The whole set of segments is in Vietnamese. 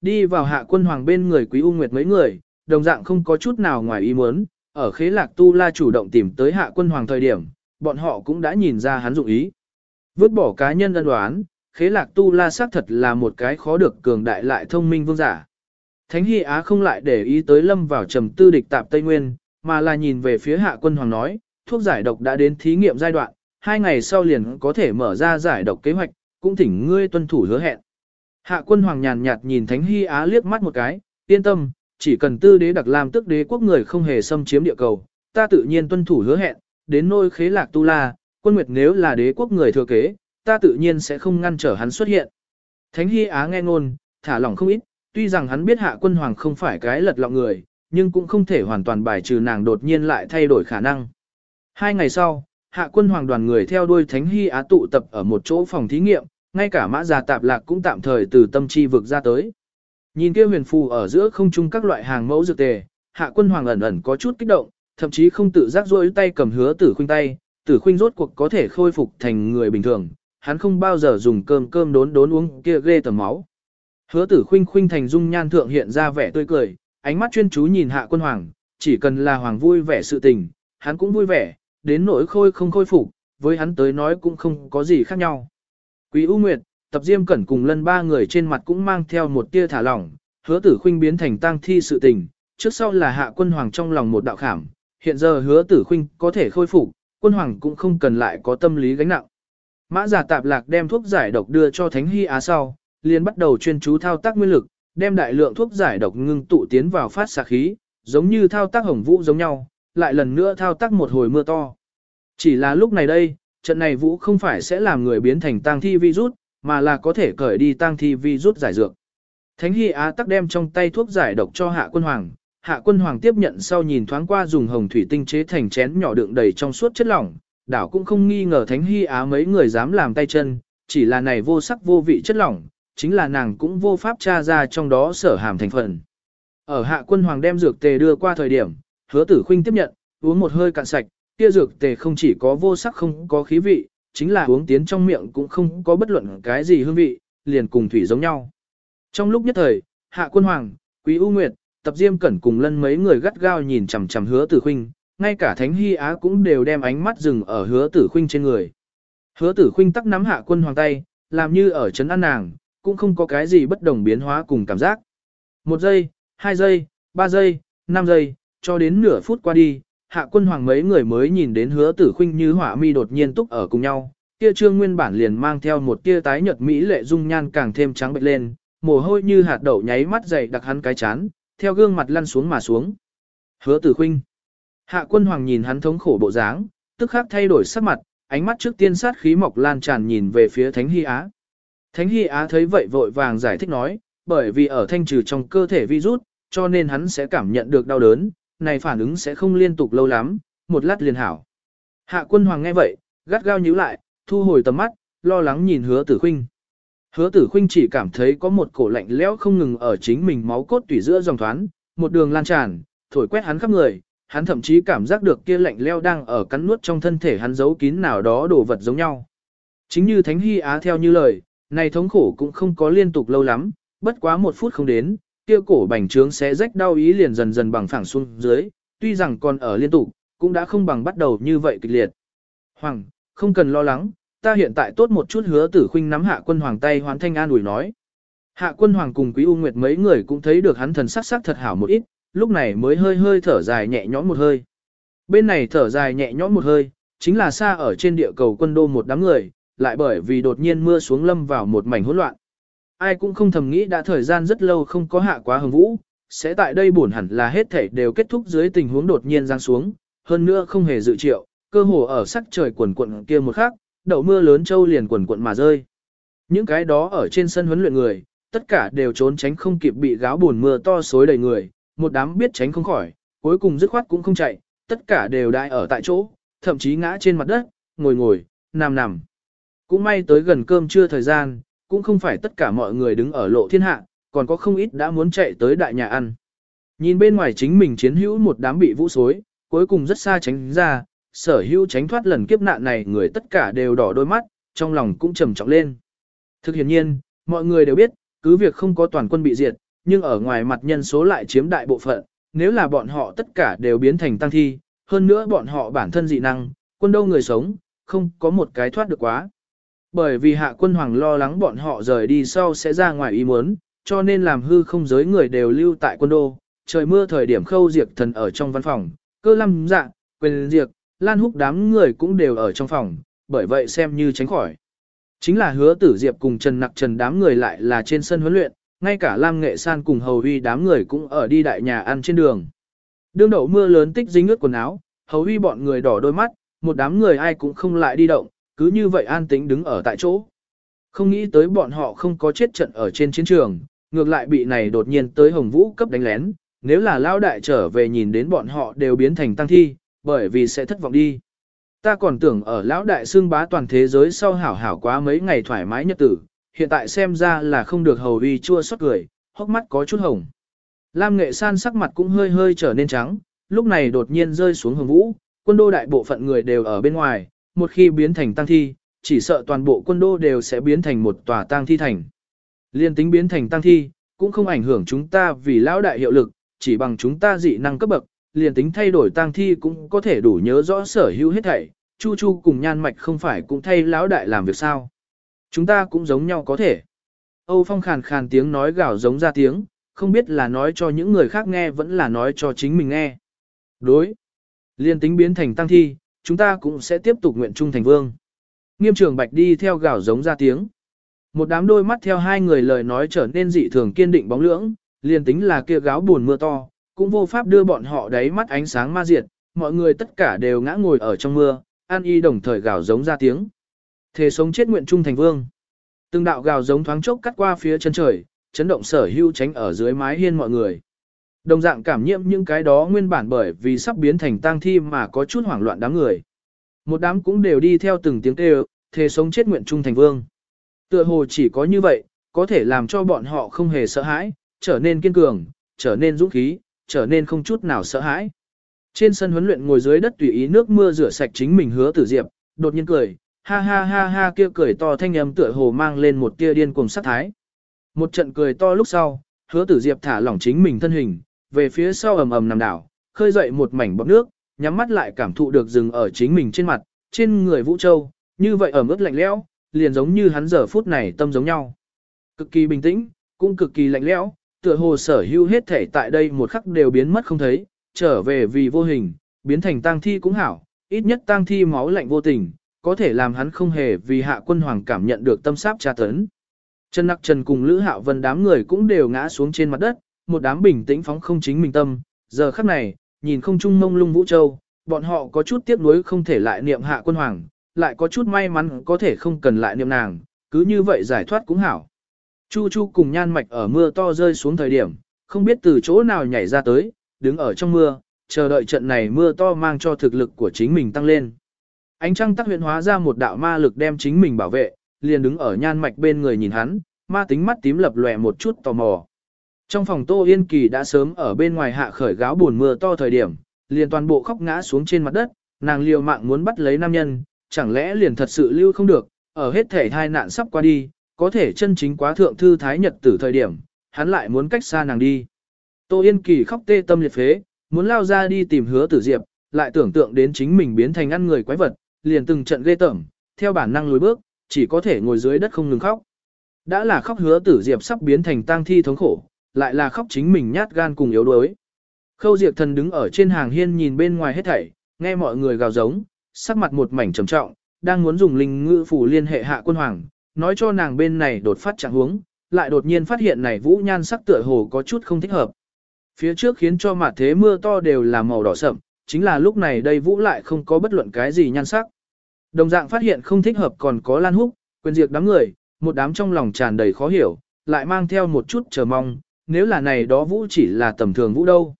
đi vào hạ quân hoàng bên người quý u nguyệt mấy người, đồng dạng không có chút nào ngoài ý muốn, ở khế lạc tu la chủ động tìm tới hạ quân hoàng thời điểm, bọn họ cũng đã nhìn ra hắn dụng ý. Vứt bỏ cá nhân ân đoán, khế lạc tu la xác thật là một cái khó được cường đại lại thông minh vương giả. Thánh Hy Á không lại để ý tới lâm vào trầm tư địch tạp Tây Nguyên, mà là nhìn về phía hạ quân hoàng nói, thuốc giải độc đã đến thí nghiệm giai đoạn, hai ngày sau liền có thể mở ra giải độc kế hoạch, cũng thỉnh ngươi tuân thủ hứa hẹn. Hạ quân hoàng nhàn nhạt nhìn Thánh Hy Á liếc mắt một cái, yên tâm, chỉ cần tư đế đặc làm tức đế quốc người không hề xâm chiếm địa cầu, ta tự nhiên tuân thủ hứa hẹn, đến nôi khế lạc tu la, quân nguyệt nếu là đế quốc người thừa kế, ta tự nhiên sẽ không ngăn trở hắn xuất hiện. Thánh Hy Á nghe ngôn, thả lỏng không ít, tuy rằng hắn biết hạ quân hoàng không phải cái lật lọng người, nhưng cũng không thể hoàn toàn bài trừ nàng đột nhiên lại thay đổi khả năng. Hai ngày sau, hạ quân hoàng đoàn người theo đuôi Thánh Hy Á tụ tập ở một chỗ phòng thí nghiệm, ngay cả mã già tạp lạc cũng tạm thời từ tâm chi vực ra tới. Nhìn kia huyền phù ở giữa không trung các loại hàng mẫu dược tề, hạ quân hoàng ẩn ẩn có chút kích động, thậm chí không tự giác rỗi tay cầm hứa tử khuynh tay, tử khuynh rốt cuộc có thể khôi phục thành người bình thường, hắn không bao giờ dùng cơm cơm đốn đốn uống kia ghê tầm máu. Hứa tử khuynh khuynh thành dung nhan thượng hiện ra vẻ tươi cười, ánh mắt chuyên chú nhìn hạ quân hoàng, chỉ cần là hoàng vui vẻ sự tình, hắn cũng vui vẻ, đến nỗi khôi không khôi phục, với hắn tới nói cũng không có gì khác nhau. Quý U Nguyệt, tập diêm cẩn cùng lân ba người trên mặt cũng mang theo một tia thả lỏng, hứa tử khuynh biến thành tang thi sự tình, trước sau là hạ quân hoàng trong lòng một đạo khảm, hiện giờ hứa tử khuynh có thể khôi phục, quân hoàng cũng không cần lại có tâm lý gánh nặng. Mã giả tạp lạc đem thuốc giải độc đưa cho Thánh Hy Á sau, liền bắt đầu chuyên chú thao tác nguyên lực, đem đại lượng thuốc giải độc ngưng tụ tiến vào phát xạ khí, giống như thao tác hồng vũ giống nhau, lại lần nữa thao tác một hồi mưa to. Chỉ là lúc này đây, trận này vũ không phải sẽ làm người biến thành tang thi virus, mà là có thể cởi đi tang thi virus giải dược. Thánh Hy Á tắc đem trong tay thuốc giải độc cho Hạ Quân Hoàng, Hạ Quân Hoàng tiếp nhận sau nhìn thoáng qua dùng hồng thủy tinh chế thành chén nhỏ đựng đầy trong suốt chất lỏng, đảo cũng không nghi ngờ Thánh Hy Á mấy người dám làm tay chân, chỉ là này vô sắc vô vị chất lỏng, chính là nàng cũng vô pháp tra ra trong đó sở hàm thành phần. Ở Hạ Quân Hoàng đem dược tề đưa qua thời điểm, Hứa Tử Khuynh tiếp nhận, uống một hơi cạn sạch, kia dược tề không chỉ có vô sắc không có khí vị, chính là uống tiến trong miệng cũng không có bất luận cái gì hương vị, liền cùng thủy giống nhau. Trong lúc nhất thời, Hạ Quân Hoàng, Quý U Nguyệt, Tập Diêm Cẩn cùng lân mấy người gắt gao nhìn chằm chằm Hứa Tử Khuynh, ngay cả Thánh Hy Á cũng đều đem ánh mắt dừng ở Hứa Tử Khuynh trên người. Hứa Tử Khuynh tắc nắm Hạ Quân Hoàng tay, làm như ở chấn an nàng, cũng không có cái gì bất đồng biến hóa cùng cảm giác. Một giây, hai giây, ba giây, năm giây, cho đến nửa phút qua đi, hạ quân hoàng mấy người mới nhìn đến hứa tử khuynh như hỏa mi đột nhiên túc ở cùng nhau. Kia trương nguyên bản liền mang theo một tia tái nhợt mỹ lệ dung nhan càng thêm trắng bệch lên, mồ hôi như hạt đậu nháy mắt dày đặc hắn cái chán, theo gương mặt lăn xuống mà xuống. Hứa tử khuynh. Hạ quân hoàng nhìn hắn thống khổ bộ dáng, tức khắc thay đổi sắc mặt, ánh mắt trước tiên sát khí mọc lan tràn nhìn về phía Thánh Hy Á. Thánh Hy Á thấy vậy vội vàng giải thích nói, bởi vì ở thanh trừ trong cơ thể virus, cho nên hắn sẽ cảm nhận được đau đớn, này phản ứng sẽ không liên tục lâu lắm, một lát liền hảo. Hạ quân hoàng nghe vậy, gắt gao nhíu lại, thu hồi tầm mắt, lo lắng nhìn hứa tử khinh. Hứa tử khinh chỉ cảm thấy có một cổ lạnh lẽo không ngừng ở chính mình máu cốt tủy giữa dòng thoáng, một đường lan tràn, thổi quét hắn khắp người, hắn thậm chí cảm giác được kia lạnh lẽo đang ở cắn nuốt trong thân thể hắn giấu kín nào đó đồ vật giống nhau. Chính như Thánh Hy Á theo như lời, này thống khổ cũng không có liên tục lâu lắm, bất quá một phút không đến, kia cổ bành trướng sẽ rách đau ý liền dần dần bằng phẳng xuống dưới, tuy rằng còn ở liên tục, cũng đã không bằng bắt đầu như vậy kịch liệt. Hoàng, không cần lo lắng, ta hiện tại tốt một chút hứa tử khuynh nắm hạ quân hoàng tay hoán thanh an ủi nói. Hạ quân hoàng cùng quý u nguyệt mấy người cũng thấy được hắn thần sắc sắc thật hảo một ít, lúc này mới hơi hơi thở dài nhẹ nhõm một hơi. Bên này thở dài nhẹ nhõm một hơi, chính là xa ở trên địa cầu quân đô một đám người, lại bởi vì đột nhiên mưa xuống lâm vào một mảnh hỗn loạn. Ai cũng không thầm nghĩ đã thời gian rất lâu không có hạ quá hồng vũ, sẽ tại đây buồn hẳn là hết thảy đều kết thúc dưới tình huống đột nhiên giáng xuống, hơn nữa không hề dự triệu, cơ hồ ở sắc trời quần quận kia một khắc, đậu mưa lớn châu liền quần quận mà rơi. Những cái đó ở trên sân huấn luyện người, tất cả đều trốn tránh không kịp bị gáo buồn mưa to xối đầy người, một đám biết tránh không khỏi, cuối cùng dứt khoát cũng không chạy, tất cả đều đại ở tại chỗ, thậm chí ngã trên mặt đất, ngồi ngồi, nằm nằm. Cũng may tới gần cơm trưa thời gian, cũng không phải tất cả mọi người đứng ở lộ thiên hạ, còn có không ít đã muốn chạy tới đại nhà ăn. Nhìn bên ngoài chính mình chiến hữu một đám bị vũ xối, cuối cùng rất xa tránh ra, sở hữu tránh thoát lần kiếp nạn này người tất cả đều đỏ đôi mắt, trong lòng cũng trầm trọng lên. Thực hiện nhiên, mọi người đều biết, cứ việc không có toàn quân bị diệt, nhưng ở ngoài mặt nhân số lại chiếm đại bộ phận, nếu là bọn họ tất cả đều biến thành tăng thi, hơn nữa bọn họ bản thân dị năng, quân đâu người sống, không có một cái thoát được quá. Bởi vì hạ quân hoàng lo lắng bọn họ rời đi sau sẽ ra ngoài ý muốn, cho nên làm hư không giới người đều lưu tại quân đô, trời mưa thời điểm khâu diệt thần ở trong văn phòng, cơ lâm dạ, quyền diệt, lan húc đám người cũng đều ở trong phòng, bởi vậy xem như tránh khỏi. Chính là hứa tử diệp cùng Trần Nặc Trần đám người lại là trên sân huấn luyện, ngay cả Lam Nghệ San cùng Hầu Huy đám người cũng ở đi đại nhà ăn trên đường. Đương đậu mưa lớn tích dính ướt quần áo, Hầu Huy bọn người đỏ đôi mắt, một đám người ai cũng không lại đi động, cứ như vậy an tĩnh đứng ở tại chỗ. Không nghĩ tới bọn họ không có chết trận ở trên chiến trường, ngược lại bị này đột nhiên tới Hồng Vũ cấp đánh lén, nếu là lao đại trở về nhìn đến bọn họ đều biến thành tăng thi, bởi vì sẽ thất vọng đi. Ta còn tưởng ở lão đại xương bá toàn thế giới sau hảo hảo quá mấy ngày thoải mái nhật tử, hiện tại xem ra là không được hầu uy chua xót cười, hốc mắt có chút hồng. Lam nghệ san sắc mặt cũng hơi hơi trở nên trắng, lúc này đột nhiên rơi xuống hồng vũ, quân đô đại bộ phận người đều ở bên ngoài, một khi biến thành tăng thi, chỉ sợ toàn bộ quân đô đều sẽ biến thành một tòa tăng thi thành. Liên tính biến thành tăng thi, cũng không ảnh hưởng chúng ta vì lão đại hiệu lực, chỉ bằng chúng ta dị năng cấp bậc, liền tính thay đổi tăng thi cũng có thể đủ nhớ rõ sở hữu hết thảy, Chu Chu cùng nhan mạch không phải cũng thay lão đại làm việc sao. Chúng ta cũng giống nhau có thể. Âu Phong khàn khàn tiếng nói gào giống ra tiếng, không biết là nói cho những người khác nghe vẫn là nói cho chính mình nghe. Đối. Liên tính biến thành tăng thi, chúng ta cũng sẽ tiếp tục nguyện trung thành vương. Nghiêm trường bạch đi theo gào giống ra tiếng. Một đám đôi mắt theo hai người lời nói trở nên dị thường kiên định bóng lưỡng, liền tính là kia gáo buồn mưa to, cũng vô pháp đưa bọn họ đáy mắt ánh sáng ma diệt, mọi người tất cả đều ngã ngồi ở trong mưa, an y đồng thời gào giống ra tiếng. Thế sống chết nguyện trung thành vương. Từng đạo gào giống thoáng chốc cắt qua phía chân trời, chấn động sở hưu tránh ở dưới mái hiên mọi người. Đồng dạng cảm nhiễm những cái đó nguyên bản bởi vì sắp biến thành tang thi mà có chút hoảng loạn đám người. Một đám cũng đều đi theo từng tiếng kêu, thế sống chết nguyện trung thành vương. Tựa hồ chỉ có như vậy, có thể làm cho bọn họ không hề sợ hãi, trở nên kiên cường, trở nên dũng khí, trở nên không chút nào sợ hãi. Trên sân huấn luyện ngồi dưới đất tùy ý nước mưa rửa sạch chính mình hứa tử diệp, đột nhiên cười, ha ha ha ha kia cười to thanh âm tựa hồ mang lên một tia điên cuồng sát thái. Một trận cười to lúc sau, hứa tử diệp thả lỏng chính mình thân hình, về phía sau ầm ầm nằm đảo, khơi dậy một mảnh bọt nước, nhắm mắt lại cảm thụ được rừng ở chính mình trên mặt, trên người Vũ Châu, như vậy ẩm ướt lạnh lẽo, liền giống như hắn giờ phút này tâm giống nhau. Cực kỳ bình tĩnh, cũng cực kỳ lạnh lẽo, tựa hồ sở hữu hết thể tại đây một khắc đều biến mất không thấy, trở về vì vô hình, biến thành tang thi cũng hảo, ít nhất tang thi máu lạnh vô tình, có thể làm hắn không hề vì hạ quân hoàng cảm nhận được tâm sáp tra tấn. Trần Nặc Trần cùng Lữ Hạo Vân đám người cũng đều ngã xuống trên mặt đất, một đám bình tĩnh phóng không chính mình tâm, giờ khắc này, nhìn không trung mông lung vũ châu, bọn họ có chút tiếc nuối không thể lại niệm hạ quân hoàng, lại có chút may mắn có thể không cần lại niệm nàng, cứ như vậy giải thoát cũng hảo. Chu Chu cùng nhan mạch ở mưa to rơi xuống thời điểm, không biết từ chỗ nào nhảy ra tới, đứng ở trong mưa, chờ đợi trận này mưa to mang cho thực lực của chính mình tăng lên. Ánh trăng tác huyện hóa ra một đạo ma lực đem chính mình bảo vệ, liền đứng ở nhan mạch bên người nhìn hắn, ma tính mắt tím lập lòe một chút tò mò. Trong phòng Tô Yên Kỳ đã sớm ở bên ngoài hạ khởi gáo buồn mưa to thời điểm, liền toàn bộ khóc ngã xuống trên mặt đất, nàng liều mạng muốn bắt lấy nam nhân, chẳng lẽ liền thật sự lưu không được, ở hết thể thai nạn sắp qua đi, có thể chân chính quá thượng thư thái nhật tử thời điểm, hắn lại muốn cách xa nàng đi. Tô Yên Kỳ khóc tê tâm liệt phế, muốn lao ra đi tìm hứa tử diệp, lại tưởng tượng đến chính mình biến thành ăn người quái vật, liền từng trận ghê tởm, theo bản năng lùi bước, chỉ có thể ngồi dưới đất không ngừng khóc. Đã là khóc hứa tử diệp sắp biến thành tang thi thống khổ, lại là khóc chính mình nhát gan cùng yếu đuối. Khâu diệp thần đứng ở trên hàng hiên nhìn bên ngoài hết thảy, nghe mọi người gào giống, sắc mặt một mảnh trầm trọng, đang muốn dùng linh ngữ phủ liên hệ hạ quân hoàng, nói cho nàng bên này đột phát trạng huống, lại đột nhiên phát hiện này vũ nhan sắc tựa hồ có chút không thích hợp. Phía trước khiến cho mặt thế mưa to đều là màu đỏ sậm, chính là lúc này đây vũ lại không có bất luận cái gì nhan sắc. Đồng dạng phát hiện không thích hợp còn có Lan Húc, quyền diệt đám người, một đám trong lòng tràn đầy khó hiểu, lại mang theo một chút chờ mong, nếu là này đó vũ chỉ là tầm thường vũ đâu.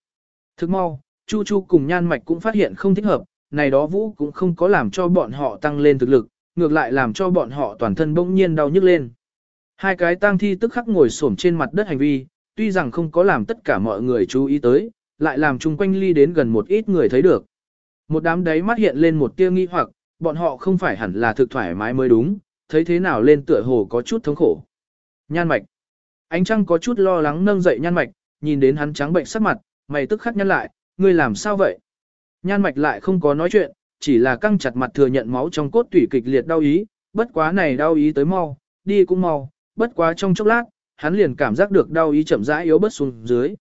Thức mau, Chu Chu cùng Nhan Mạch cũng phát hiện không thích hợp, này đó vũ cũng không có làm cho bọn họ tăng lên thực lực, ngược lại làm cho bọn họ toàn thân bỗng nhiên đau nhức lên. Hai cái tang thi tức khắc ngồi xổm trên mặt đất hành vi, tuy rằng không có làm tất cả mọi người chú ý tới, lại làm chung quanh ly đến gần một ít người thấy được. Một đám đấy mắt hiện lên một tia nghi hoặc, bọn họ không phải hẳn là thực thoải mái mới đúng, thấy thế nào lên tựa hồ có chút thống khổ. Nhan mạch. Ánh trăng có chút lo lắng nâng dậy nhan mạch, nhìn đến hắn trắng bệnh sắc mặt, mày tức khắc nhăn lại, ngươi làm sao vậy? Nhan mạch lại không có nói chuyện, chỉ là căng chặt mặt thừa nhận máu trong cốt tủy kịch liệt đau ý, bất quá này đau ý tới mau, đi cũng mau, bất quá trong chốc lát, hắn liền cảm giác được đau ý chậm rãi yếu bớt xuống dưới.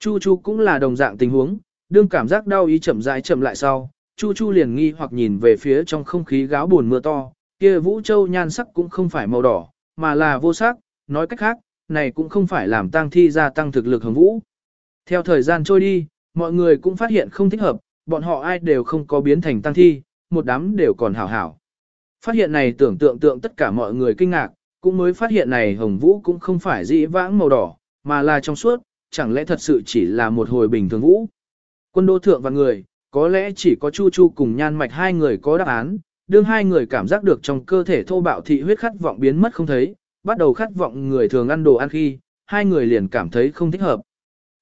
Chu Chu cũng là đồng dạng tình huống, đương cảm giác đau ý chậm rãi chậm lại sau, Chu Chu liền nghi hoặc nhìn về phía trong không khí gáo buồn mưa to, kia Vũ Châu nhan sắc cũng không phải màu đỏ, mà là vô sắc, nói cách khác, này cũng không phải làm tăng thi gia tăng thực lực hồng vũ. Theo thời gian trôi đi, mọi người cũng phát hiện không thích hợp, bọn họ ai đều không có biến thành tăng thi, một đám đều còn hảo hảo. Phát hiện này tưởng tượng tượng tất cả mọi người kinh ngạc, cũng mới phát hiện này hồng vũ cũng không phải dĩ vãng màu đỏ, mà là trong suốt, chẳng lẽ thật sự chỉ là một hồi bình thường vũ. Quân đô thượng và người, có lẽ chỉ có Chu Chu cùng nhan mạch hai người có đáp án, đương hai người cảm giác được trong cơ thể thô bạo thị huyết khát vọng biến mất không thấy, bắt đầu khát vọng người thường ăn đồ ăn khi, hai người liền cảm thấy không thích hợp.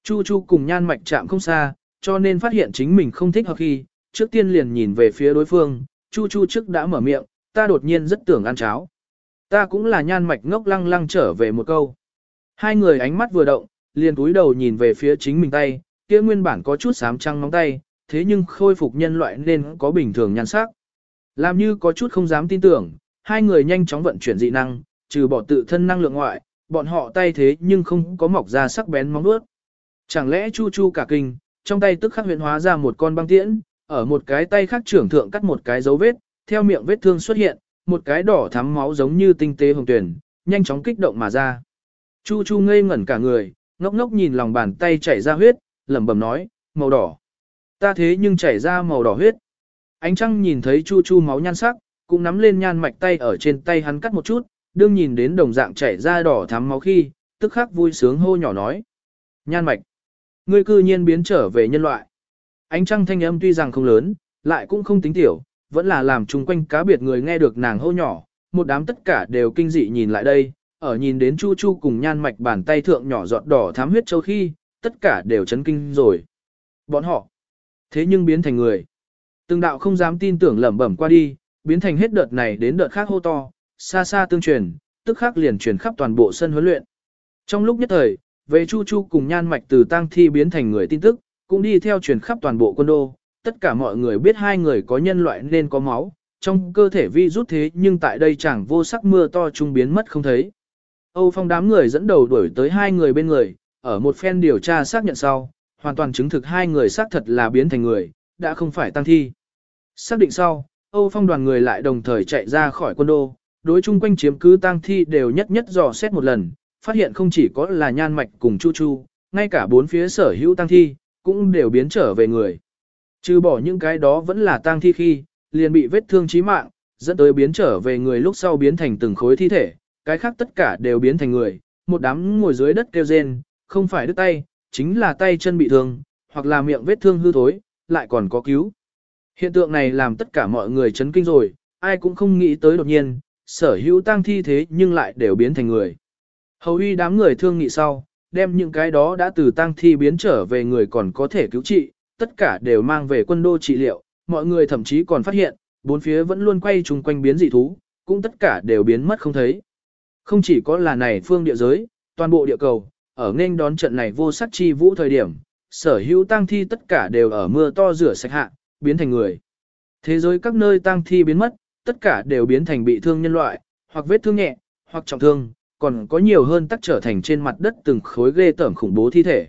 Chu Chu cùng nhan mạch chạm không xa, cho nên phát hiện chính mình không thích hợp khi, trước tiên liền nhìn về phía đối phương, Chu Chu trước đã mở miệng, ta đột nhiên rất tưởng ăn cháo. Ta cũng là nhan mạch ngốc lăng lăng trở về một câu. Hai người ánh mắt vừa động, liền túi đầu nhìn về phía chính mình tay, kia nguyên bản có chút sám trăng móng tay, thế nhưng khôi phục nhân loại nên có bình thường nhan sắc. Làm như có chút không dám tin tưởng, hai người nhanh chóng vận chuyển dị năng, trừ bỏ tự thân năng lượng ngoại, bọn họ tay thế nhưng không có mọc ra sắc bén móng vuốt. Chẳng lẽ chu chu cả kinh, trong tay tức khắc huyện hóa ra một con băng tiễn, ở một cái tay khác trưởng thượng cắt một cái dấu vết, theo miệng vết thương xuất hiện, một cái đỏ thắm máu giống như tinh tế hồng tuyển, nhanh chóng kích động mà ra. Chu chu ngây ngẩn cả người, ngốc ngốc nhìn lòng bàn tay chảy ra huyết, lẩm bẩm nói, màu đỏ. Ta thế nhưng chảy ra màu đỏ huyết. Ánh trăng nhìn thấy chu chu máu nhan sắc, cũng nắm lên nhan mạch tay ở trên tay hắn cắt một chút, đương nhìn đến đồng dạng chảy ra đỏ thắm máu khi, tức khắc vui sướng hô nhỏ nói. Nhan mạch, ngươi cư nhiên biến trở về nhân loại. Ánh trăng thanh âm tuy rằng không lớn, lại cũng không tính tiểu, vẫn là làm chung quanh cá biệt người nghe được nàng hô nhỏ, một đám tất cả đều kinh dị nhìn lại đây, ở nhìn đến Chu Chu cùng nhan mạch bàn tay thượng nhỏ giọt đỏ thám huyết châu khi, tất cả đều chấn kinh rồi. Bọn họ, thế nhưng biến thành người. Từng đạo không dám tin tưởng lẩm bẩm qua đi, biến thành hết đợt này đến đợt khác hô to, xa xa tương truyền, tức khắc liền truyền khắp toàn bộ sân huấn luyện. Trong lúc nhất thời, về Chu Chu cùng nhan mạch từ tang thi biến thành người tin tức, cũng đi theo truyền khắp toàn bộ quân đô, tất cả mọi người biết hai người có nhân loại nên có máu, trong cơ thể vi rút thế nhưng tại đây chẳng vô sắc mưa to trung biến mất không thấy. Âu Phong đám người dẫn đầu đuổi tới hai người bên người, ở một phen điều tra xác nhận sau, hoàn toàn chứng thực hai người xác thật là biến thành người, đã không phải tăng thi. Xác định sau, Âu Phong đoàn người lại đồng thời chạy ra khỏi quân đô, đối chung quanh chiếm cứ tang thi đều nhất nhất dò xét một lần, phát hiện không chỉ có là nhan mạch cùng chu chu, ngay cả bốn phía sở hữu tang thi, cũng đều biến trở về người. Trừ bỏ những cái đó vẫn là tang thi khi, liền bị vết thương chí mạng, dẫn tới biến trở về người lúc sau biến thành từng khối thi thể, cái khác tất cả đều biến thành người, một đám ngồi dưới đất kêu rên, không phải đứt tay, chính là tay chân bị thương, hoặc là miệng vết thương hư thối, lại còn có cứu. Hiện tượng này làm tất cả mọi người chấn kinh rồi, ai cũng không nghĩ tới đột nhiên, sở hữu tang thi thế nhưng lại đều biến thành người. Hầu uy đám người thương nghị sau, đem những cái đó đã từ tang thi biến trở về người còn có thể cứu trị, tất cả đều mang về quân đô trị liệu, mọi người thậm chí còn phát hiện, bốn phía vẫn luôn quay chung quanh biến dị thú, cũng tất cả đều biến mất không thấy. Không chỉ có là này phương địa giới, toàn bộ địa cầu, ở nên đón trận này vô sắc chi vũ thời điểm, sở hữu tang thi tất cả đều ở mưa to rửa sạch hạ, biến thành người. Thế giới các nơi tang thi biến mất, tất cả đều biến thành bị thương nhân loại, hoặc vết thương nhẹ, hoặc trọng thương, còn có nhiều hơn tắc trở thành trên mặt đất từng khối ghê tởm khủng bố thi thể.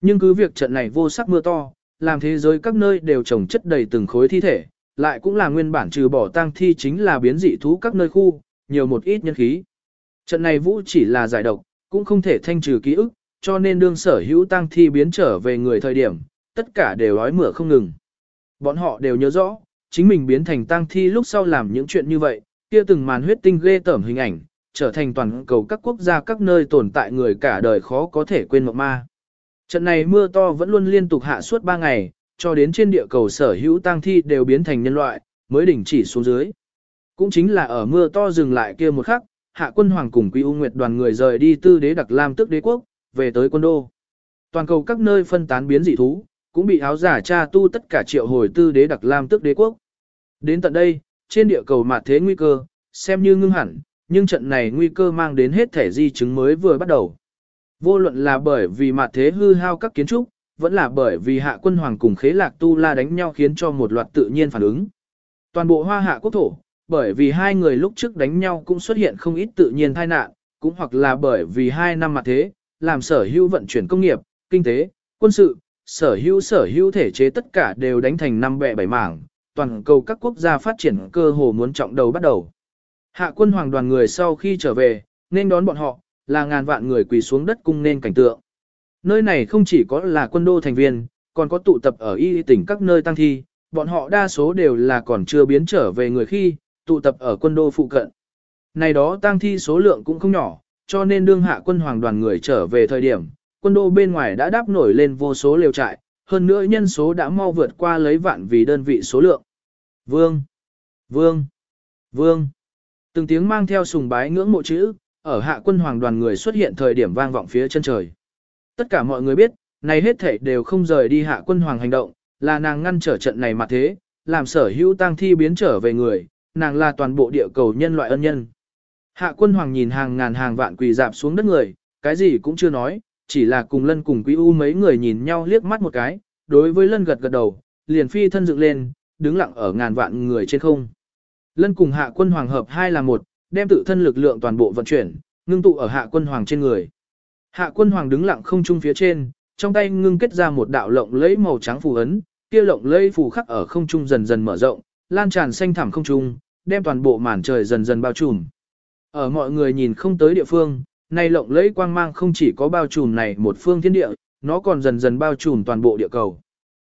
Nhưng cứ việc trận này vô sắc mưa to, làm thế giới các nơi đều trồng chất đầy từng khối thi thể, lại cũng là nguyên bản trừ bỏ tang thi chính là biến dị thú các nơi khu, nhiều một ít nhân khí. Trận này vũ chỉ là giải độc, cũng không thể thanh trừ ký ức, cho nên đương sở hữu tang thi biến trở về người thời điểm, tất cả đều ói mửa không ngừng. Bọn họ đều nhớ rõ, chính mình biến thành tang thi lúc sau làm những chuyện như vậy, kia từng màn huyết tinh ghê tởm hình ảnh, trở thành toàn cầu các quốc gia các nơi tồn tại người cả đời khó có thể quên mộng ma. Trận này mưa to vẫn luôn liên tục hạ suốt 3 ngày, cho đến trên địa cầu sở hữu tang thi đều biến thành nhân loại, mới đỉnh chỉ xuống dưới. Cũng chính là ở mưa to dừng lại kia một khắc, hạ quân hoàng cùng Quý U Nguyệt đoàn người rời đi tư đế đặc lam tức đế quốc, về tới quân đô. Toàn cầu các nơi phân tán biến dị thú, cũng bị áo giả cha tu tất cả triệu hồi tư đế đặc lam tức đế quốc. Đến tận đây, trên địa cầu mạt thế nguy cơ, xem như ngưng hẳn, nhưng trận này nguy cơ mang đến hết thể di chứng mới vừa bắt đầu, Vô luận là bởi vì mặt thế hư hao các kiến trúc, vẫn là bởi vì hạ quân hoàng cùng khế lạc tu la đánh nhau khiến cho một loạt tự nhiên phản ứng. Toàn bộ hoa hạ quốc thổ, bởi vì hai người lúc trước đánh nhau cũng xuất hiện không ít tự nhiên tai nạn, cũng hoặc là bởi vì hai năm mặt thế, làm sở hữu vận chuyển công nghiệp, kinh tế, quân sự, sở hữu sở hữu thể chế tất cả đều đánh thành năm bẹ bảy mảng, toàn cầu các quốc gia phát triển cơ hồ muốn trọng đầu bắt đầu. Hạ quân hoàng đoàn người sau khi trở về, nên đón bọn họ, là ngàn vạn người quỳ xuống đất cung nên cảnh tượng. Nơi này không chỉ có là quân đô thành viên, còn có tụ tập ở y tỉnh các nơi tăng thi, bọn họ đa số đều là còn chưa biến trở về người khi, tụ tập ở quân đô phụ cận. Này đó tăng thi số lượng cũng không nhỏ, cho nên đương hạ quân hoàng đoàn người trở về thời điểm, quân đô bên ngoài đã đáp nổi lên vô số liều trại, hơn nữa nhân số đã mau vượt qua lấy vạn vì đơn vị số lượng. Vương! Vương! Vương! Từng tiếng mang theo sùng bái ngưỡng mộ chữ, ở hạ quân hoàng đoàn người xuất hiện thời điểm vang vọng phía chân trời. Tất cả mọi người biết, này hết thảy đều không rời đi hạ quân hoàng hành động, là nàng ngăn trở trận này mà thế, làm sở hữu tang thi biến trở về người, nàng là toàn bộ địa cầu nhân loại ân nhân. Hạ quân hoàng nhìn hàng ngàn hàng vạn quỳ dạp xuống đất người, cái gì cũng chưa nói, chỉ là cùng lân cùng quý u mấy người nhìn nhau liếc mắt một cái, đối với lân gật gật đầu, liền phi thân dựng lên, đứng lặng ở ngàn vạn người trên không. Lân cùng hạ quân hoàng hợp hai là một, đem tự thân lực lượng toàn bộ vận chuyển, ngưng tụ ở hạ quân hoàng trên người. Hạ quân hoàng đứng lặng không trung phía trên, trong tay ngưng kết ra một đạo lộng lẫy màu trắng phù ấn, kia lộng lẫy phù khắc ở không trung dần dần mở rộng, lan tràn xanh thẳm không trung, đem toàn bộ màn trời dần dần bao trùm. Ở mọi người nhìn không tới địa phương, này lộng lẫy quang mang không chỉ có bao trùm này một phương thiên địa, nó còn dần dần bao trùm toàn bộ địa cầu.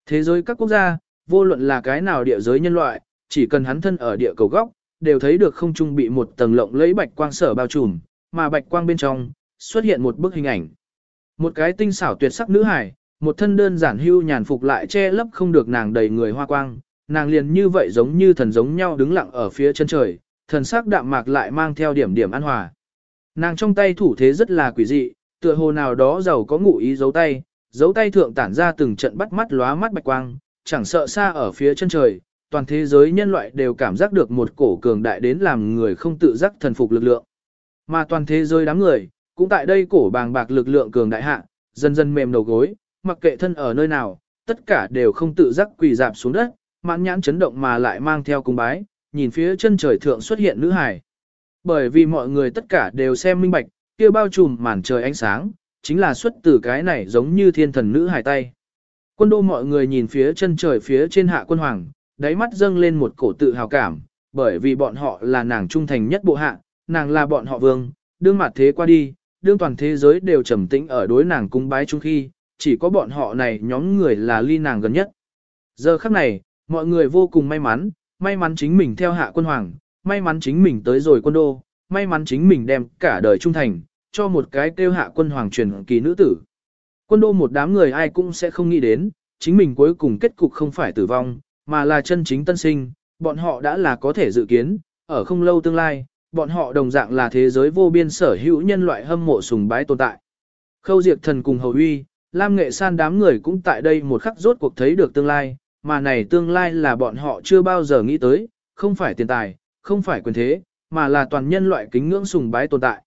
Thế giới các quốc gia, vô luận là cái nào địa giới nhân loại, chỉ cần hắn thân ở địa cầu góc, đều thấy được không trung bị một tầng lộng lẫy bạch quang sở bao trùm, mà bạch quang bên trong xuất hiện một bức hình ảnh. Một cái tinh xảo tuyệt sắc nữ hải, một thân đơn giản hưu nhàn phục lại che lấp không được nàng đầy người hoa quang, nàng liền như vậy giống như thần giống nhau đứng lặng ở phía chân trời, thần sắc đạm mạc lại mang theo điểm điểm an hòa. Nàng trong tay thủ thế rất là quỷ dị, tựa hồ nào đó giàu có ngụ ý giấu tay, giấu tay thượng tản ra từng trận bắt mắt lóa mắt bạch quang, chẳng sợ xa ở phía chân trời, toàn thế giới nhân loại đều cảm giác được một cổ cường đại đến làm người không tự giác thần phục lực lượng. Mà toàn thế giới đám người, cũng tại đây cổ bàng bạc lực lượng cường đại hạ, dần dần mềm đầu gối, mặc kệ thân ở nơi nào, tất cả đều không tự giác quỳ dạp xuống đất, mãn nhãn chấn động mà lại mang theo cung bái, nhìn phía chân trời thượng xuất hiện nữ hải. Bởi vì mọi người tất cả đều xem minh bạch, kia bao trùm màn trời ánh sáng, chính là xuất từ cái này giống như thiên thần nữ hải tay. Quân đô mọi người nhìn phía chân trời phía trên hạ quân hoàng, đáy mắt dâng lên một cổ tự hào cảm, bởi vì bọn họ là nàng trung thành nhất bộ hạ, nàng là bọn họ vương, đương mặt thế qua đi, đương toàn thế giới đều trầm tĩnh ở đối nàng cung bái chung khi, chỉ có bọn họ này nhóm người là ly nàng gần nhất. Giờ khắc này, mọi người vô cùng may mắn, may mắn chính mình theo hạ quân hoàng, may mắn chính mình tới rồi quân đô, may mắn chính mình đem cả đời trung thành, cho một cái kêu hạ quân hoàng truyền kỳ nữ tử. Quân đô một đám người ai cũng sẽ không nghĩ đến, chính mình cuối cùng kết cục không phải tử vong, mà là chân chính tân sinh, bọn họ đã là có thể dự kiến, ở không lâu tương lai, bọn họ đồng dạng là thế giới vô biên sở hữu nhân loại hâm mộ sùng bái tồn tại. Khâu Diệt Thần cùng Hầu Uy, Lam Nghệ San đám người cũng tại đây một khắc rốt cuộc thấy được tương lai, mà này tương lai là bọn họ chưa bao giờ nghĩ tới, không phải tiền tài, không phải quyền thế, mà là toàn nhân loại kính ngưỡng sùng bái tồn tại.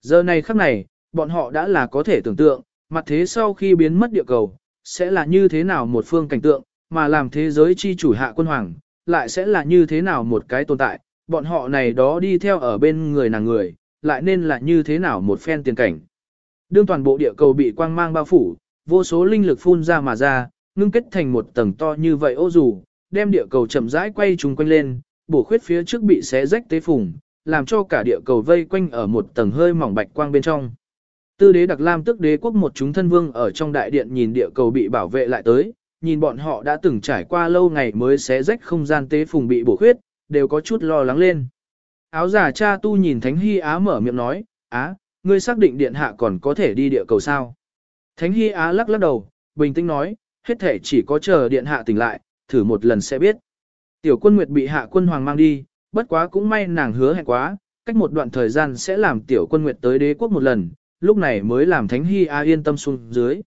Giờ này khắc này, bọn họ đã là có thể tưởng tượng, mặt thế sau khi biến mất địa cầu, sẽ là như thế nào một phương cảnh tượng, mà làm thế giới chi chủ hạ quân hoàng, lại sẽ là như thế nào một cái tồn tại, bọn họ này đó đi theo ở bên người nàng người, lại nên là như thế nào một phen tiền cảnh. Đương toàn bộ địa cầu bị quang mang bao phủ, vô số linh lực phun ra mà ra, ngưng kết thành một tầng to như vậy ô dù, đem địa cầu chậm rãi quay trùng quanh lên, bổ khuyết phía trước bị xé rách tế phùng, làm cho cả địa cầu vây quanh ở một tầng hơi mỏng bạch quang bên trong. Tư đế đặc lam tức đế quốc một chúng thân vương ở trong đại điện nhìn địa cầu bị bảo vệ lại tới, nhìn bọn họ đã từng trải qua lâu ngày mới xé rách không gian tế phùng bị bổ khuyết, đều có chút lo lắng lên. Áo giả cha tu nhìn Thánh Hy Á mở miệng nói, Á, ngươi xác định điện hạ còn có thể đi địa cầu sao? Thánh Hy Á lắc lắc đầu, bình tĩnh nói, hết thể chỉ có chờ điện hạ tỉnh lại, thử một lần sẽ biết. Tiểu quân Nguyệt bị hạ quân hoàng mang đi, bất quá cũng may nàng hứa hẹn quá, cách một đoạn thời gian sẽ làm tiểu quân Nguyệt tới đế quốc một lần, lúc này mới làm Thánh Hy A yên tâm xuống dưới.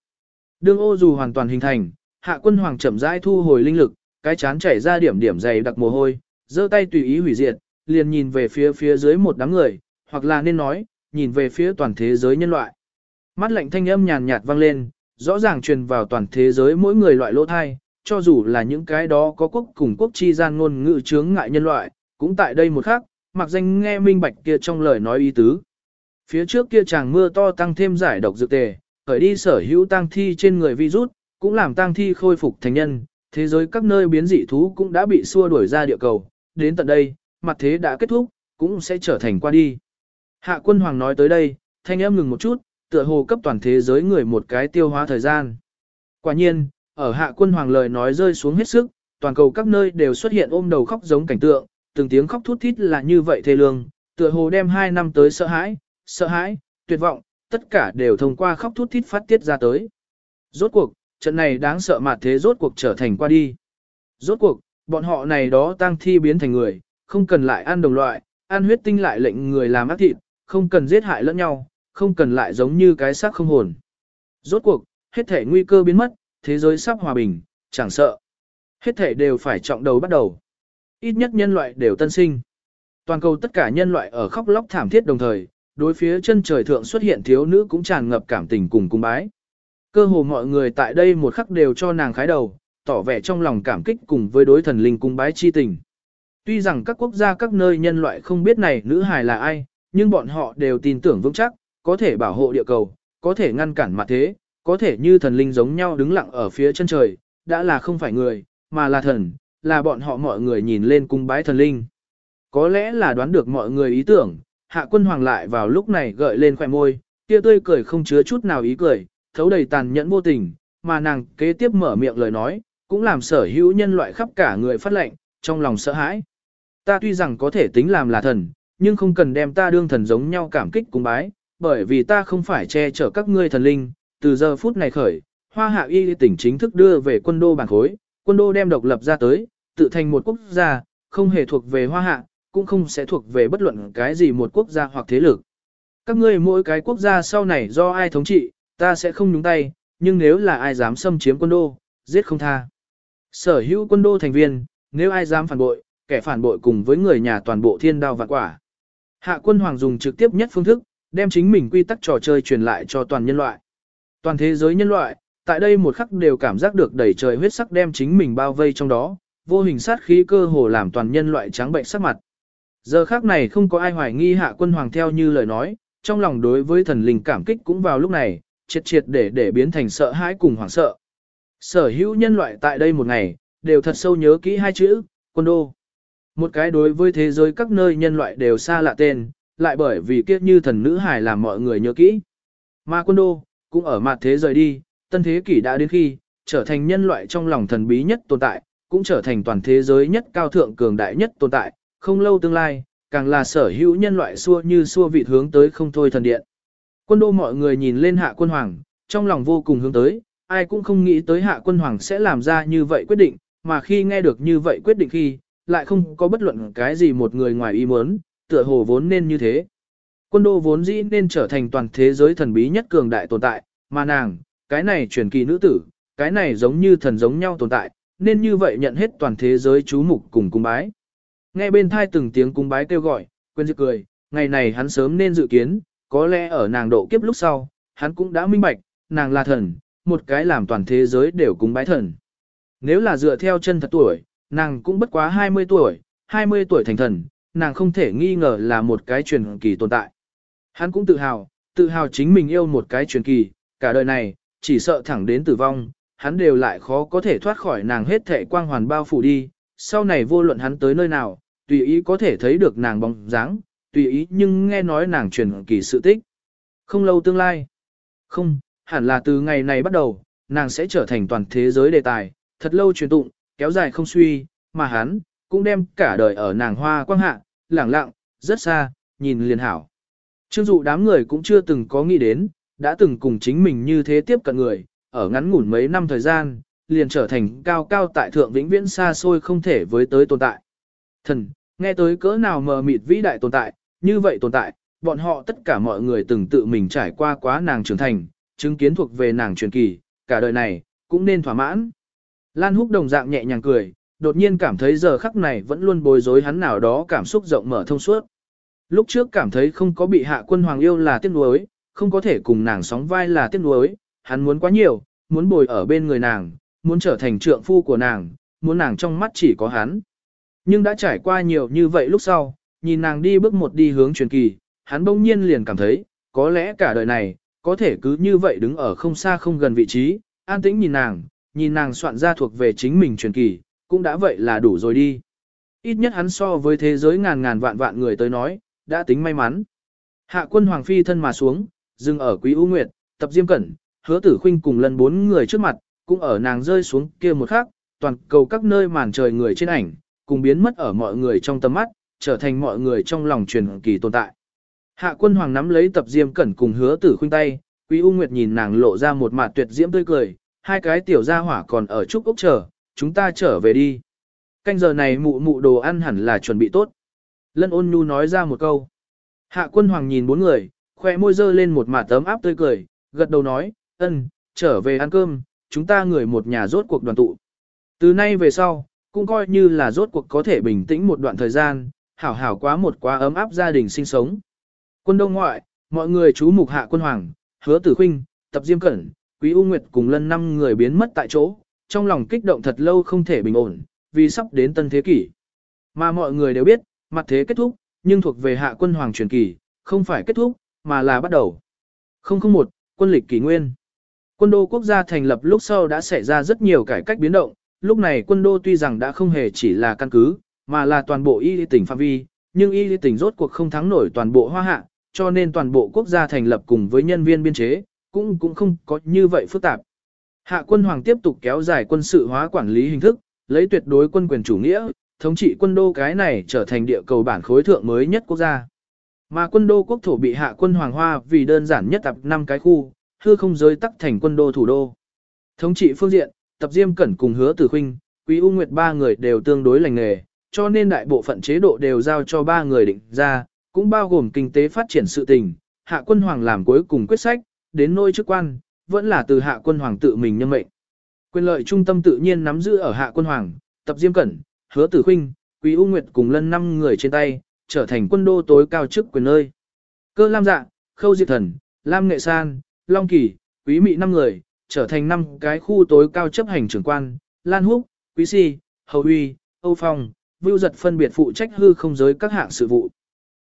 Đường ô dù hoàn toàn hình thành, hạ quân hoàng chậm rãi thu hồi linh lực, cái chán chảy ra điểm điểm dày đặc mồ hôi, giơ tay tùy ý hủy diệt, liền nhìn về phía phía dưới một đám người, hoặc là nên nói, nhìn về phía toàn thế giới nhân loại. Mắt lạnh thanh âm nhàn nhạt vang lên, rõ ràng truyền vào toàn thế giới mỗi người loại lỗ thai, cho dù là những cái đó có quốc cùng quốc chi gian ngôn ngữ chướng ngại nhân loại, cũng tại đây một khắc, mặc danh nghe minh bạch kia trong lời nói ý tứ. Phía trước kia chàng mưa to tăng thêm giải độc dược tề, khởi đi sở hữu tăng thi trên người virus, cũng làm tăng thi khôi phục thành nhân, thế giới các nơi biến dị thú cũng đã bị xua đuổi ra địa cầu, đến tận đây, mặt thế đã kết thúc, cũng sẽ trở thành qua đi. Hạ quân hoàng nói tới đây, thanh âm ngừng một chút, tựa hồ cấp toàn thế giới người một cái tiêu hóa thời gian. Quả nhiên, ở hạ quân hoàng lời nói rơi xuống hết sức, toàn cầu các nơi đều xuất hiện ôm đầu khóc giống cảnh tượng, từng tiếng khóc thút thít là như vậy thê lương, tựa hồ đem hai năm tới sợ hãi, sợ hãi, tuyệt vọng, tất cả đều thông qua khóc thút thít phát tiết ra tới. Rốt cuộc, trận này đáng sợ mà thế rốt cuộc trở thành qua đi. Rốt cuộc, bọn họ này đó tăng thi biến thành người, không cần lại ăn đồng loại, ăn huyết tinh lại lệnh người làm ác thịt, không cần giết hại lẫn nhau, không cần lại giống như cái xác không hồn. Rốt cuộc, hết thể nguy cơ biến mất, thế giới sắp hòa bình, chẳng sợ. Hết thể đều phải trọng đầu bắt đầu. Ít nhất nhân loại đều tân sinh. Toàn cầu tất cả nhân loại ở khóc lóc thảm thiết đồng thời, đối phía chân trời thượng xuất hiện thiếu nữ cũng tràn ngập cảm tình cùng cung bái. Cơ hồ mọi người tại đây một khắc đều cho nàng khái đầu, tỏ vẻ trong lòng cảm kích cùng với đối thần linh cung bái chi tình. Tuy rằng các quốc gia các nơi nhân loại không biết này nữ hài là ai, nhưng bọn họ đều tin tưởng vững chắc, có thể bảo hộ địa cầu, có thể ngăn cản mặt thế, có thể như thần linh giống nhau đứng lặng ở phía chân trời, đã là không phải người, mà là thần, là bọn họ mọi người nhìn lên cung bái thần linh. Có lẽ là đoán được mọi người ý tưởng, hạ quân hoàng lại vào lúc này gợi lên khoẻ môi, kia tươi cười không chứa chút nào ý cười, thấu đầy tàn nhẫn vô tình, mà nàng kế tiếp mở miệng lời nói, cũng làm sở hữu nhân loại khắp cả người phát lệnh, trong lòng sợ hãi. Ta tuy rằng có thể tính làm là thần, nhưng không cần đem ta đương thần giống nhau cảm kích cung bái, bởi vì ta không phải che chở các ngươi thần linh, từ giờ phút này khởi, hoa hạ y tỉnh chính thức đưa về quân đô bản khối, quân đô đem độc lập ra tới, tự thành một quốc gia, không hề thuộc về hoa hạ, cũng không sẽ thuộc về bất luận cái gì một quốc gia hoặc thế lực. Các ngươi mỗi cái quốc gia sau này do ai thống trị, ta sẽ không nhúng tay, nhưng nếu là ai dám xâm chiếm quân đô, giết không tha. Sở hữu quân đô thành viên, nếu ai dám phản bội, kẻ phản bội cùng với người nhà toàn bộ thiên đao vạn quả. Hạ quân hoàng dùng trực tiếp nhất phương thức, đem chính mình quy tắc trò chơi truyền lại cho toàn nhân loại. Toàn thế giới nhân loại, tại đây một khắc đều cảm giác được đẩy trời huyết sắc đem chính mình bao vây trong đó, vô hình sát khí cơ hồ làm toàn nhân loại trắng bệnh sắc mặt. Giờ khắc này không có ai hoài nghi hạ quân hoàng theo như lời nói, trong lòng đối với thần linh cảm kích cũng vào lúc này, triệt triệt để để biến thành sợ hãi cùng hoảng sợ. Sở hữu nhân loại tại đây một ngày, đều thật sâu nhớ kỹ hai chữ, quân đô. Một cái đối với thế giới các nơi nhân loại đều xa lạ tên, lại bởi vì kiếp như thần nữ hài làm mọi người nhớ kỹ. Mà quân đô, cũng ở mặt thế rời đi, tân thế kỷ đã đến khi, trở thành nhân loại trong lòng thần bí nhất tồn tại, cũng trở thành toàn thế giới nhất cao thượng cường đại nhất tồn tại, không lâu tương lai, càng là sở hữu nhân loại xua như xua vị hướng tới không thôi thần điện. Quân đô mọi người nhìn lên hạ quân hoàng, trong lòng vô cùng hướng tới, ai cũng không nghĩ tới hạ quân hoàng sẽ làm ra như vậy quyết định, mà khi nghe được như vậy quyết định khi, lại không có bất luận cái gì một người ngoài ý muốn, tựa hồ vốn nên như thế. Quân đô vốn dĩ nên trở thành toàn thế giới thần bí nhất cường đại tồn tại, mà nàng, cái này truyền kỳ nữ tử, cái này giống như thần giống nhau tồn tại, nên như vậy nhận hết toàn thế giới chú mục cùng cung bái. Nghe bên thai từng tiếng cung bái kêu gọi, quên dự cười, ngày này hắn sớm nên dự kiến, có lẽ ở nàng độ kiếp lúc sau, hắn cũng đã minh bạch, nàng là thần, một cái làm toàn thế giới đều cung bái thần. Nếu là dựa theo chân thật tuổi, nàng cũng bất quá 20 tuổi, 20 tuổi thành thần, nàng không thể nghi ngờ là một cái truyền kỳ tồn tại. Hắn cũng tự hào, tự hào chính mình yêu một cái truyền kỳ, cả đời này, chỉ sợ thẳng đến tử vong, hắn đều lại khó có thể thoát khỏi nàng hết thệ quang hoàn bao phủ đi, sau này vô luận hắn tới nơi nào, tùy ý có thể thấy được nàng bóng dáng, tùy ý nhưng nghe nói nàng truyền kỳ sự tích. Không lâu tương lai, không, hẳn là từ ngày này bắt đầu, nàng sẽ trở thành toàn thế giới đề tài, thật lâu truyền tụng, kéo dài không suy, mà hắn, cũng đem cả đời ở nàng hoa quang hạ, lẳng lặng, rất xa, nhìn liền hảo. Trương dụ đám người cũng chưa từng có nghĩ đến, đã từng cùng chính mình như thế tiếp cận người, ở ngắn ngủn mấy năm thời gian, liền trở thành cao cao tại thượng vĩnh viễn xa xôi không thể với tới tồn tại. Thần, nghe tới cỡ nào mờ mịt vĩ đại tồn tại, như vậy tồn tại, bọn họ tất cả mọi người từng tự mình trải qua quá nàng trưởng thành, chứng kiến thuộc về nàng truyền kỳ, cả đời này, cũng nên thỏa mãn. Lan Húc đồng dạng nhẹ nhàng cười, đột nhiên cảm thấy giờ khắc này vẫn luôn bối rối hắn nào đó cảm xúc rộng mở thông suốt. Lúc trước cảm thấy không có bị hạ quân hoàng yêu là tiếc nuối, không có thể cùng nàng sóng vai là tiếc nuối, hắn muốn quá nhiều, muốn bồi ở bên người nàng, muốn trở thành trượng phu của nàng, muốn nàng trong mắt chỉ có hắn. Nhưng đã trải qua nhiều như vậy lúc sau, nhìn nàng đi bước một đi hướng truyền kỳ, hắn bỗng nhiên liền cảm thấy, có lẽ cả đời này, có thể cứ như vậy đứng ở không xa không gần vị trí, an tĩnh nhìn nàng, nhìn nàng soạn ra thuộc về chính mình truyền kỳ, cũng đã vậy là đủ rồi đi. Ít nhất hắn so với thế giới ngàn ngàn vạn vạn người tới nói, đã tính may mắn. Hạ quân Hoàng Phi thân mà xuống, dừng ở Quý U Nguyệt, tập Diêm Cẩn, hứa tử khinh cùng lần bốn người trước mặt, cũng ở nàng rơi xuống kia một khắc, toàn cầu các nơi màn trời người trên ảnh, cùng biến mất ở mọi người trong tầm mắt, trở thành mọi người trong lòng truyền kỳ tồn tại. Hạ quân hoàng nắm lấy tập diêm cẩn cùng hứa tử khinh tay, Quý U Nguyệt nhìn nàng lộ ra một mặt tuyệt diễm tươi cười, hai cái tiểu gia hỏa còn ở trúc ốc chờ, chúng ta trở về đi. Canh giờ này mụ mụ đồ ăn hẳn là chuẩn bị tốt. Lân ôn nhu nói ra một câu. Hạ quân hoàng nhìn bốn người, khoe môi dơ lên một mả tấm áp tươi cười, gật đầu nói, ân, trở về ăn cơm, chúng ta người một nhà rốt cuộc đoàn tụ. Từ nay về sau, cũng coi như là rốt cuộc có thể bình tĩnh một đoạn thời gian, hảo hảo quá một quá ấm áp gia đình sinh sống. Quân đông ngoại, mọi người chú mục hạ quân hoàng, hứa tử khinh, tập diêm cẩn, quý u nguyệt cùng lân năm người biến mất tại chỗ, trong lòng kích động thật lâu không thể bình ổn, vì sắp đến tân thế kỷ. Mà mọi người đều biết, mặt thế kết thúc, nhưng thuộc về hạ quân hoàng truyền kỳ, không phải kết thúc, mà là bắt đầu. 001, quân lịch kỷ nguyên. Quân đô quốc gia thành lập lúc sau đã xảy ra rất nhiều cải cách biến động, lúc này quân đô tuy rằng đã không hề chỉ là căn cứ, mà là toàn bộ y tỉnh phạm vi, nhưng y tỉnh rốt cuộc không thắng nổi toàn bộ hoa hạ, cho nên toàn bộ quốc gia thành lập cùng với nhân viên biên chế, cũng cũng không có như vậy phức tạp. Hạ quân hoàng tiếp tục kéo dài quân sự hóa quản lý hình thức, lấy tuyệt đối quân quyền chủ nghĩa, thống trị quân đô cái này trở thành địa cầu bản khối thượng mới nhất quốc gia. Mà quân đô quốc thổ bị hạ quân hoàng hoa vì đơn giản nhất tập 5 cái khu, hư không giới tắc thành quân đô thủ đô. Thống trị phương diện, tập diêm cẩn cùng hứa tử khinh, quý u nguyệt ba người đều tương đối lành nghề, cho nên đại bộ phận chế độ đều giao cho ba người định ra, cũng bao gồm kinh tế phát triển sự tình, hạ quân hoàng làm cuối cùng quyết sách, đến nôi chức quan, vẫn là từ hạ quân hoàng tự mình nhân mệnh. Quyền lợi trung tâm tự nhiên nắm giữ ở hạ quân hoàng, tập diêm cẩn, hứa tử khinh, quý u nguyệt cùng lân năm người trên tay, trở thành quân đô tối cao chức quyền nơi. Cơ Lam Dạ, Khâu Diệt Thần, Lam Nghệ San, Long Kỳ, Quý Mị năm người, trở thành năm cái khu tối cao chấp hành trưởng quan, Lan Húc, Quý Si, Hầu Huy, Âu Phong, Vưu Giật phân biệt phụ trách hư không giới các hạng sự vụ.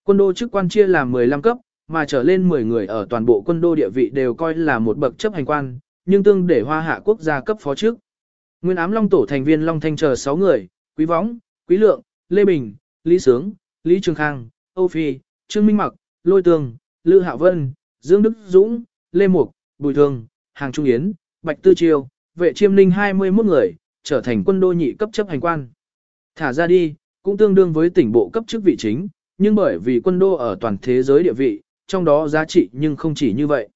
Quân đô chức quan chia làm 15 cấp, mà trở lên 10 người ở toàn bộ quân đô địa vị đều coi là một bậc chấp hành quan, nhưng tương để hoa hạ quốc gia cấp phó trước. Nguyên ám Long Tổ thành viên Long Thanh chờ 6 người, Quý Võng, Quý Lượng, Lê Bình, Lý Sướng, Lý Trường Khang, Âu Phi, Trương Minh Mặc, Lôi Tường, Lư Hạ Vân, Dương Đức Dũng, Lê Mục, Bùi Thương, Hàng Trung Yến, Bạch Tư Triều, vệ chiêm ninh 21 người, trở thành quân đô nhị cấp chấp hành quan. Thả ra đi, cũng tương đương với tỉnh bộ cấp chức vị chính, nhưng bởi vì quân đô ở toàn thế giới địa vị, trong đó giá trị nhưng không chỉ như vậy.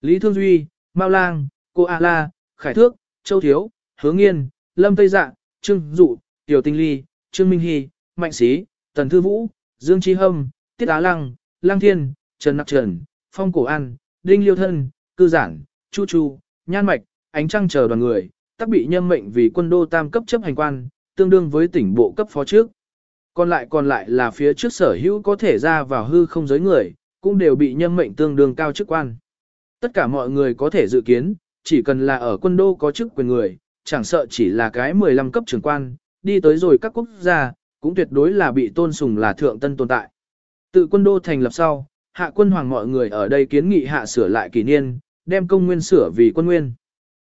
Lý Thương Duy, Mao Lang, Cô A La, Khải Thước, Châu Thiếu, Hướng Nghiên, Lâm Tây Dạ, Trương Dụ, Tiểu Tinh Ly, Trương Minh Hy, Mạnh Sĩ, Tần Thư Vũ, Dương Chi Hâm, Tiết Á Lăng, Lang Thiên, Trần Nặc Trần, Phong Cổ An, Đinh Liêu Thân, Cư Giản, Chu Chu, Nhan Mạch, Ánh Trăng chờ đoàn người, tác bị nhâm mệnh vì quân đô tam cấp chấp hành quan, tương đương với tỉnh bộ cấp phó trước. Còn lại còn lại là phía trước sở hữu có thể ra vào hư không giới người, cũng đều bị nhâm mệnh tương đương cao chức quan. Tất cả mọi người có thể dự kiến, chỉ cần là ở quân đô có chức quyền người, chẳng sợ chỉ là cái 15 cấp trưởng quan, đi tới rồi các quốc gia, cũng tuyệt đối là bị tôn sùng là thượng tân tồn tại. Tự quân đô thành lập sau, hạ quân hoàng mọi người ở đây kiến nghị hạ sửa lại kỷ niên, đem công nguyên sửa vì quân nguyên.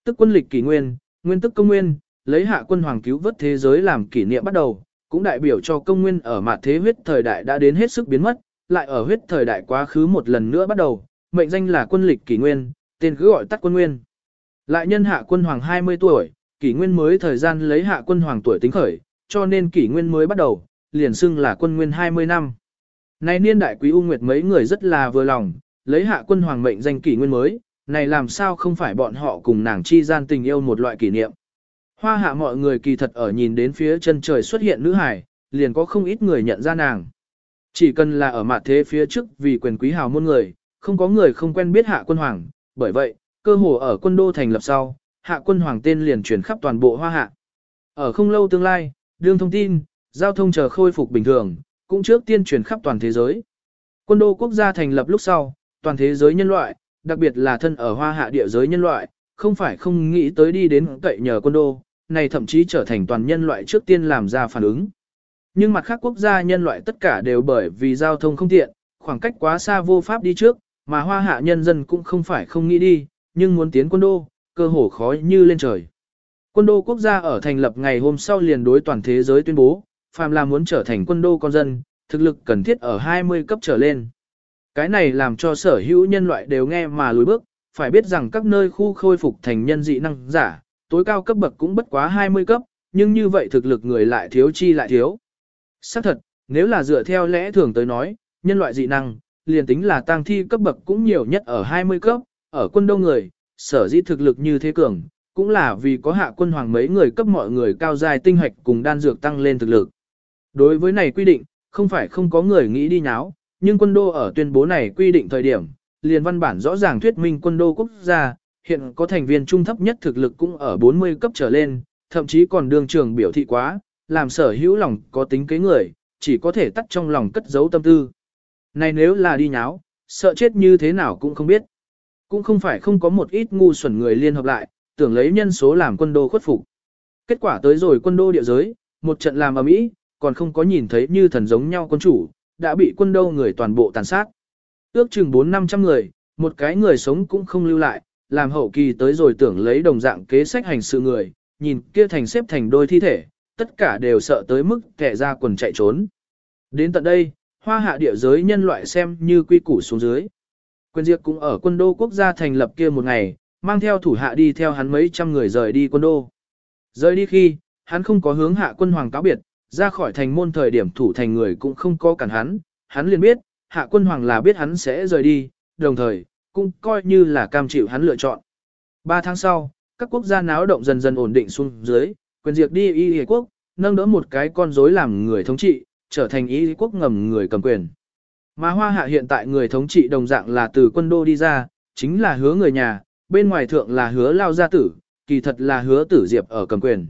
Tức quân lịch kỷ nguyên, nguyên tức công nguyên, lấy hạ quân hoàng cứu vớt thế giới làm kỷ niệm bắt đầu, cũng đại biểu cho công nguyên ở mặt thế huyết thời đại đã đến hết sức biến mất, lại ở huyết thời đại quá khứ một lần nữa bắt đầu, mệnh danh là quân lịch kỷ nguyên, tên cứ gọi tắt quân nguyên. Lại nhân hạ quân hoàng 20 tuổi, kỷ nguyên mới thời gian lấy hạ quân hoàng tuổi tính khởi, cho nên kỷ nguyên mới bắt đầu, liền xưng là quân nguyên 20 năm. Nay niên đại quý U Nguyệt mấy người rất là vừa lòng, lấy hạ quân hoàng mệnh danh kỷ nguyên mới, này làm sao không phải bọn họ cùng nàng chi gian tình yêu một loại kỷ niệm. Hoa hạ mọi người kỳ thật ở nhìn đến phía chân trời xuất hiện nữ hải, liền có không ít người nhận ra nàng. Chỉ cần là ở mặt thế phía trước vì quyền quý hào môn người, không có người không quen biết hạ quân hoàng, bởi vậy, cơ hồ ở quân đô thành lập sau, hạ quân hoàng tên liền truyền khắp toàn bộ hoa hạ. Ở không lâu tương lai, đương thông tin, giao thông chờ khôi phục bình thường, cũng trước tiên truyền khắp toàn thế giới. Quân đô quốc gia thành lập lúc sau, toàn thế giới nhân loại, đặc biệt là thân ở hoa hạ địa giới nhân loại, không phải không nghĩ tới đi đến cậy nhờ quân đô, này thậm chí trở thành toàn nhân loại trước tiên làm ra phản ứng. Nhưng mặt khác quốc gia nhân loại tất cả đều bởi vì giao thông không tiện, khoảng cách quá xa vô pháp đi trước, mà hoa hạ nhân dân cũng không phải không nghĩ đi, nhưng muốn tiến quân đô, cơ hồ khó như lên trời. Quân đô quốc gia ở thành lập ngày hôm sau liền đối toàn thế giới tuyên bố, phàm là muốn trở thành quân đô con dân, thực lực cần thiết ở 20 cấp trở lên. Cái này làm cho sở hữu nhân loại đều nghe mà lùi bước, phải biết rằng các nơi khu khôi phục thành nhân dị năng giả, tối cao cấp bậc cũng bất quá 20 cấp, nhưng như vậy thực lực người lại thiếu chi lại thiếu. Xác thật, nếu là dựa theo lẽ thường tới nói, nhân loại dị năng, liền tính là tăng thi cấp bậc cũng nhiều nhất ở 20 cấp, ở quân đông người, sở dĩ thực lực như thế cường, cũng là vì có hạ quân hoàng mấy người cấp mọi người cao dài tinh hoạch cùng đan dược tăng lên thực lực. Đối với này quy định, không phải không có người nghĩ đi nháo, nhưng quân đô ở tuyên bố này quy định thời điểm, liền văn bản rõ ràng thuyết minh quân đô quốc gia, hiện có thành viên trung thấp nhất thực lực cũng ở 40 cấp trở lên, thậm chí còn đường trường biểu thị quá, làm sở hữu lòng có tính kế người, chỉ có thể tắt trong lòng cất giấu tâm tư. Này nếu là đi nháo, sợ chết như thế nào cũng không biết. Cũng không phải không có một ít ngu xuẩn người liên hợp lại, tưởng lấy nhân số làm quân đô khuất phục. Kết quả tới rồi quân đô địa giới, một trận làm ở mỹ, còn không có nhìn thấy như thần giống nhau quân chủ, đã bị quân đô người toàn bộ tàn sát. Ước chừng 4-500 người, một cái người sống cũng không lưu lại, làm hậu kỳ tới rồi tưởng lấy đồng dạng kế sách hành sự người, nhìn kia thành xếp thành đôi thi thể, tất cả đều sợ tới mức kẻ ra quần chạy trốn. Đến tận đây, hoa hạ địa giới nhân loại xem như quy củ xuống dưới. Quyền Diệp cũng ở quân đô quốc gia thành lập kia một ngày, mang theo thủ hạ đi theo hắn mấy trăm người rời đi quân đô. Rời đi khi, hắn không có hướng hạ quân hoàng cáo biệt, ra khỏi thành môn thời điểm thủ thành người cũng không có cản hắn, hắn liền biết, hạ quân hoàng là biết hắn sẽ rời đi, đồng thời, cũng coi như là cam chịu hắn lựa chọn. Ba tháng sau, các quốc gia náo động dần dần ổn định xuống dưới, quyền diệt đi y y quốc, nâng đỡ một cái con rối làm người thống trị, trở thành y quốc ngầm người cầm quyền. Mà hoa hạ hiện tại người thống trị đồng dạng là từ quân đô đi ra, chính là hứa người nhà, bên ngoài thượng là hứa lao gia tử, kỳ thật là hứa tử diệp ở cầm quyền.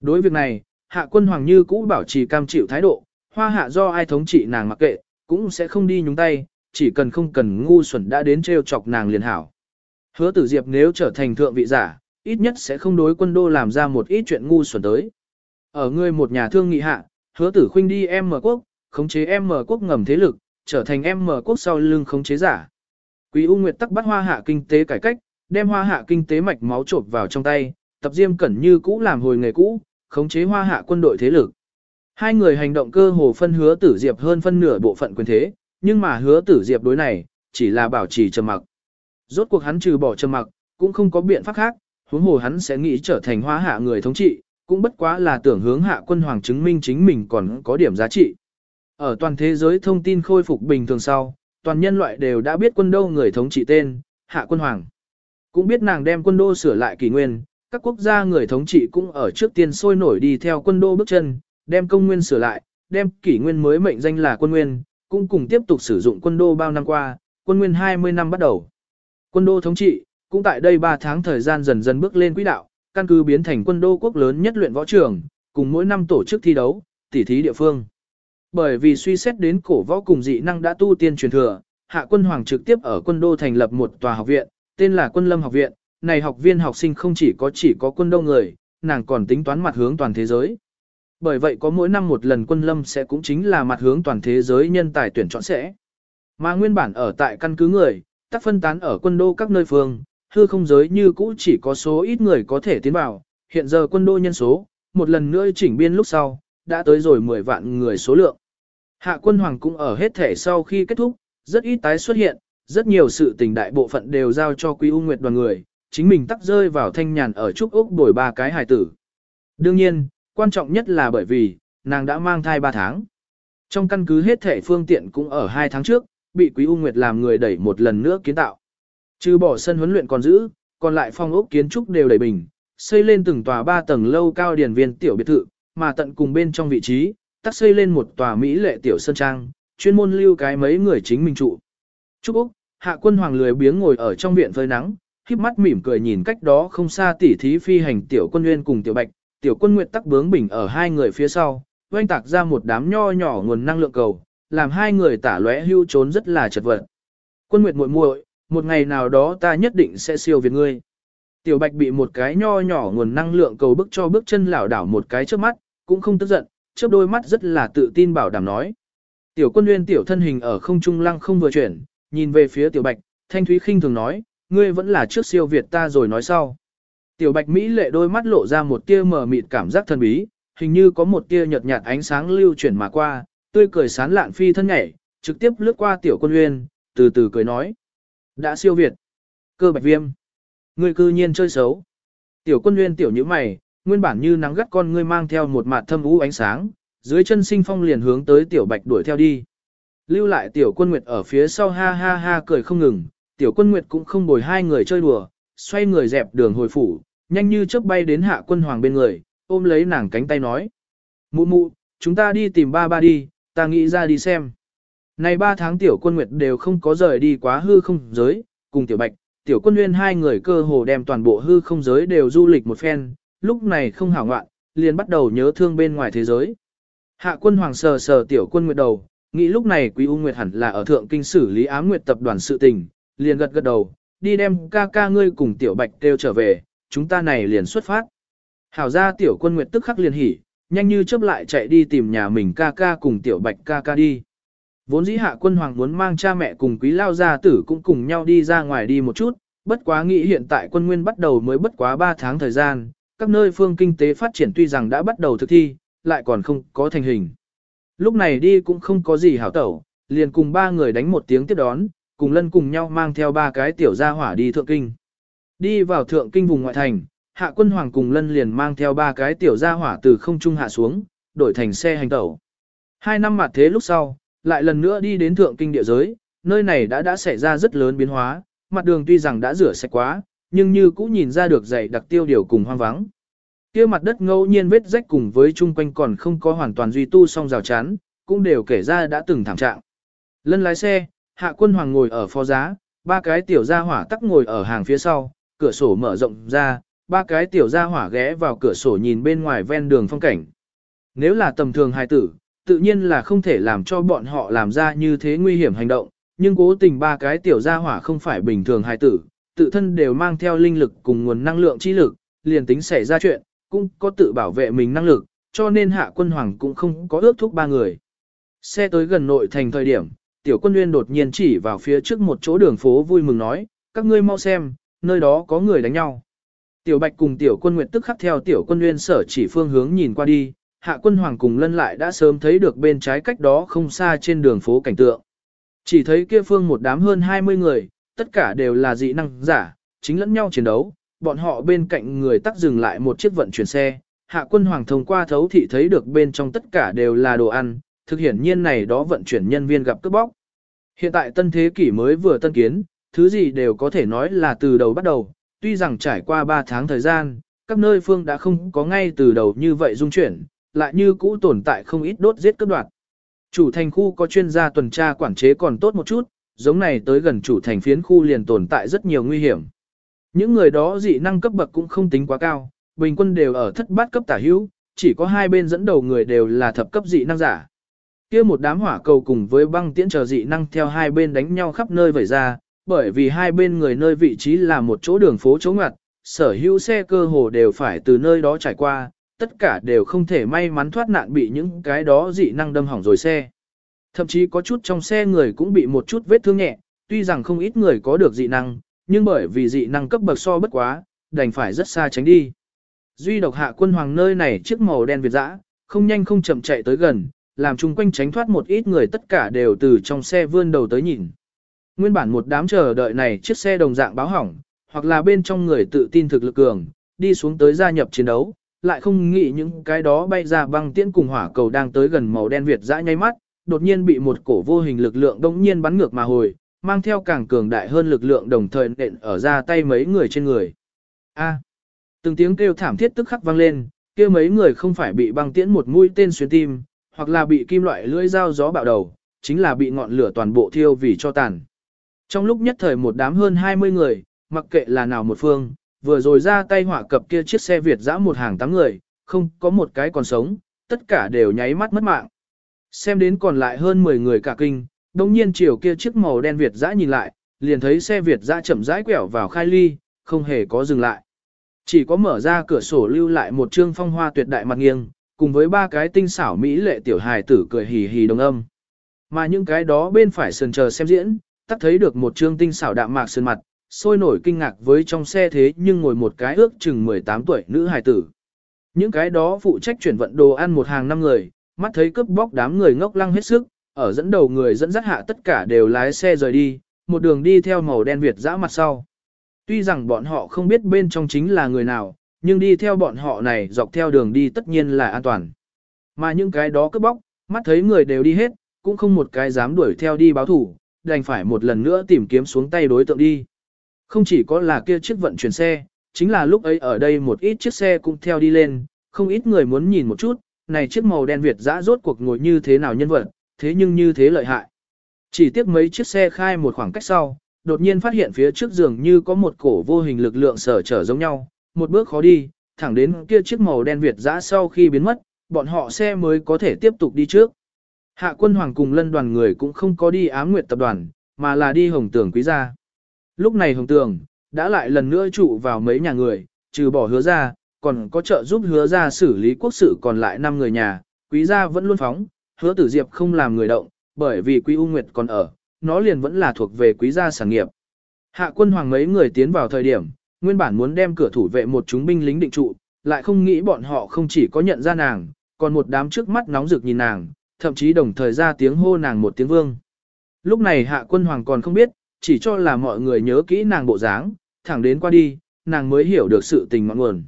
Đối việc này, hạ quân hoàng như cũ bảo trì cam chịu thái độ, hoa hạ do ai thống trị nàng mặc kệ, cũng sẽ không đi nhúng tay, chỉ cần không cần ngu xuẩn đã đến treo chọc nàng liền hảo. Hứa tử diệp nếu trở thành thượng vị giả, ít nhất sẽ không đối quân đô làm ra một ít chuyện ngu xuẩn tới. Ở ngươi một nhà thương nghị hạ, hứa tử khuynh đi em mở quốc, khống chế em mở quốc ngầm thế lực, trở thành em mở quốc sau lưng khống chế giả. Quý U Nguyệt tắc bắt hoa hạ kinh tế cải cách, đem hoa hạ kinh tế mạch máu trộn vào trong tay, tập diêm cẩn như cũ làm hồi nghề cũ, khống chế hoa hạ quân đội thế lực. Hai người hành động cơ hồ phân hứa tử diệp hơn phân nửa bộ phận quyền thế, nhưng mà hứa tử diệp đối này, chỉ là bảo trì trầm mặc. Rốt cuộc hắn trừ bỏ trầm mặc, cũng không có biện pháp khác, huống hồ hắn sẽ nghĩ trở thành hoa hạ người thống trị, cũng bất quá là tưởng hướng hạ quân hoàng chứng minh chính mình còn có điểm giá trị. Ở toàn thế giới thông tin khôi phục bình thường sau, toàn nhân loại đều đã biết quân đô người thống trị tên, hạ quân hoàng. Cũng biết nàng đem quân đô sửa lại kỷ nguyên, các quốc gia người thống trị cũng ở trước tiên sôi nổi đi theo quân đô bước chân, đem công nguyên sửa lại, đem kỷ nguyên mới mệnh danh là quân nguyên, cũng cùng tiếp tục sử dụng quân đô bao năm qua, quân nguyên 20 năm bắt đầu. Quân đô thống trị, cũng tại đây 3 tháng thời gian dần dần bước lên quỹ đạo, căn cứ biến thành quân đô quốc lớn nhất luyện võ trường, cùng mỗi năm tổ chức thi đấu, tỉ thí địa phương. Bởi vì suy xét đến cổ võ cùng dị năng đã tu tiên truyền thừa, hạ quân hoàng trực tiếp ở quân đô thành lập một tòa học viện, tên là quân lâm học viện, này học viên học sinh không chỉ có chỉ có quân đô người, nàng còn tính toán mặt hướng toàn thế giới. Bởi vậy có mỗi năm một lần quân lâm sẽ cũng chính là mặt hướng toàn thế giới nhân tài tuyển chọn sẽ. Mà nguyên bản ở tại căn cứ người, tác phân tán ở quân đô các nơi phương, hư không giới như cũ chỉ có số ít người có thể tiến vào, hiện giờ quân đô nhân số, một lần nữa chỉnh biên lúc sau, đã tới rồi 10 vạn người số lượng. Hạ quân hoàng cũng ở hết thể sau khi kết thúc, rất ít tái xuất hiện, rất nhiều sự tình đại bộ phận đều giao cho Quý U Nguyệt đoàn người, chính mình tắc rơi vào thanh nhàn ở trúc úc đổi ba cái hài tử. Đương nhiên, quan trọng nhất là bởi vì, nàng đã mang thai 3 tháng. Trong căn cứ hết thể phương tiện cũng ở 2 tháng trước, bị Quý U Nguyệt làm người đẩy một lần nữa kiến tạo. Trừ bỏ sân huấn luyện còn giữ, còn lại phong ốc kiến trúc đều đầy bình, xây lên từng tòa 3 tầng lâu cao điển viên tiểu biệt thự, mà tận cùng bên trong vị trí, tắc xây lên một tòa mỹ lệ tiểu sân trang, chuyên môn lưu cái mấy người chính mình trụ. Trúc Úc, hạ quân hoàng lười biếng ngồi ở trong viện phơi nắng, híp mắt mỉm cười nhìn cách đó không xa tỉ thí phi hành tiểu quân nguyên cùng tiểu bạch, tiểu quân nguyệt tắc bướng bình ở hai người phía sau, oanh tạc ra một đám nho nhỏ nguồn năng lượng cầu, làm hai người tả lóe hưu trốn rất là chật vật. Quân Nguyệt muội muội, một ngày nào đó ta nhất định sẽ siêu việt ngươi. Tiểu Bạch bị một cái nho nhỏ nguồn năng lượng cầu bức cho bước chân lảo đảo một cái trước mắt, cũng không tức giận, chớp đôi mắt rất là tự tin bảo đảm nói. Tiểu quân nguyên tiểu thân hình ở không trung lăng không vừa chuyển, nhìn về phía tiểu bạch, thanh thúy khinh thường nói, ngươi vẫn là trước siêu việt ta rồi nói sau. Tiểu bạch Mỹ lệ đôi mắt lộ ra một tia mờ mịt cảm giác thân bí, hình như có một tia nhợt nhạt ánh sáng lưu chuyển mà qua, tươi cười sán lạn phi thân nhảy, trực tiếp lướt qua tiểu quân nguyên, từ từ cười nói. Đã siêu việt. Cơ bạch viêm. Ngươi cư nhiên chơi xấu. Tiểu quân nguyên tiểu như mày, nguyên bản như nắng gắt con ngươi mang theo một mạt thâm u ánh sáng, dưới chân sinh phong liền hướng tới tiểu bạch đuổi theo đi. Lưu lại tiểu quân nguyệt ở phía sau ha ha ha cười không ngừng, tiểu quân nguyệt cũng không bồi hai người chơi đùa, xoay người dẹp đường hồi phủ, nhanh như chớp bay đến hạ quân hoàng bên người, ôm lấy nàng cánh tay nói. Mụ mụ, chúng ta đi tìm ba ba đi, ta nghĩ ra đi xem. Này ba tháng tiểu quân nguyệt đều không có rời đi quá hư không giới, cùng tiểu bạch, tiểu quân nguyên hai người cơ hồ đem toàn bộ hư không giới đều du lịch một phen, lúc này không hảo ngoạn, liền bắt đầu nhớ thương bên ngoài thế giới. Hạ quân hoàng sờ sờ tiểu quân nguyệt đầu, nghĩ lúc này quý u nguyệt hẳn là ở thượng kinh xử lý ám nguyệt tập đoàn sự tình, liền gật gật đầu, đi đem ca ca ngươi cùng tiểu bạch kêu trở về, chúng ta này liền xuất phát. Hảo ra tiểu quân nguyệt tức khắc liền hỉ, nhanh như chớp lại chạy đi tìm nhà mình ca ca cùng tiểu bạch ca ca đi. Vốn dĩ hạ quân hoàng muốn mang cha mẹ cùng quý lao gia tử cũng cùng nhau đi ra ngoài đi một chút, bất quá nghĩ hiện tại quân nguyên bắt đầu mới bất quá 3 tháng thời gian, các nơi phương kinh tế phát triển tuy rằng đã bắt đầu thực thi, lại còn không có thành hình. Lúc này đi cũng không có gì hảo tẩu, liền cùng ba người đánh một tiếng tiếp đón, cùng lân cùng nhau mang theo ba cái tiểu gia hỏa đi thượng kinh. Đi vào thượng kinh vùng ngoại thành, hạ quân hoàng cùng lân liền mang theo ba cái tiểu gia hỏa từ không trung hạ xuống, đổi thành xe hành tẩu. Hai năm mặt thế lúc sau, lại lần nữa đi đến thượng kinh địa giới, nơi này đã đã xảy ra rất lớn biến hóa, mặt đường tuy rằng đã rửa sạch quá, nhưng như cũng nhìn ra được dày đặc tiêu điều cùng hoang vắng. Kia mặt đất ngẫu nhiên vết rách cùng với chung quanh còn không có hoàn toàn duy tu xong rào chắn, cũng đều kể ra đã từng thảm trạng. Lân lái xe, hạ quân hoàng ngồi ở phó giá, ba cái tiểu gia hỏa tắc ngồi ở hàng phía sau, cửa sổ mở rộng ra, ba cái tiểu gia hỏa ghé vào cửa sổ nhìn bên ngoài ven đường phong cảnh. Nếu là tầm thường hài tử, tự nhiên là không thể làm cho bọn họ làm ra như thế nguy hiểm hành động, nhưng cố tình ba cái tiểu gia hỏa không phải bình thường hài tử, tự thân đều mang theo linh lực cùng nguồn năng lượng chi lực, liền tính xảy ra chuyện, cũng có tự bảo vệ mình năng lực, cho nên hạ quân hoàng cũng không có ước thúc ba người. Xe tới gần nội thành thời điểm, tiểu quân nguyên đột nhiên chỉ vào phía trước một chỗ đường phố vui mừng nói, các ngươi mau xem, nơi đó có người đánh nhau. Tiểu bạch cùng tiểu quân nguyện tức khắc theo tiểu quân nguyên sở chỉ phương hướng nhìn qua đi, hạ quân hoàng cùng lân lại đã sớm thấy được bên trái cách đó không xa trên đường phố cảnh tượng. Chỉ thấy kia phương một đám hơn 20 người, tất cả đều là dị năng giả, chính lẫn nhau chiến đấu, bọn họ bên cạnh người tắt dừng lại một chiếc vận chuyển xe, hạ quân hoàng thông qua thấu thị thấy được bên trong tất cả đều là đồ ăn, thực hiển nhiên này đó vận chuyển nhân viên gặp cướp bóc. Hiện tại tân thế kỷ mới vừa tân kiến, thứ gì đều có thể nói là từ đầu bắt đầu, tuy rằng trải qua 3 tháng thời gian, các nơi phương đã không có ngay từ đầu như vậy dung chuyển, lại như cũ tồn tại không ít đốt giết cướp đoạt. Chủ thành khu có chuyên gia tuần tra quản chế còn tốt một chút, giống này tới gần chủ thành phiến khu liền tồn tại rất nhiều nguy hiểm. Những người đó dị năng cấp bậc cũng không tính quá cao, bình quân đều ở thất bát cấp tả hữu, chỉ có hai bên dẫn đầu người đều là thập cấp dị năng giả. Kia một đám hỏa cầu cùng với băng tiễn chờ dị năng theo hai bên đánh nhau khắp nơi vẩy ra, bởi vì hai bên người nơi vị trí là một chỗ đường phố chống ngặt, sở hữu xe cơ hồ đều phải từ nơi đó trải qua, tất cả đều không thể may mắn thoát nạn bị những cái đó dị năng đâm hỏng rồi xe. Thậm chí có chút trong xe người cũng bị một chút vết thương nhẹ, tuy rằng không ít người có được dị năng, nhưng bởi vì dị năng cấp bậc so bất quá, đành phải rất xa tránh đi. Duy độc hạ quân hoàng nơi này chiếc màu đen việt dã, không nhanh không chậm chạy tới gần, làm chung quanh tránh thoát một ít người tất cả đều từ trong xe vươn đầu tới nhìn. Nguyên bản một đám chờ đợi này chiếc xe đồng dạng báo hỏng, hoặc là bên trong người tự tin thực lực cường, đi xuống tới gia nhập chiến đấu, lại không nghĩ những cái đó bay ra băng tiễn cùng hỏa cầu đang tới gần màu đen Việt dã nháy mắt, đột nhiên bị một cổ vô hình lực lượng đông nhiên bắn ngược mà hồi, mang theo càng cường đại hơn lực lượng đồng thời nện ở ra tay mấy người trên người. A. từng tiếng kêu thảm thiết tức khắc vang lên, kia mấy người không phải bị băng tiễn một mũi tên xuyên tim, hoặc là bị kim loại lưỡi dao gió bạo đầu, chính là bị ngọn lửa toàn bộ thiêu vì cho tàn. Trong lúc nhất thời một đám hơn 20 người, mặc kệ là nào một phương, vừa rồi ra tay hỏa cập kia chiếc xe Việt dã một hàng tám người, không có một cái còn sống, tất cả đều nháy mắt mất mạng. Xem đến còn lại hơn 10 người cả kinh, đồng nhiên chiều kia chiếc màu đen Việt dã nhìn lại, liền thấy xe Việt dã chậm rãi quẹo vào khai ly, không hề có dừng lại. Chỉ có mở ra cửa sổ lưu lại một trương phong hoa tuyệt đại mặt nghiêng, cùng với ba cái tinh xảo mỹ lệ tiểu hài tử cười hì hì đồng âm. Mà những cái đó bên phải sườn chờ xem diễn, tắt thấy được một trương tinh xảo đạm mạc sườn mặt, sôi nổi kinh ngạc với trong xe thế nhưng ngồi một cái ước chừng 18 tuổi nữ hài tử. Những cái đó phụ trách chuyển vận đồ ăn một hàng năm người, mắt thấy cướp bóc đám người ngốc lăng hết sức, ở dẫn đầu người dẫn dắt hạ tất cả đều lái xe rời đi, một đường đi theo màu đen Việt dã mặt sau. Tuy rằng bọn họ không biết bên trong chính là người nào, nhưng đi theo bọn họ này dọc theo đường đi tất nhiên là an toàn. Mà những cái đó cướp bóc, mắt thấy người đều đi hết, cũng không một cái dám đuổi theo đi báo thủ, đành phải một lần nữa tìm kiếm xuống tay đối tượng đi. Không chỉ có là kia chiếc vận chuyển xe, chính là lúc ấy ở đây một ít chiếc xe cũng theo đi lên, không ít người muốn nhìn một chút, này chiếc màu đen Việt dã rốt cuộc ngồi như thế nào nhân vật, thế nhưng như thế lợi hại. Chỉ tiếc mấy chiếc xe khai một khoảng cách sau, đột nhiên phát hiện phía trước giường như có một cổ vô hình lực lượng sở trở giống nhau, một bước khó đi, thẳng đến kia chiếc màu đen Việt dã sau khi biến mất, bọn họ xe mới có thể tiếp tục đi trước. Hạ quân hoàng cùng lân đoàn người cũng không có đi ám nguyệt tập đoàn, mà là đi hồng tường quý gia. Lúc này hồng tường, đã lại lần nữa trụ vào mấy nhà người, trừ bỏ hứa ra, còn có trợ giúp hứa ra xử lý quốc sự còn lại 5 người nhà, quý gia vẫn luôn phóng, hứa tử diệp không làm người động, bởi vì quý U Nguyệt còn ở, nó liền vẫn là thuộc về quý gia sản nghiệp. Hạ quân hoàng mấy người tiến vào thời điểm, nguyên bản muốn đem cửa thủ vệ một chúng binh lính định trụ, lại không nghĩ bọn họ không chỉ có nhận ra nàng, còn một đám trước mắt nóng rực nhìn nàng, thậm chí đồng thời ra tiếng hô nàng một tiếng vương. Lúc này hạ quân hoàng còn không biết, chỉ cho là mọi người nhớ kỹ nàng bộ dáng, thẳng đến qua đi, nàng mới hiểu được sự tình mọi nguồn.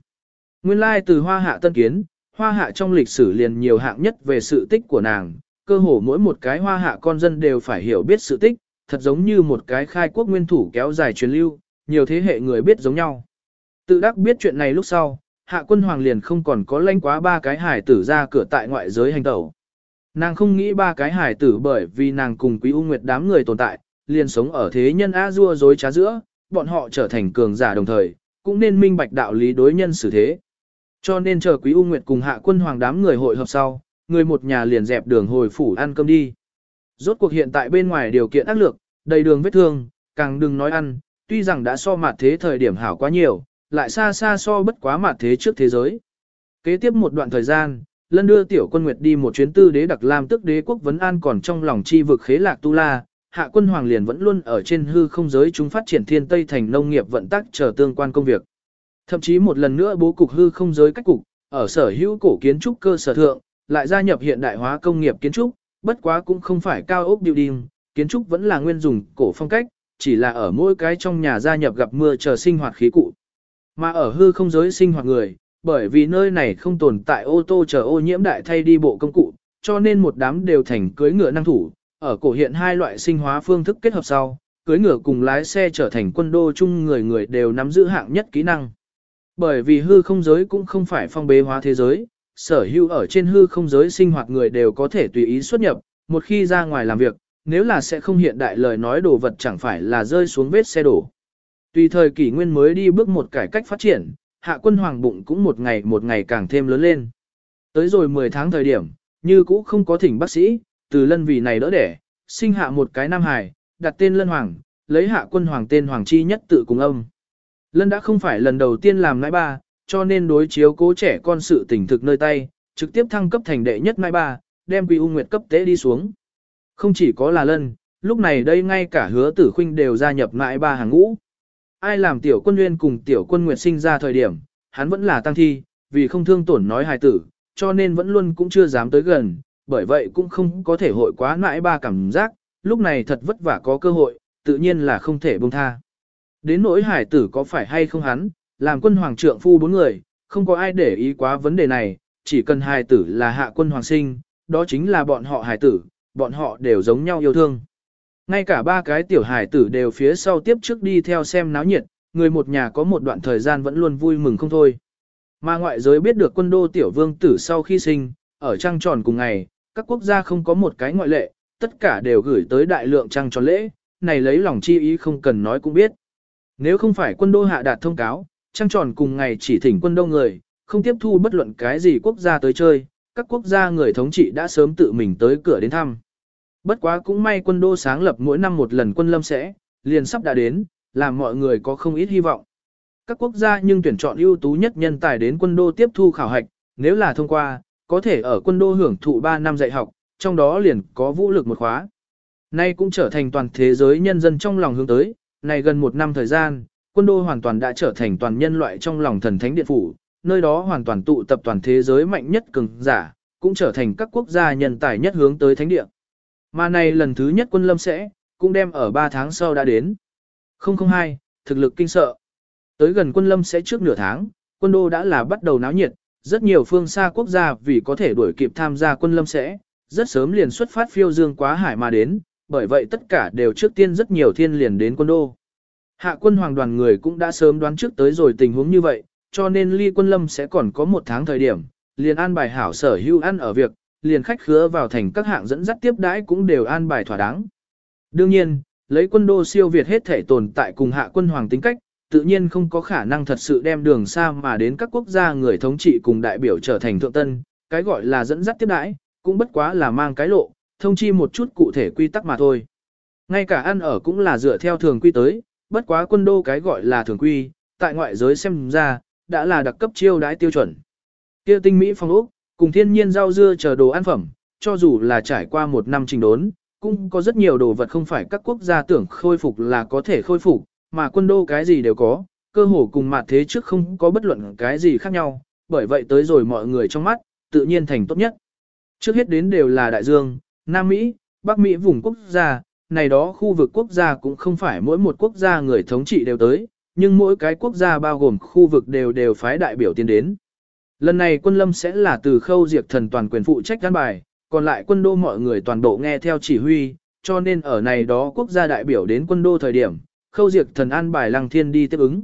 Nguyên lai từ hoa hạ tân kiến, hoa hạ trong lịch sử liền nhiều hạng nhất về sự tích của nàng, cơ hồ mỗi một cái hoa hạ con dân đều phải hiểu biết sự tích, thật giống như một cái khai quốc nguyên thủ kéo dài truyền lưu, nhiều thế hệ người biết giống nhau. Tự đắc biết chuyện này lúc sau, hạ quân hoàng liền không còn có lanh quá ba cái hải tử ra cửa tại ngoại giới hành tẩu. Nàng không nghĩ ba cái hải tử bởi vì nàng cùng quý u nguyệt đám người tồn tại, liền sống ở thế nhân a dua dối trá giữa, bọn họ trở thành cường giả đồng thời, cũng nên minh bạch đạo lý đối nhân xử thế. Cho nên chờ quý u nguyệt cùng hạ quân hoàng đám người hội hợp sau, người một nhà liền dẹp đường hồi phủ ăn cơm đi. Rốt cuộc hiện tại bên ngoài điều kiện ác lược, đầy đường vết thương, càng đừng nói ăn, tuy rằng đã so mặt thế thời điểm hảo quá nhiều, lại xa xa so bất quá mặt thế trước thế giới. Kế tiếp một đoạn thời gian, lân đưa tiểu quân nguyệt đi một chuyến tư đế đặc lam tức đế quốc vấn an còn trong lòng chi vực khế lạc tu la, hạ quân hoàng liền vẫn luôn ở trên hư không giới chúng phát triển thiên tây thành nông nghiệp vận tắc chờ tương quan công việc. Thậm chí một lần nữa bố cục hư không giới cách cục, ở sở hữu cổ kiến trúc cơ sở thượng, lại gia nhập hiện đại hóa công nghiệp kiến trúc, bất quá cũng không phải cao ốc building, kiến trúc vẫn là nguyên dùng cổ phong cách, chỉ là ở mỗi cái trong nhà gia nhập gặp mưa chờ sinh hoạt khí cụ. Mà ở hư không giới sinh hoạt người, bởi vì nơi này không tồn tại ô tô chờ ô nhiễm đại thay đi bộ công cụ, cho nên một đám đều thành cưới ngựa năng thủ, ở cổ hiện hai loại sinh hóa phương thức kết hợp sau, cưới ngựa cùng lái xe trở thành quân đô chung người người đều nắm giữ hạng nhất kỹ năng. Bởi vì hư không giới cũng không phải phong bế hóa thế giới, sở hữu ở trên hư không giới sinh hoạt người đều có thể tùy ý xuất nhập, một khi ra ngoài làm việc, nếu là sẽ không hiện đại lời nói đồ vật chẳng phải là rơi xuống vết xe đổ. Tùy thời kỷ nguyên mới đi bước một cải cách phát triển, hạ quân hoàng bụng cũng một ngày một ngày càng thêm lớn lên. Tới rồi 10 tháng thời điểm, như cũ không có thỉnh bác sĩ, từ lân vì này đỡ đẻ, sinh hạ một cái nam hài, đặt tên lân hoàng, lấy hạ quân hoàng tên hoàng chi nhất tự cùng ông. Lân đã không phải lần đầu tiên làm nãi ba, cho nên đối chiếu cố trẻ con sự tỉnh thực nơi tay, trực tiếp thăng cấp thành đệ nhất nãi ba, đem Quy U Nguyệt cấp tế đi xuống. Không chỉ có là lân, lúc này đây ngay cả hứa tử khuynh đều gia nhập nãi ba hàng ngũ. Ai làm tiểu quân nguyên cùng tiểu quân nguyệt sinh ra thời điểm, hắn vẫn là tăng thi, vì không thương tổn nói hài tử, cho nên vẫn luôn cũng chưa dám tới gần, bởi vậy cũng không có thể hội quá nãi ba cảm giác, lúc này thật vất vả có cơ hội, tự nhiên là không thể buông tha. Đến nỗi hải tử có phải hay không hắn, làm quân hoàng trượng phu bốn người, không có ai để ý quá vấn đề này, chỉ cần hải tử là hạ quân hoàng sinh, đó chính là bọn họ hải tử, bọn họ đều giống nhau yêu thương. Ngay cả ba cái tiểu hải tử đều phía sau tiếp trước đi theo xem náo nhiệt, người một nhà có một đoạn thời gian vẫn luôn vui mừng không thôi. Mà ngoại giới biết được quân đô tiểu vương tử sau khi sinh, ở trăng tròn cùng ngày, các quốc gia không có một cái ngoại lệ, tất cả đều gửi tới đại lượng trăng tròn lễ, này lấy lòng chi ý không cần nói cũng biết. Nếu không phải quân đô hạ đạt thông cáo, trăng tròn cùng ngày chỉ thỉnh quân đô người, không tiếp thu bất luận cái gì quốc gia tới chơi, các quốc gia người thống trị đã sớm tự mình tới cửa đến thăm. Bất quá cũng may quân đô sáng lập mỗi năm một lần quân lâm sẽ, liền sắp đã đến, làm mọi người có không ít hy vọng. Các quốc gia nhưng tuyển chọn ưu tú nhất nhân tài đến quân đô tiếp thu khảo hạch, nếu là thông qua, có thể ở quân đô hưởng thụ 3 năm dạy học, trong đó liền có vũ lực một khóa. Nay cũng trở thành toàn thế giới nhân dân trong lòng hướng tới, này gần một năm thời gian, quân đô hoàn toàn đã trở thành toàn nhân loại trong lòng thần thánh điện phủ, nơi đó hoàn toàn tụ tập toàn thế giới mạnh nhất cường giả, cũng trở thành các quốc gia nhân tài nhất hướng tới thánh địa. Mà này lần thứ nhất quân lâm sẽ, cũng đem ở 3 tháng sau đã đến. 002, thực lực kinh sợ. Tới gần quân lâm sẽ trước nửa tháng, quân đô đã là bắt đầu náo nhiệt, rất nhiều phương xa quốc gia vì có thể đuổi kịp tham gia quân lâm sẽ, rất sớm liền xuất phát phiêu dương quá hải mà đến, bởi vậy tất cả đều trước tiên rất nhiều thiên liền đến quân đô. Hạ quân hoàng đoàn người cũng đã sớm đoán trước tới rồi tình huống như vậy, cho nên ly quân lâm sẽ còn có một tháng thời điểm, liền an bài hảo sở hưu ăn ở việc, liền khách khứa vào thành các hạng dẫn dắt tiếp đãi cũng đều an bài thỏa đáng. Đương nhiên, lấy quân đô siêu Việt hết thể tồn tại cùng hạ quân hoàng tính cách, tự nhiên không có khả năng thật sự đem đường xa mà đến các quốc gia người thống trị cùng đại biểu trở thành thượng tân, cái gọi là dẫn dắt tiếp đãi, cũng bất quá là mang cái lộ, thông chi một chút cụ thể quy tắc mà thôi. Ngay cả ăn ở cũng là dựa theo thường quy tới, bất quá quân đô cái gọi là thường quy, tại ngoại giới xem ra, đã là đặc cấp chiêu đãi tiêu chuẩn. Kia tinh mỹ phong ốc, cùng thiên nhiên rau dưa chờ đồ ăn phẩm, cho dù là trải qua một năm trình đốn, cũng có rất nhiều đồ vật không phải các quốc gia tưởng khôi phục là có thể khôi phục, mà quân đô cái gì đều có, cơ hồ cùng mặt thế trước không có bất luận cái gì khác nhau, bởi vậy tới rồi mọi người trong mắt, tự nhiên thành tốt nhất. Trước hết đến đều là đại dương, Nam Mỹ, Bắc Mỹ vùng quốc gia, này đó khu vực quốc gia cũng không phải mỗi một quốc gia người thống trị đều tới, nhưng mỗi cái quốc gia bao gồm khu vực đều đều phái đại biểu tiến đến. Lần này quân lâm sẽ là từ khâu diệt thần toàn quyền phụ trách gắn bài, còn lại quân đô mọi người toàn bộ nghe theo chỉ huy, cho nên ở này đó quốc gia đại biểu đến quân đô thời điểm, khâu diệt thần an bài lăng thiên đi tiếp ứng.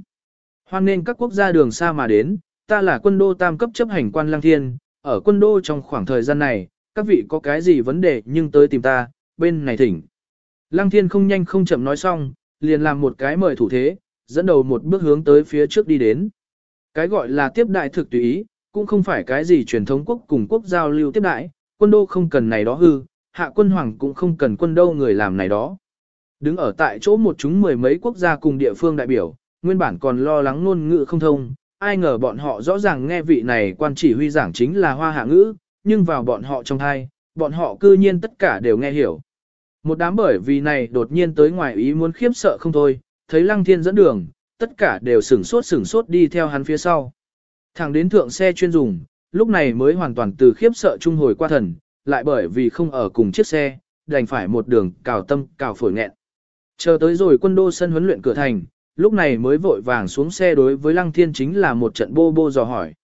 Hoan nên các quốc gia đường xa mà đến, ta là quân đô tam cấp chấp hành quan lăng thiên, ở quân đô trong khoảng thời gian này, các vị có cái gì vấn đề nhưng tới tìm ta, bên này thỉnh. Lăng thiên không nhanh không chậm nói xong, liền làm một cái mời thủ thế, dẫn đầu một bước hướng tới phía trước đi đến. Cái gọi là tiếp đại thực tùy ý, cũng không phải cái gì truyền thống quốc cùng quốc giao lưu tiếp đại, quân đô không cần này đó hư, hạ quân hoàng cũng không cần quân đô người làm này đó. Đứng ở tại chỗ một chúng mười mấy quốc gia cùng địa phương đại biểu, nguyên bản còn lo lắng ngôn ngữ không thông, ai ngờ bọn họ rõ ràng nghe vị này quan chỉ huy giảng chính là hoa hạ ngữ, nhưng vào bọn họ trong thai, bọn họ cư nhiên tất cả đều nghe hiểu. Một đám bởi vì này đột nhiên tới ngoài ý muốn khiếp sợ không thôi, thấy lăng thiên dẫn đường, tất cả đều sửng sốt sửng sốt đi theo hắn phía sau. Thẳng đến thượng xe chuyên dùng, lúc này mới hoàn toàn từ khiếp sợ trung hồi qua thần, lại bởi vì không ở cùng chiếc xe, đành phải một đường cào tâm cào phổi nghẹn. Chờ tới rồi quân đô sân huấn luyện cửa thành, lúc này mới vội vàng xuống xe đối với Lăng Thiên chính là một trận bô bô dò hỏi.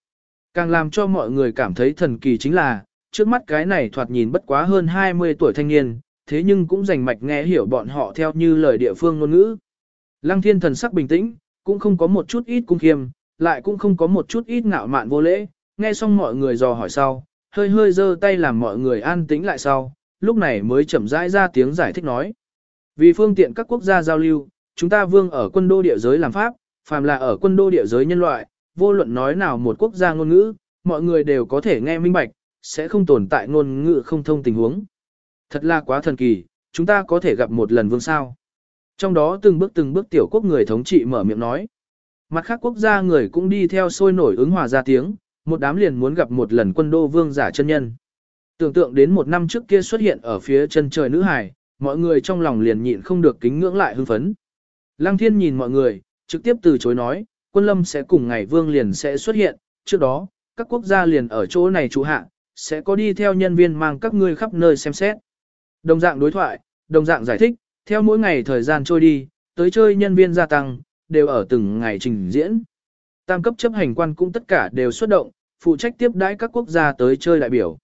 Càng làm cho mọi người cảm thấy thần kỳ chính là, trước mắt cái này thoạt nhìn bất quá hơn 20 tuổi thanh niên, thế nhưng cũng rành mạch nghe hiểu bọn họ theo như lời địa phương ngôn ngữ. Lăng Thiên thần sắc bình tĩnh, cũng không có một chút ít cung khiêm, lại cũng không có một chút ít ngạo mạn vô lễ, nghe xong mọi người dò hỏi sau, hơi hơi giơ tay làm mọi người an tĩnh lại sau, lúc này mới chậm rãi ra tiếng giải thích nói. Vì phương tiện các quốc gia giao lưu, chúng ta vương ở quân đô địa giới làm pháp, phàm là ở quân đô địa giới nhân loại, vô luận nói nào một quốc gia ngôn ngữ, mọi người đều có thể nghe minh bạch, sẽ không tồn tại ngôn ngữ không thông tình huống. Thật là quá thần kỳ, chúng ta có thể gặp một lần vương sao. Trong đó từng bước từng bước tiểu quốc người thống trị mở miệng nói. Mặt khác quốc gia người cũng đi theo sôi nổi ứng hòa ra tiếng, một đám liền muốn gặp một lần quân đô vương giả chân nhân. Tưởng tượng đến một năm trước kia xuất hiện ở phía chân trời nữ hải, mọi người trong lòng liền nhịn không được kính ngưỡng lại hưng phấn. Lăng thiên nhìn mọi người, trực tiếp từ chối nói, quân lâm sẽ cùng ngày vương liền sẽ xuất hiện, trước đó, các quốc gia liền ở chỗ này trụ hạ, sẽ có đi theo nhân viên mang các ngươi khắp nơi xem xét. Đồng dạng đối thoại, đồng dạng giải thích, theo mỗi ngày thời gian trôi đi, tới chơi nhân viên gia tăng, đều ở từng ngày trình diễn. Tam cấp chấp hành quan cũng tất cả đều xuất động, phụ trách tiếp đãi các quốc gia tới chơi đại biểu.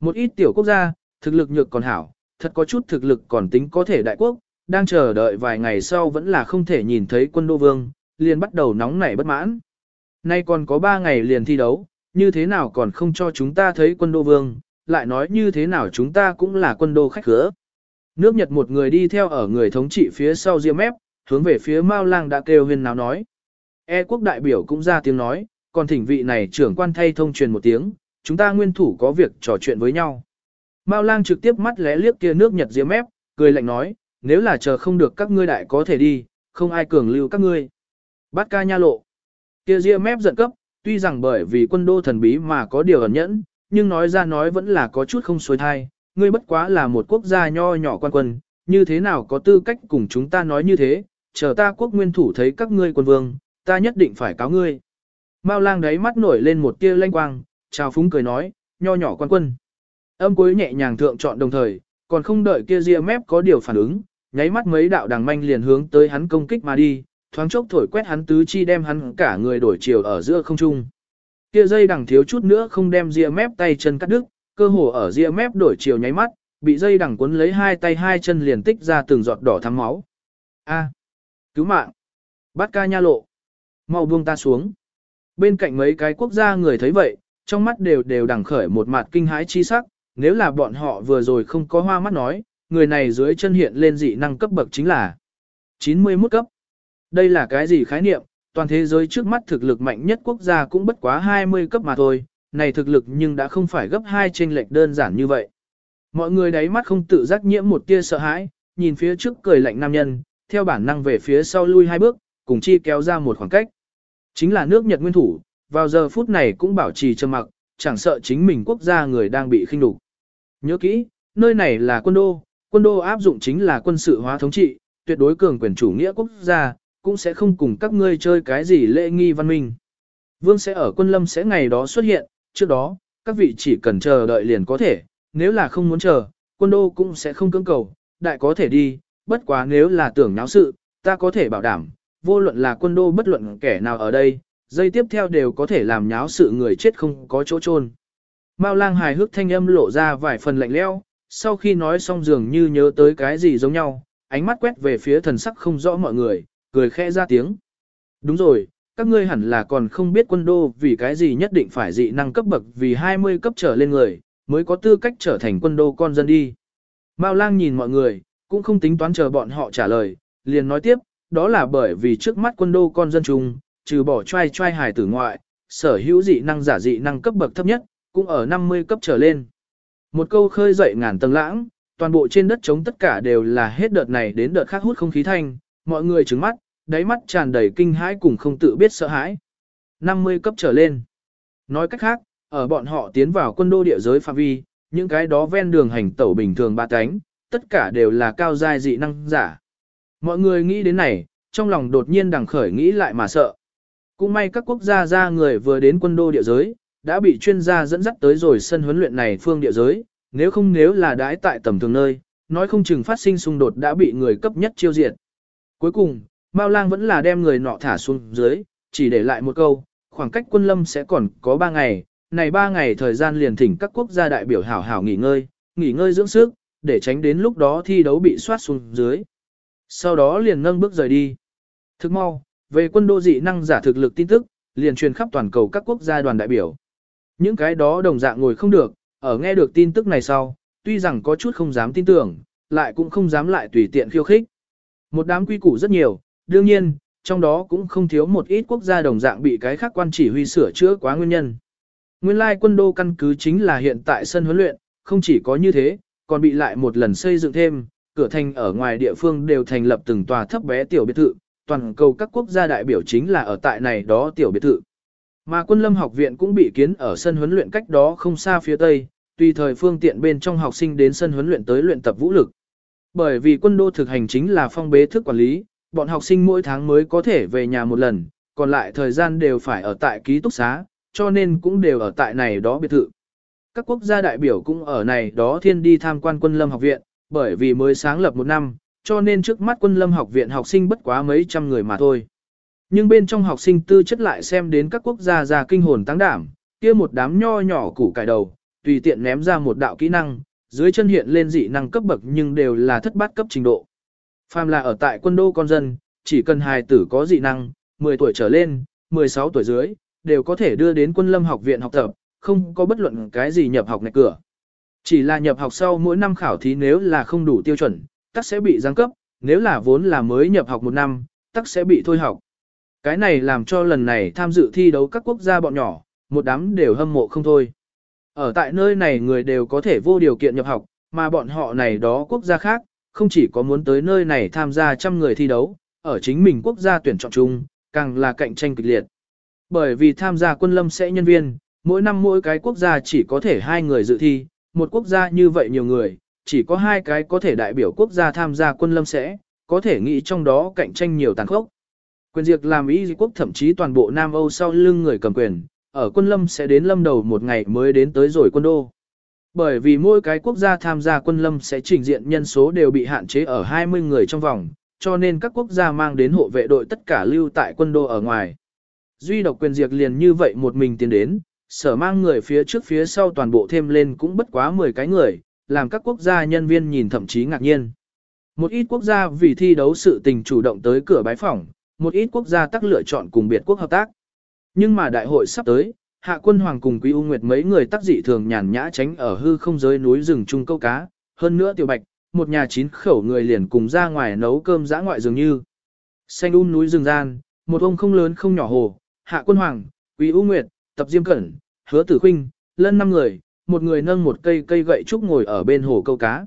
Một ít tiểu quốc gia, thực lực nhược còn hảo, thật có chút thực lực còn tính có thể đại quốc, đang chờ đợi vài ngày sau vẫn là không thể nhìn thấy quân đô vương, liền bắt đầu nóng nảy bất mãn. Nay còn có 3 ngày liền thi đấu, như thế nào còn không cho chúng ta thấy quân đô vương, lại nói như thế nào chúng ta cũng là quân đô khách khứa. Nước Nhật một người đi theo ở người thống trị phía sau riêng mép, hướng về phía Mao Lang đã kêu huyên nào nói. E quốc đại biểu cũng ra tiếng nói, còn thỉnh vị này trưởng quan thay thông truyền một tiếng, chúng ta nguyên thủ có việc trò chuyện với nhau. Mao Lang trực tiếp mắt lé liếc kia nước Nhật riêng mép, cười lạnh nói, nếu là chờ không được các ngươi đại có thể đi, không ai cường lưu các ngươi. Bát ca nha lộ. Kia ria mép giận cấp, tuy rằng bởi vì quân đô thần bí mà có điều ẩn nhẫn, nhưng nói ra nói vẫn là có chút không xuôi thai, ngươi bất quá là một quốc gia nho nhỏ quan quân, như thế nào có tư cách cùng chúng ta nói như thế, chờ ta quốc nguyên thủ thấy các ngươi quân vương, ta nhất định phải cáo ngươi. Mao lang đáy mắt nổi lên một tia lanh quang, chào phúng cười nói, nho nhỏ quan quân. Âm cuối nhẹ nhàng thượng chọn đồng thời, còn không đợi kia ria mép có điều phản ứng, nháy mắt mấy đạo đằng manh liền hướng tới hắn công kích mà đi, thoáng chốc thổi quét hắn tứ chi đem hắn cả người đổi chiều ở giữa không trung. Kia dây đằng thiếu chút nữa không đem ria mép tay chân cắt đứt, cơ hồ ở ria mép đổi chiều nháy mắt, bị dây đằng cuốn lấy hai tay hai chân liền tích ra từng giọt đỏ thắm máu. A, cứu mạng. Bắt ca nha lộ. Mau buông ta xuống. Bên cạnh mấy cái quốc gia người thấy vậy, trong mắt đều đều đằng khởi một mặt kinh hãi chi sắc, nếu là bọn họ vừa rồi không có hoa mắt nói, người này dưới chân hiện lên dị năng cấp bậc chính là 91 cấp. Đây là cái gì khái niệm, toàn thế giới trước mắt thực lực mạnh nhất quốc gia cũng bất quá 20 cấp mà thôi, này thực lực nhưng đã không phải gấp hai trên lệch đơn giản như vậy. Mọi người đáy mắt không tự giác nhiễm một tia sợ hãi, nhìn phía trước cười lạnh nam nhân, theo bản năng về phía sau lui hai bước, cùng chi kéo ra một khoảng cách. Chính là nước Nhật nguyên thủ, vào giờ phút này cũng bảo trì trầm mặc, chẳng sợ chính mình quốc gia người đang bị khinh đục. Nhớ kỹ, nơi này là quân đô, quân đô áp dụng chính là quân sự hóa thống trị, tuyệt đối cường quyền chủ nghĩa quốc gia, cũng sẽ không cùng các ngươi chơi cái gì lễ nghi văn minh. Vương sẽ ở quân lâm sẽ ngày đó xuất hiện, trước đó, các vị chỉ cần chờ đợi liền có thể, nếu là không muốn chờ, quân đô cũng sẽ không cưỡng cầu, đại có thể đi, bất quá nếu là tưởng náo sự, ta có thể bảo đảm, vô luận là quân đô bất luận kẻ nào ở đây, dây tiếp theo đều có thể làm nháo sự người chết không có chỗ chôn. Mao lang hài hước thanh âm lộ ra vài phần lạnh lẽo, sau khi nói xong dường như nhớ tới cái gì giống nhau, ánh mắt quét về phía thần sắc không rõ mọi người, cười khẽ ra tiếng. Đúng rồi, các ngươi hẳn là còn không biết quân đô vì cái gì nhất định phải dị năng cấp bậc vì 20 cấp trở lên người, mới có tư cách trở thành quân đô con dân đi. Mao lang nhìn mọi người, cũng không tính toán chờ bọn họ trả lời, liền nói tiếp, đó là bởi vì trước mắt quân đô con dân chung, trừ bỏ trai trai hài tử ngoại, sở hữu dị năng giả dị năng cấp bậc thấp nhất, cũng ở 50 cấp trở lên. Một câu khơi dậy ngàn tầng lãng, toàn bộ trên đất trống tất cả đều là hết đợt này đến đợt khác hút không khí thanh, mọi người trứng mắt, đáy mắt tràn đầy kinh hãi cùng không tự biết sợ hãi. 50 cấp trở lên. Nói cách khác, ở bọn họ tiến vào quân đô địa giới phạm vi, những cái đó ven đường hành tẩu bình thường ba cánh, tất cả đều là cao giai dị năng giả. Mọi người nghĩ đến này, trong lòng đột nhiên đằng khởi nghĩ lại mà sợ. Cũng may các quốc gia ra người vừa đến quân đô địa giới, đã bị chuyên gia dẫn dắt tới rồi sân huấn luyện này phương địa giới, nếu không nếu là đãi tại tầm thường nơi, nói không chừng phát sinh xung đột đã bị người cấp nhất chiêu diệt. Cuối cùng, Mao Lang vẫn là đem người nọ thả xuống dưới, chỉ để lại một câu, khoảng cách quân lâm sẽ còn có 3 ngày, này 3 ngày thời gian liền thỉnh các quốc gia đại biểu hảo hảo nghỉ ngơi, nghỉ ngơi dưỡng sức, để tránh đến lúc đó thi đấu bị soát xuống dưới. Sau đó liền nâng bước rời đi. Thức mau, về quân đô dị năng giả thực lực tin tức, liền truyền khắp toàn cầu các quốc gia đoàn đại biểu. Những cái đó đồng dạng ngồi không được, ở nghe được tin tức này sau, tuy rằng có chút không dám tin tưởng, lại cũng không dám lại tùy tiện khiêu khích. Một đám quy củ rất nhiều, đương nhiên, trong đó cũng không thiếu một ít quốc gia đồng dạng bị cái khác quan chỉ huy sửa chữa quá nguyên nhân. Nguyên lai quân đô căn cứ chính là hiện tại sân huấn luyện, không chỉ có như thế, còn bị lại một lần xây dựng thêm, cửa thành ở ngoài địa phương đều thành lập từng tòa thấp bé tiểu biệt thự, toàn cầu các quốc gia đại biểu chính là ở tại này đó tiểu biệt thự. Mà quân lâm học viện cũng bị kiến ở sân huấn luyện cách đó không xa phía tây, tùy thời phương tiện bên trong học sinh đến sân huấn luyện tới luyện tập vũ lực. Bởi vì quân đô thực hành chính là phong bế thức quản lý, bọn học sinh mỗi tháng mới có thể về nhà một lần, còn lại thời gian đều phải ở tại ký túc xá, cho nên cũng đều ở tại này đó biệt thự. Các quốc gia đại biểu cũng ở này đó thiên đi tham quan quân lâm học viện, bởi vì mới sáng lập một năm, cho nên trước mắt quân lâm học viện học sinh bất quá mấy trăm người mà thôi. Nhưng bên trong học sinh tư chất lại xem đến các quốc gia già kinh hồn tăng đảm, kia một đám nho nhỏ củ cải đầu, tùy tiện ném ra một đạo kỹ năng, dưới chân hiện lên dị năng cấp bậc nhưng đều là thất bát cấp trình độ. Phàm là ở tại quân đô con dân, chỉ cần hài tử có dị năng, 10 tuổi trở lên, 16 tuổi dưới, đều có thể đưa đến quân lâm học viện học tập, không có bất luận cái gì nhập học này cửa. Chỉ là nhập học sau mỗi năm khảo thí nếu là không đủ tiêu chuẩn, tắc sẽ bị giáng cấp, nếu là vốn là mới nhập học một năm, tắc sẽ bị thôi học. Cái này làm cho lần này tham dự thi đấu các quốc gia bọn nhỏ, một đám đều hâm mộ không thôi. Ở tại nơi này người đều có thể vô điều kiện nhập học, mà bọn họ này đó quốc gia khác, không chỉ có muốn tới nơi này tham gia trăm người thi đấu, ở chính mình quốc gia tuyển chọn chung, càng là cạnh tranh kịch liệt. Bởi vì tham gia quân lâm sẽ nhân viên, mỗi năm mỗi cái quốc gia chỉ có thể hai người dự thi, một quốc gia như vậy nhiều người, chỉ có hai cái có thể đại biểu quốc gia tham gia quân lâm sẽ, có thể nghĩ trong đó cạnh tranh nhiều tàn khốc. Quyền diệt làm ý quốc thậm chí toàn bộ Nam Âu sau lưng người cầm quyền, ở quân lâm sẽ đến lâm đầu một ngày mới đến tới rồi quân đô. Bởi vì mỗi cái quốc gia tham gia quân lâm sẽ trình diện nhân số đều bị hạn chế ở 20 người trong vòng, cho nên các quốc gia mang đến hộ vệ đội tất cả lưu tại quân đô ở ngoài. Duy độc quyền diệt liền như vậy một mình tiến đến, sở mang người phía trước phía sau toàn bộ thêm lên cũng bất quá 10 cái người, làm các quốc gia nhân viên nhìn thậm chí ngạc nhiên. Một ít quốc gia vì thi đấu sự tình chủ động tới cửa bái phỏng, một ít quốc gia tắc lựa chọn cùng biệt quốc hợp tác. Nhưng mà đại hội sắp tới, hạ quân hoàng cùng quý u nguyệt mấy người tác dị thường nhàn nhã tránh ở hư không giới núi rừng chung câu cá, hơn nữa tiểu bạch, một nhà chín khẩu người liền cùng ra ngoài nấu cơm dã ngoại dường như. Xanh um núi rừng gian, một ông không lớn không nhỏ hồ, hạ quân hoàng, quý u nguyệt, tập diêm cẩn, hứa tử khinh, lân năm người, một người nâng một cây cây gậy trúc ngồi ở bên hồ câu cá.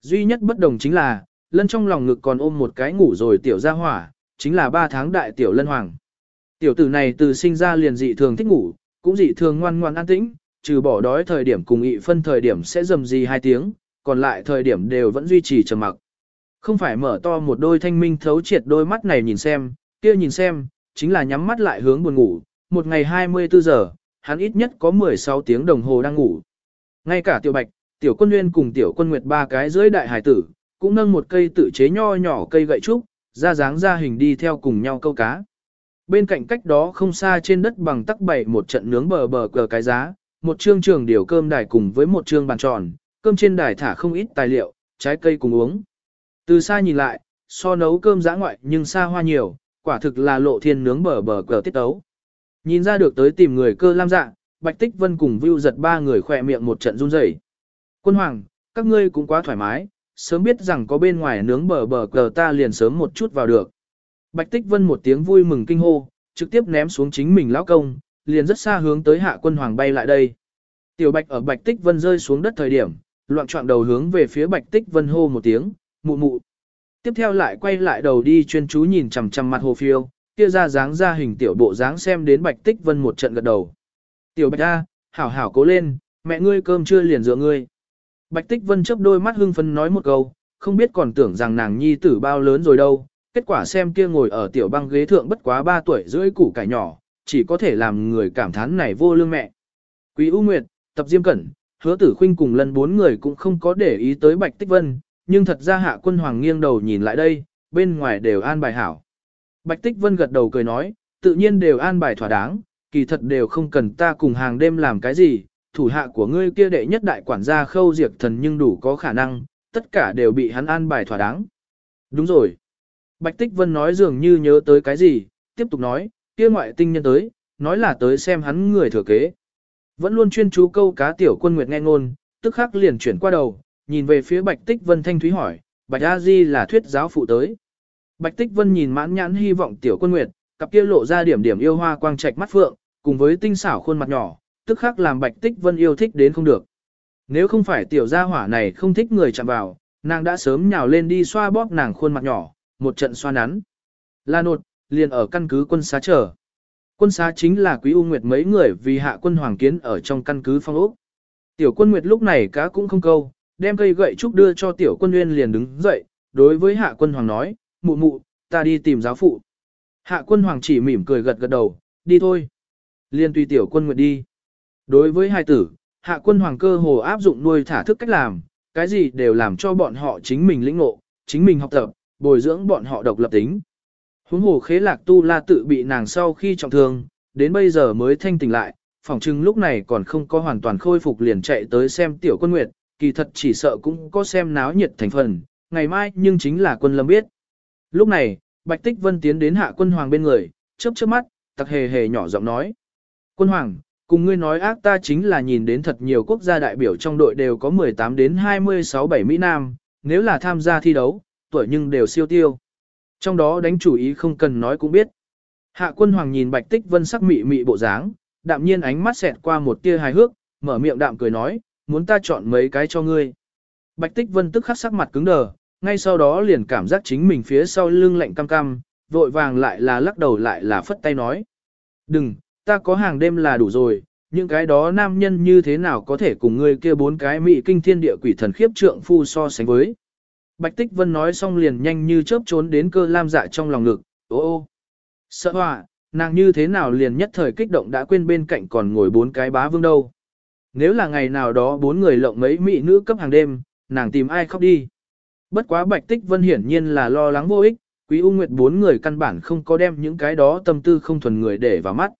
Duy nhất bất đồng chính là, lân trong lòng ngực còn ôm một cái ngủ rồi tiểu ra hỏa, chính là ba tháng đại tiểu lân hoàng. Tiểu tử này từ sinh ra liền dị thường thích ngủ, cũng dị thường ngoan ngoan an tĩnh, trừ bỏ đói thời điểm cùng ị phân thời điểm sẽ dầm gì hai tiếng, còn lại thời điểm đều vẫn duy trì trầm mặc. Không phải mở to một đôi thanh minh thấu triệt đôi mắt này nhìn xem, kia nhìn xem, chính là nhắm mắt lại hướng buồn ngủ, một ngày 24 giờ, hắn ít nhất có 16 tiếng đồng hồ đang ngủ. Ngay cả tiểu bạch, tiểu quân nguyên cùng tiểu quân nguyệt ba cái dưới đại hải tử, cũng nâng một cây tự chế nho nhỏ cây gậy trúc, ra dáng ra hình đi theo cùng nhau câu cá. Bên cạnh cách đó không xa trên đất bằng tắc bảy một trận nướng bờ bờ cờ cái giá, một trương trường điều cơm đài cùng với một trương bàn tròn, cơm trên đài thả không ít tài liệu, trái cây cùng uống. Từ xa nhìn lại, so nấu cơm giã ngoại nhưng xa hoa nhiều, quả thực là lộ thiên nướng bờ bờ cờ tiết tấu. Nhìn ra được tới tìm người cơ lam dạng Bạch Tích Vân cùng Vưu giật ba người khỏe miệng một trận run rẩy. Quân Hoàng, các ngươi cũng quá thoải mái, sớm biết rằng có bên ngoài nướng bờ bờ cờ ta liền sớm một chút vào được. Bạch Tích Vân một tiếng vui mừng kinh hô, trực tiếp ném xuống chính mình lão công, liền rất xa hướng tới hạ quân hoàng bay lại đây. Tiểu Bạch ở Bạch Tích Vân rơi xuống đất thời điểm, loạn trọng đầu hướng về phía Bạch Tích Vân hô một tiếng, mụ mụ. Tiếp theo lại quay lại đầu đi chuyên chú nhìn chằm chằm mặt hồ phiêu, kia ra dáng ra hình tiểu bộ dáng xem đến Bạch Tích Vân một trận gật đầu. Tiểu Bạch A, hảo hảo cố lên, mẹ ngươi cơm chưa liền dựa ngươi. Bạch Tích Vân chớp đôi mắt hưng phấn nói một câu, không biết còn tưởng rằng nàng nhi tử bao lớn rồi đâu, kết quả xem kia ngồi ở tiểu băng ghế thượng bất quá 3 tuổi rưỡi củ cải nhỏ, chỉ có thể làm người cảm thán này vô lương mẹ. Quý U Nguyệt, Tập Diêm Cẩn, Hứa Tử Khuynh cùng lần bốn người cũng không có để ý tới Bạch Tích Vân, nhưng thật ra Hạ Quân Hoàng nghiêng đầu nhìn lại đây, bên ngoài đều an bài hảo. Bạch Tích Vân gật đầu cười nói, tự nhiên đều an bài thỏa đáng, kỳ thật đều không cần ta cùng hàng đêm làm cái gì, thủ hạ của ngươi kia đệ nhất đại quản gia khâu diệt thần nhưng đủ có khả năng, tất cả đều bị hắn an bài thỏa đáng. Đúng rồi. Bạch Tích Vân nói dường như nhớ tới cái gì, tiếp tục nói, kia ngoại tinh nhân tới, nói là tới xem hắn người thừa kế. Vẫn luôn chuyên chú câu cá tiểu quân nguyệt nghe ngôn, tức khắc liền chuyển qua đầu, nhìn về phía Bạch Tích Vân thanh thúy hỏi, Bạch A Di là thuyết giáo phụ tới. Bạch Tích Vân nhìn mãn nhãn hy vọng tiểu quân nguyệt, cặp kia lộ ra điểm điểm yêu hoa quang trạch mắt phượng, cùng với tinh xảo khuôn mặt nhỏ, tức khắc làm Bạch Tích Vân yêu thích đến không được. Nếu không phải tiểu gia hỏa này không thích người chạm vào, nàng đã sớm nhào lên đi xoa bóp nàng khuôn mặt nhỏ, một trận xoa nắn. La nột, liền ở căn cứ quân xá chờ. Quân xá chính là quý U Nguyệt mấy người vì hạ quân hoàng kiến ở trong căn cứ phong ốc. Tiểu quân Nguyệt lúc này cá cũng không câu, đem cây gậy trúc đưa cho tiểu quân Nguyên liền đứng dậy, đối với hạ quân hoàng nói, mụ mụ, ta đi tìm giáo phụ. Hạ quân hoàng chỉ mỉm cười gật gật đầu, đi thôi. Liên tùy tiểu quân Nguyệt đi. Đối với hai tử, hạ quân hoàng cơ hồ áp dụng nuôi thả thức cách làm, cái gì đều làm cho bọn họ chính mình lĩnh ngộ, chính mình học tập, bồi dưỡng bọn họ độc lập tính. Huống hồ khế lạc tu la tự bị nàng sau khi trọng thương, đến bây giờ mới thanh tỉnh lại, phỏng chừng lúc này còn không có hoàn toàn khôi phục liền chạy tới xem tiểu quân nguyệt, kỳ thật chỉ sợ cũng có xem náo nhiệt thành phần, ngày mai nhưng chính là quân lâm biết. Lúc này, Bạch Tích Vân tiến đến hạ quân hoàng bên người, chớp chớp mắt, tặc hề hề nhỏ giọng nói. Quân hoàng, cùng ngươi nói ác ta chính là nhìn đến thật nhiều quốc gia đại biểu trong đội đều có 18 đến 26 7 Mỹ Nam, nếu là tham gia thi đấu, tuổi nhưng đều siêu tiêu. Trong đó đánh chủ ý không cần nói cũng biết. Hạ quân hoàng nhìn bạch tích vân sắc mị mị bộ dáng, đạm nhiên ánh mắt xẹt qua một tia hài hước, mở miệng đạm cười nói, muốn ta chọn mấy cái cho ngươi. Bạch tích vân tức khắc sắc mặt cứng đờ, ngay sau đó liền cảm giác chính mình phía sau lưng lạnh cam cam, vội vàng lại là lắc đầu lại là phất tay nói. Đừng, ta có hàng đêm là đủ rồi, những cái đó nam nhân như thế nào có thể cùng ngươi kia bốn cái mị kinh thiên địa quỷ thần khiếp trượng phu so sánh với. Bạch Tích Vân nói xong liền nhanh như chớp trốn đến cơ lam dạ trong lòng ngực, ô ô. Sợ hòa, nàng như thế nào liền nhất thời kích động đã quên bên cạnh còn ngồi bốn cái bá vương đâu. Nếu là ngày nào đó bốn người lộng mấy mỹ nữ cấp hàng đêm, nàng tìm ai khóc đi. Bất quá Bạch Tích Vân hiển nhiên là lo lắng vô ích, Quý U Nguyệt bốn người căn bản không có đem những cái đó tâm tư không thuần người để vào mắt.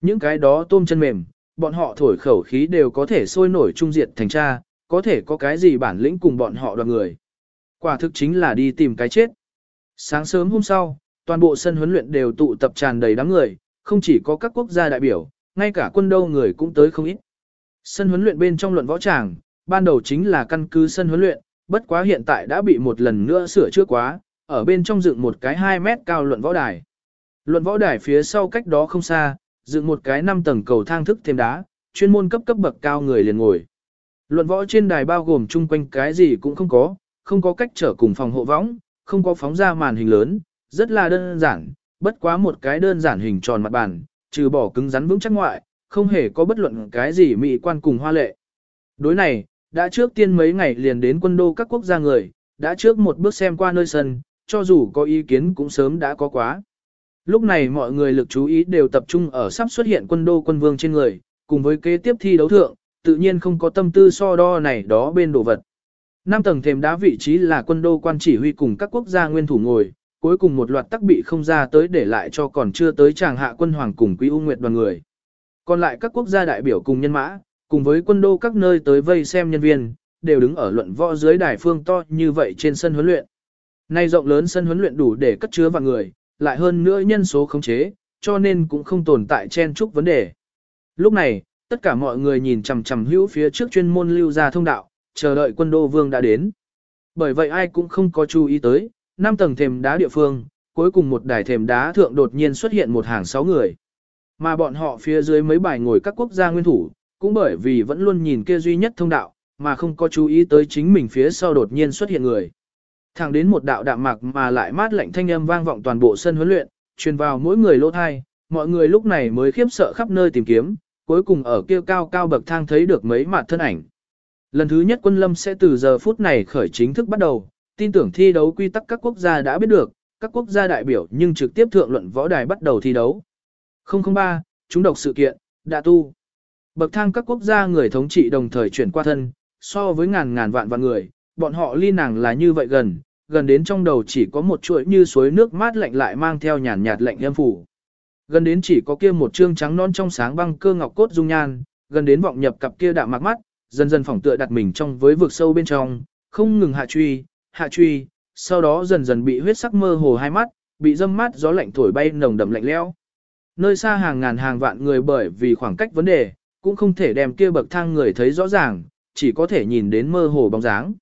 Những cái đó tôm chân mềm, bọn họ thổi khẩu khí đều có thể sôi nổi trung diệt thành cha, có thể có cái gì bản lĩnh cùng bọn họ đoàn người. Quả thực chính là đi tìm cái chết. Sáng sớm hôm sau, toàn bộ sân huấn luyện đều tụ tập tràn đầy đám người, không chỉ có các quốc gia đại biểu, ngay cả quân đâu người cũng tới không ít. Sân huấn luyện bên trong luận võ tràng, ban đầu chính là căn cứ sân huấn luyện, bất quá hiện tại đã bị một lần nữa sửa chữa quá, ở bên trong dựng một cái 2 mét cao luận võ đài. Luận võ đài phía sau cách đó không xa, dựng một cái 5 tầng cầu thang thức thêm đá, chuyên môn cấp cấp bậc cao người liền ngồi. Luận võ trên đài bao gồm chung quanh cái gì cũng không có, không có cách trở cùng phòng hộ võng, không có phóng ra màn hình lớn, rất là đơn giản, bất quá một cái đơn giản hình tròn mặt bàn, trừ bỏ cứng rắn vững chắc ngoại, không hề có bất luận cái gì mỹ quan cùng hoa lệ. Đối này, đã trước tiên mấy ngày liền đến quân đô các quốc gia người, đã trước một bước xem qua nơi sân, cho dù có ý kiến cũng sớm đã có quá. Lúc này mọi người lực chú ý đều tập trung ở sắp xuất hiện quân đô quân vương trên người, cùng với kế tiếp thi đấu thượng, tự nhiên không có tâm tư so đo này đó bên đồ vật. Năm tầng thềm đá vị trí là quân đô quan chỉ huy cùng các quốc gia nguyên thủ ngồi, cuối cùng một loạt tắc bị không ra tới để lại cho còn chưa tới chàng hạ quân hoàng cùng quý u nguyệt đoàn người. Còn lại các quốc gia đại biểu cùng nhân mã, cùng với quân đô các nơi tới vây xem nhân viên, đều đứng ở luận võ dưới đài phương to như vậy trên sân huấn luyện. Nay rộng lớn sân huấn luyện đủ để cất chứa vạn người, lại hơn nữa nhân số khống chế, cho nên cũng không tồn tại chen chúc vấn đề. Lúc này, tất cả mọi người nhìn chằm chằm hữu phía trước chuyên môn lưu ra thông đạo, chờ đợi quân đô vương đã đến. Bởi vậy ai cũng không có chú ý tới, năm tầng thềm đá địa phương, cuối cùng một đài thềm đá thượng đột nhiên xuất hiện một hàng sáu người. Mà bọn họ phía dưới mấy bài ngồi các quốc gia nguyên thủ, cũng bởi vì vẫn luôn nhìn kia duy nhất thông đạo, mà không có chú ý tới chính mình phía sau đột nhiên xuất hiện người. Thẳng đến một đạo đạm mạc mà lại mát lạnh thanh âm vang vọng toàn bộ sân huấn luyện, truyền vào mỗi người lỗ thai, mọi người lúc này mới khiếp sợ khắp nơi tìm kiếm, cuối cùng ở kia cao cao bậc thang thấy được mấy mặt thân ảnh. Lần thứ nhất quân lâm sẽ từ giờ phút này khởi chính thức bắt đầu, tin tưởng thi đấu quy tắc các quốc gia đã biết được, các quốc gia đại biểu nhưng trực tiếp thượng luận võ đài bắt đầu thi đấu. 003, chúng độc sự kiện, đã tu. Bậc thang các quốc gia người thống trị đồng thời chuyển qua thân, so với ngàn ngàn vạn vạn người, bọn họ ly nàng là như vậy gần, gần đến trong đầu chỉ có một chuỗi như suối nước mát lạnh lại mang theo nhàn nhạt lạnh âm phủ. Gần đến chỉ có kia một trương trắng non trong sáng băng cơ ngọc cốt dung nhan, gần đến vọng nhập cặp kia đạm mạc mắt, dần dần phỏng tựa đặt mình trong với vực sâu bên trong, không ngừng hạ truy, hạ truy, sau đó dần dần bị huyết sắc mơ hồ hai mắt, bị dâm mát gió lạnh thổi bay nồng đậm lạnh lẽo. Nơi xa hàng ngàn hàng vạn người bởi vì khoảng cách vấn đề, cũng không thể đem kia bậc thang người thấy rõ ràng, chỉ có thể nhìn đến mơ hồ bóng dáng.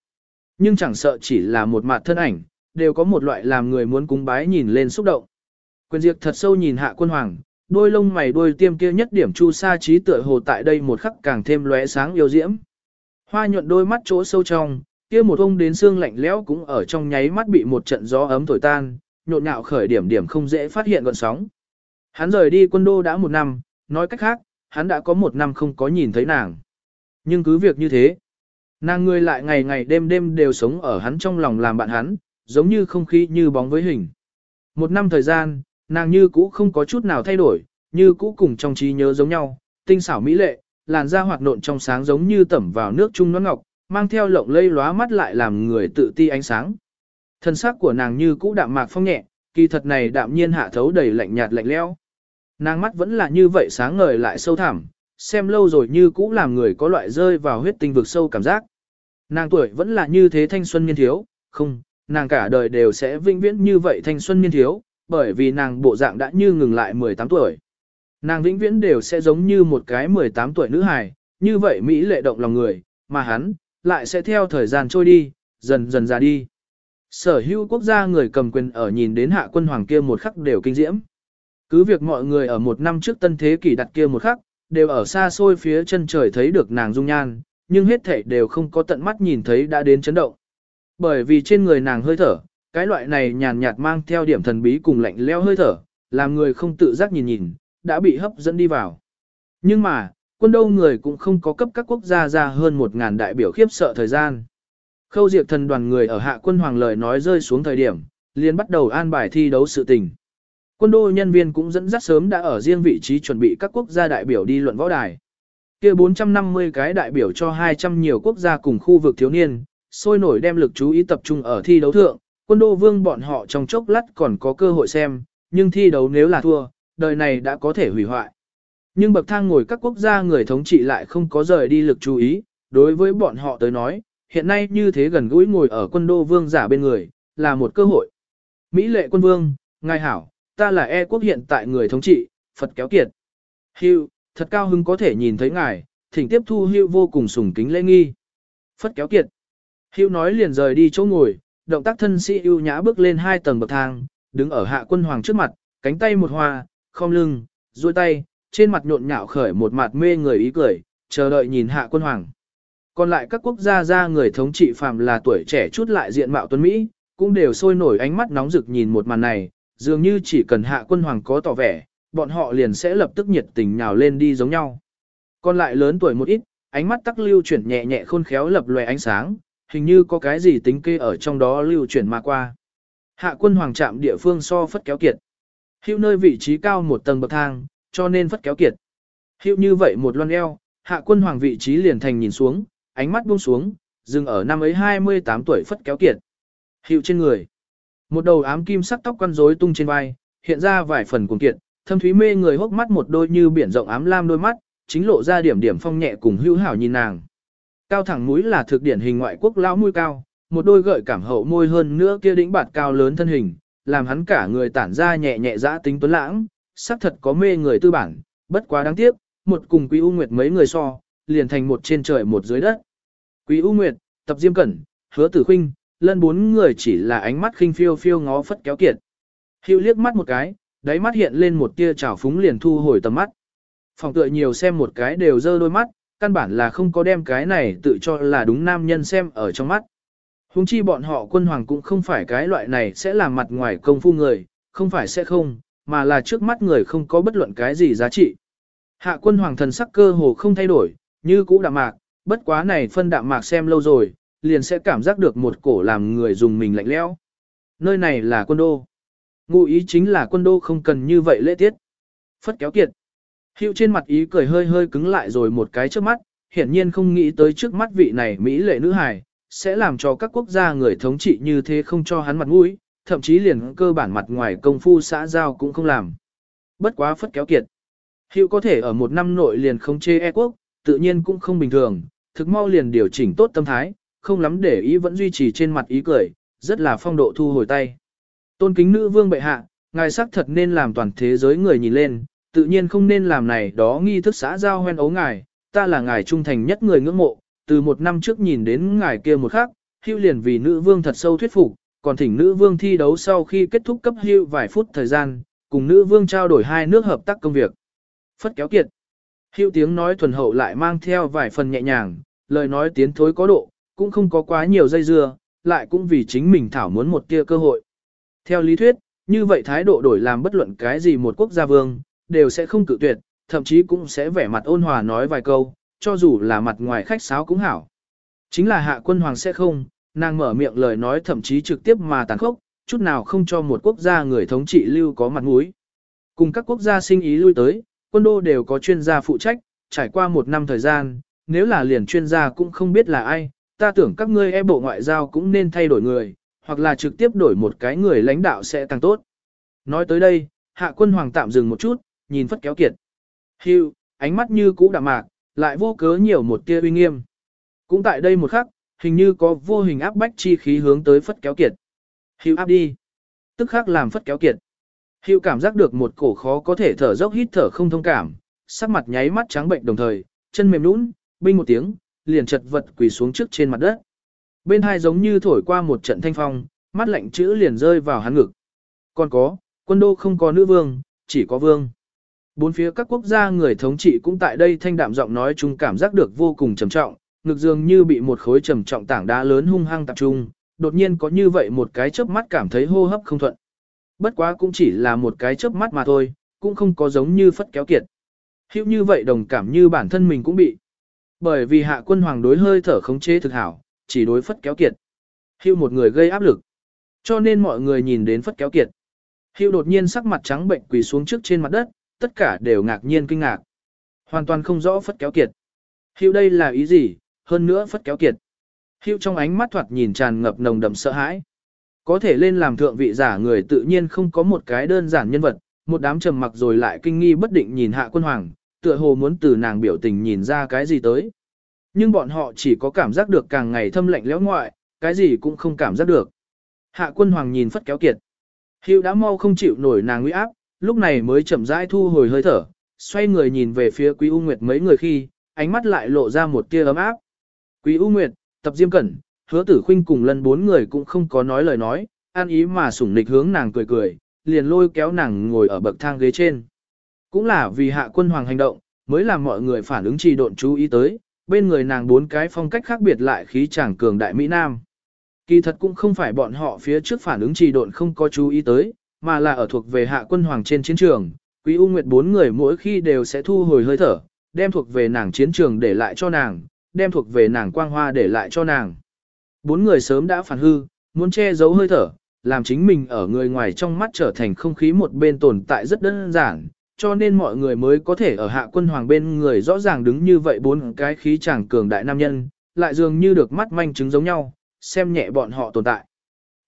Nhưng chẳng sợ chỉ là một mặt thân ảnh, đều có một loại làm người muốn cúng bái nhìn lên xúc động. Quyền diệt thật sâu nhìn hạ quân hoàng, đôi lông mày đôi tiêm kia nhất điểm chu sa trí tựa hồ tại đây một khắc càng thêm lóe sáng yêu diễm. Hoa nhuận đôi mắt chỗ sâu trong, kia một ông đến xương lạnh lẽo cũng ở trong nháy mắt bị một trận gió ấm thổi tan, nhộn nhạo khởi điểm điểm không dễ phát hiện gọn sóng. Hắn rời đi quân đô đã một năm, nói cách khác, hắn đã có một năm không có nhìn thấy nàng. Nhưng cứ việc như thế, nàng người lại ngày ngày đêm đêm đều sống ở hắn trong lòng làm bạn hắn, giống như không khí như bóng với hình. Một năm thời gian, nàng như cũ không có chút nào thay đổi, như cũ cùng trong trí nhớ giống nhau, tinh xảo mỹ lệ, làn da hoạt nộn trong sáng giống như tẩm vào nước trung nó ngọc, mang theo lộng lây lóa mắt lại làm người tự ti ánh sáng. Thân xác của nàng như cũ đạm mạc phong nhẹ, kỳ thật này đạm nhiên hạ thấu đầy lạnh nhạt lạnh lẽo. Nàng mắt vẫn là như vậy sáng ngời lại sâu thẳm, xem lâu rồi như cũ làm người có loại rơi vào huyết tinh vực sâu cảm giác. Nàng tuổi vẫn là như thế thanh xuân niên thiếu, không, nàng cả đời đều sẽ vinh viễn như vậy thanh xuân niên thiếu, bởi vì nàng bộ dạng đã như ngừng lại 18 tuổi. Nàng vĩnh viễn đều sẽ giống như một cái 18 tuổi nữ hài, như vậy Mỹ lệ động lòng người, mà hắn, lại sẽ theo thời gian trôi đi, dần dần ra đi. Sở hữu quốc gia người cầm quyền ở nhìn đến hạ quân hoàng kia một khắc đều kinh diễm. Cứ việc mọi người ở một năm trước tân thế kỷ đặt kia một khắc, đều ở xa xôi phía chân trời thấy được nàng dung nhan, nhưng hết thảy đều không có tận mắt nhìn thấy đã đến chấn động. Bởi vì trên người nàng hơi thở, cái loại này nhàn nhạt mang theo điểm thần bí cùng lạnh leo hơi thở, làm người không tự giác nhìn nhìn, đã bị hấp dẫn đi vào. Nhưng mà, quân đâu người cũng không có cấp các quốc gia ra hơn 1.000 đại biểu khiếp sợ thời gian. Khâu diệt thần đoàn người ở hạ quân hoàng lời nói rơi xuống thời điểm, liền bắt đầu an bài thi đấu sự tình. Quân đô nhân viên cũng dẫn dắt sớm đã ở riêng vị trí chuẩn bị các quốc gia đại biểu đi luận võ đài. kia 450 cái đại biểu cho 200 nhiều quốc gia cùng khu vực thiếu niên, sôi nổi đem lực chú ý tập trung ở thi đấu thượng, quân đô vương bọn họ trong chốc lát còn có cơ hội xem, nhưng thi đấu nếu là thua, đời này đã có thể hủy hoại. Nhưng bậc thang ngồi các quốc gia người thống trị lại không có rời đi lực chú ý, đối với bọn họ tới nói, hiện nay như thế gần gũi ngồi ở quân đô vương giả bên người, là một cơ hội. Mỹ lệ quân vương, ngài hảo, ta là e quốc hiện tại người thống trị, Phật kéo kiệt. Hưu, thật cao hứng có thể nhìn thấy ngài, thỉnh tiếp thu hưu vô cùng sùng kính lễ nghi. Phất kéo kiệt. Hưu nói liền rời đi chỗ ngồi, động tác thân sĩ ưu nhã bước lên hai tầng bậc thang, đứng ở hạ quân hoàng trước mặt, cánh tay một hoa, không lưng, duỗi tay, trên mặt nhộn nhạo khởi một mặt mê người ý cười, chờ đợi nhìn hạ quân hoàng. Còn lại các quốc gia gia người thống trị phàm là tuổi trẻ chút lại diện mạo tuấn Mỹ, cũng đều sôi nổi ánh mắt nóng rực nhìn một màn này, dường như chỉ cần hạ quân hoàng có tỏ vẻ, bọn họ liền sẽ lập tức nhiệt tình nhào lên đi giống nhau. Còn lại lớn tuổi một ít, ánh mắt tắc lưu chuyển nhẹ nhẹ khôn khéo lập lòe ánh sáng, hình như có cái gì tính kê ở trong đó lưu chuyển mà qua. Hạ quân hoàng trạm địa phương so phất kéo kiệt. Hữu nơi vị trí cao một tầng bậc thang, cho nên phất kéo kiệt. Hữu như vậy một loan eo, hạ quân hoàng vị trí liền thành nhìn xuống, ánh mắt buông xuống, dừng ở năm ấy 28 tuổi phất kéo kiệt. Hiệu trên người. Một đầu ám kim sắc tóc quăn rối tung trên vai, hiện ra vài phần cuồng kiệt, thâm thúy mê người hốc mắt một đôi như biển rộng ám lam đôi mắt, chính lộ ra điểm điểm phong nhẹ cùng hữu hảo nhìn nàng. Cao thẳng mũi là thực điển hình ngoại quốc lão mũi cao, một đôi gợi cảm hậu môi hơn nữa kia đỉnh bạt cao lớn thân hình, làm hắn cả người tản ra nhẹ nhẹ dã tính tuấn lãng, sắc thật có mê người tư bản, bất quá đáng tiếc, một cùng Quý U Nguyệt mấy người so, liền thành một trên trời một dưới đất. Quý U Nguyệt, Tập Diêm Cẩn, Hứa Tử Khinh, lân bốn người chỉ là ánh mắt khinh phiêu phiêu ngó phất kéo kiệt. Hữu liếc mắt một cái, đáy mắt hiện lên một tia trào phúng liền thu hồi tầm mắt. Phòng tựa nhiều xem một cái đều dơ đôi mắt, căn bản là không có đem cái này tự cho là đúng nam nhân xem ở trong mắt. Hùng chi bọn họ quân hoàng cũng không phải cái loại này sẽ làm mặt ngoài công phu người, không phải sẽ không, mà là trước mắt người không có bất luận cái gì giá trị. Hạ quân hoàng thần sắc cơ hồ không thay đổi, như cũ đạm mạc, bất quá này phân đạm mạc xem lâu rồi, liền sẽ cảm giác được một cổ làm người dùng mình lạnh lẽo. Nơi này là quân đô. Ngụ ý chính là quân đô không cần như vậy lễ tiết. Phất kéo kiệt. Hiệu trên mặt ý cười hơi hơi cứng lại rồi một cái trước mắt, hiển nhiên không nghĩ tới trước mắt vị này Mỹ lệ nữ hài, sẽ làm cho các quốc gia người thống trị như thế không cho hắn mặt mũi, thậm chí liền cơ bản mặt ngoài công phu xã giao cũng không làm. Bất quá phất kéo kiệt. Hiệu có thể ở một năm nội liền không chê e quốc, tự nhiên cũng không bình thường, thực mau liền điều chỉnh tốt tâm thái, không lắm để ý vẫn duy trì trên mặt ý cười, rất là phong độ thu hồi tay. Tôn kính nữ vương bệ hạ, ngài sắc thật nên làm toàn thế giới người nhìn lên, tự nhiên không nên làm này đó nghi thức xã giao hoen ấu ngài, ta là ngài trung thành nhất người ngưỡng mộ, từ một năm trước nhìn đến ngài kia một khắc, hưu liền vì nữ vương thật sâu thuyết phục, còn thỉnh nữ vương thi đấu sau khi kết thúc cấp hưu vài phút thời gian, cùng nữ vương trao đổi hai nước hợp tác công việc. Phất kéo kiệt. Hưu tiếng nói thuần hậu lại mang theo vài phần nhẹ nhàng, lời nói tiến thối có độ, cũng không có quá nhiều dây dưa, lại cũng vì chính mình thảo muốn một tia cơ hội. Theo lý thuyết, như vậy thái độ đổi làm bất luận cái gì một quốc gia vương, đều sẽ không cự tuyệt, thậm chí cũng sẽ vẻ mặt ôn hòa nói vài câu, cho dù là mặt ngoài khách sáo cũng hảo. Chính là hạ quân hoàng sẽ không, nàng mở miệng lời nói thậm chí trực tiếp mà tàn khốc, chút nào không cho một quốc gia người thống trị lưu có mặt mũi. Cùng các quốc gia sinh ý lui tới, quân đô đều có chuyên gia phụ trách, trải qua một năm thời gian, nếu là liền chuyên gia cũng không biết là ai, ta tưởng các ngươi e bộ ngoại giao cũng nên thay đổi người, hoặc là trực tiếp đổi một cái người lãnh đạo sẽ càng tốt. Nói tới đây, hạ quân hoàng tạm dừng một chút, nhìn phất kéo kiệt. Hưu, ánh mắt như cũ đạm mạc, lại vô cớ nhiều một tia uy nghiêm. Cũng tại đây một khắc, hình như có vô hình áp bách chi khí hướng tới phất kéo kiệt. Hưu áp đi. Tức khắc làm phất kéo kiệt. Hưu cảm giác được một cổ khó có thể thở dốc hít thở không thông cảm, sắc mặt nháy mắt trắng bệnh đồng thời, chân mềm nũng, binh một tiếng, liền chật vật quỳ xuống trước trên mặt đất. Bên hai giống như thổi qua một trận thanh phong, mắt lạnh chữ liền rơi vào hắn ngực. Còn có, quân đô không có nữ vương, chỉ có vương. Bốn phía các quốc gia người thống trị cũng tại đây thanh đạm giọng nói chung cảm giác được vô cùng trầm trọng, ngực dường như bị một khối trầm trọng tảng đá lớn hung hăng tập trung, đột nhiên có như vậy một cái chớp mắt cảm thấy hô hấp không thuận. Bất quá cũng chỉ là một cái chớp mắt mà thôi, cũng không có giống như phất kéo kiệt. Hữu như vậy đồng cảm như bản thân mình cũng bị. Bởi vì hạ quân hoàng đối hơi thở khống chế thực hảo, chỉ đối phất kéo kiệt. Hữu một người gây áp lực. Cho nên mọi người nhìn đến phất kéo kiệt. Hữu đột nhiên sắc mặt trắng bệnh quỳ xuống trước trên mặt đất, tất cả đều ngạc nhiên kinh ngạc. Hoàn toàn không rõ phất kéo kiệt. Hiệu đây là ý gì, hơn nữa phất kéo kiệt. Hiệu trong ánh mắt thoạt nhìn tràn ngập nồng đậm sợ hãi. Có thể lên làm thượng vị giả người tự nhiên không có một cái đơn giản nhân vật, một đám trầm mặc rồi lại kinh nghi bất định nhìn hạ quân hoàng, tựa hồ muốn từ nàng biểu tình nhìn ra cái gì tới. Nhưng bọn họ chỉ có cảm giác được càng ngày thâm lạnh lẽo ngoại, cái gì cũng không cảm giác được. Hạ quân hoàng nhìn phất kéo kiệt. Hiệu đã mau không chịu nổi nàng nguy áp, lúc này mới chậm rãi thu hồi hơi thở, xoay người nhìn về phía Quý U Nguyệt mấy người khi, ánh mắt lại lộ ra một tia ấm áp. Quý U Nguyệt, Tập Diêm Cẩn, Hứa Tử Khuynh cùng lần bốn người cũng không có nói lời nói, an ý mà sủng nịch hướng nàng cười cười, liền lôi kéo nàng ngồi ở bậc thang ghế trên. Cũng là vì hạ quân hoàng hành động, mới làm mọi người phản ứng trì độn chú ý tới, bên người nàng bốn cái phong cách khác biệt lại khí chàng cường đại Mỹ Nam. Kỳ thật cũng không phải bọn họ phía trước phản ứng trì độn không có chú ý tới, mà là ở thuộc về hạ quân hoàng trên chiến trường, Quý U Nguyệt bốn người mỗi khi đều sẽ thu hồi hơi thở, đem thuộc về nàng chiến trường để lại cho nàng, đem thuộc về nàng quang hoa để lại cho nàng. Bốn người sớm đã phản hư, muốn che giấu hơi thở, làm chính mình ở người ngoài trong mắt trở thành không khí một bên tồn tại rất đơn giản, cho nên mọi người mới có thể ở hạ quân hoàng bên người rõ ràng đứng như vậy bốn cái khí chàng cường đại nam nhân, lại dường như được mắt manh chứng giống nhau, xem nhẹ bọn họ tồn tại.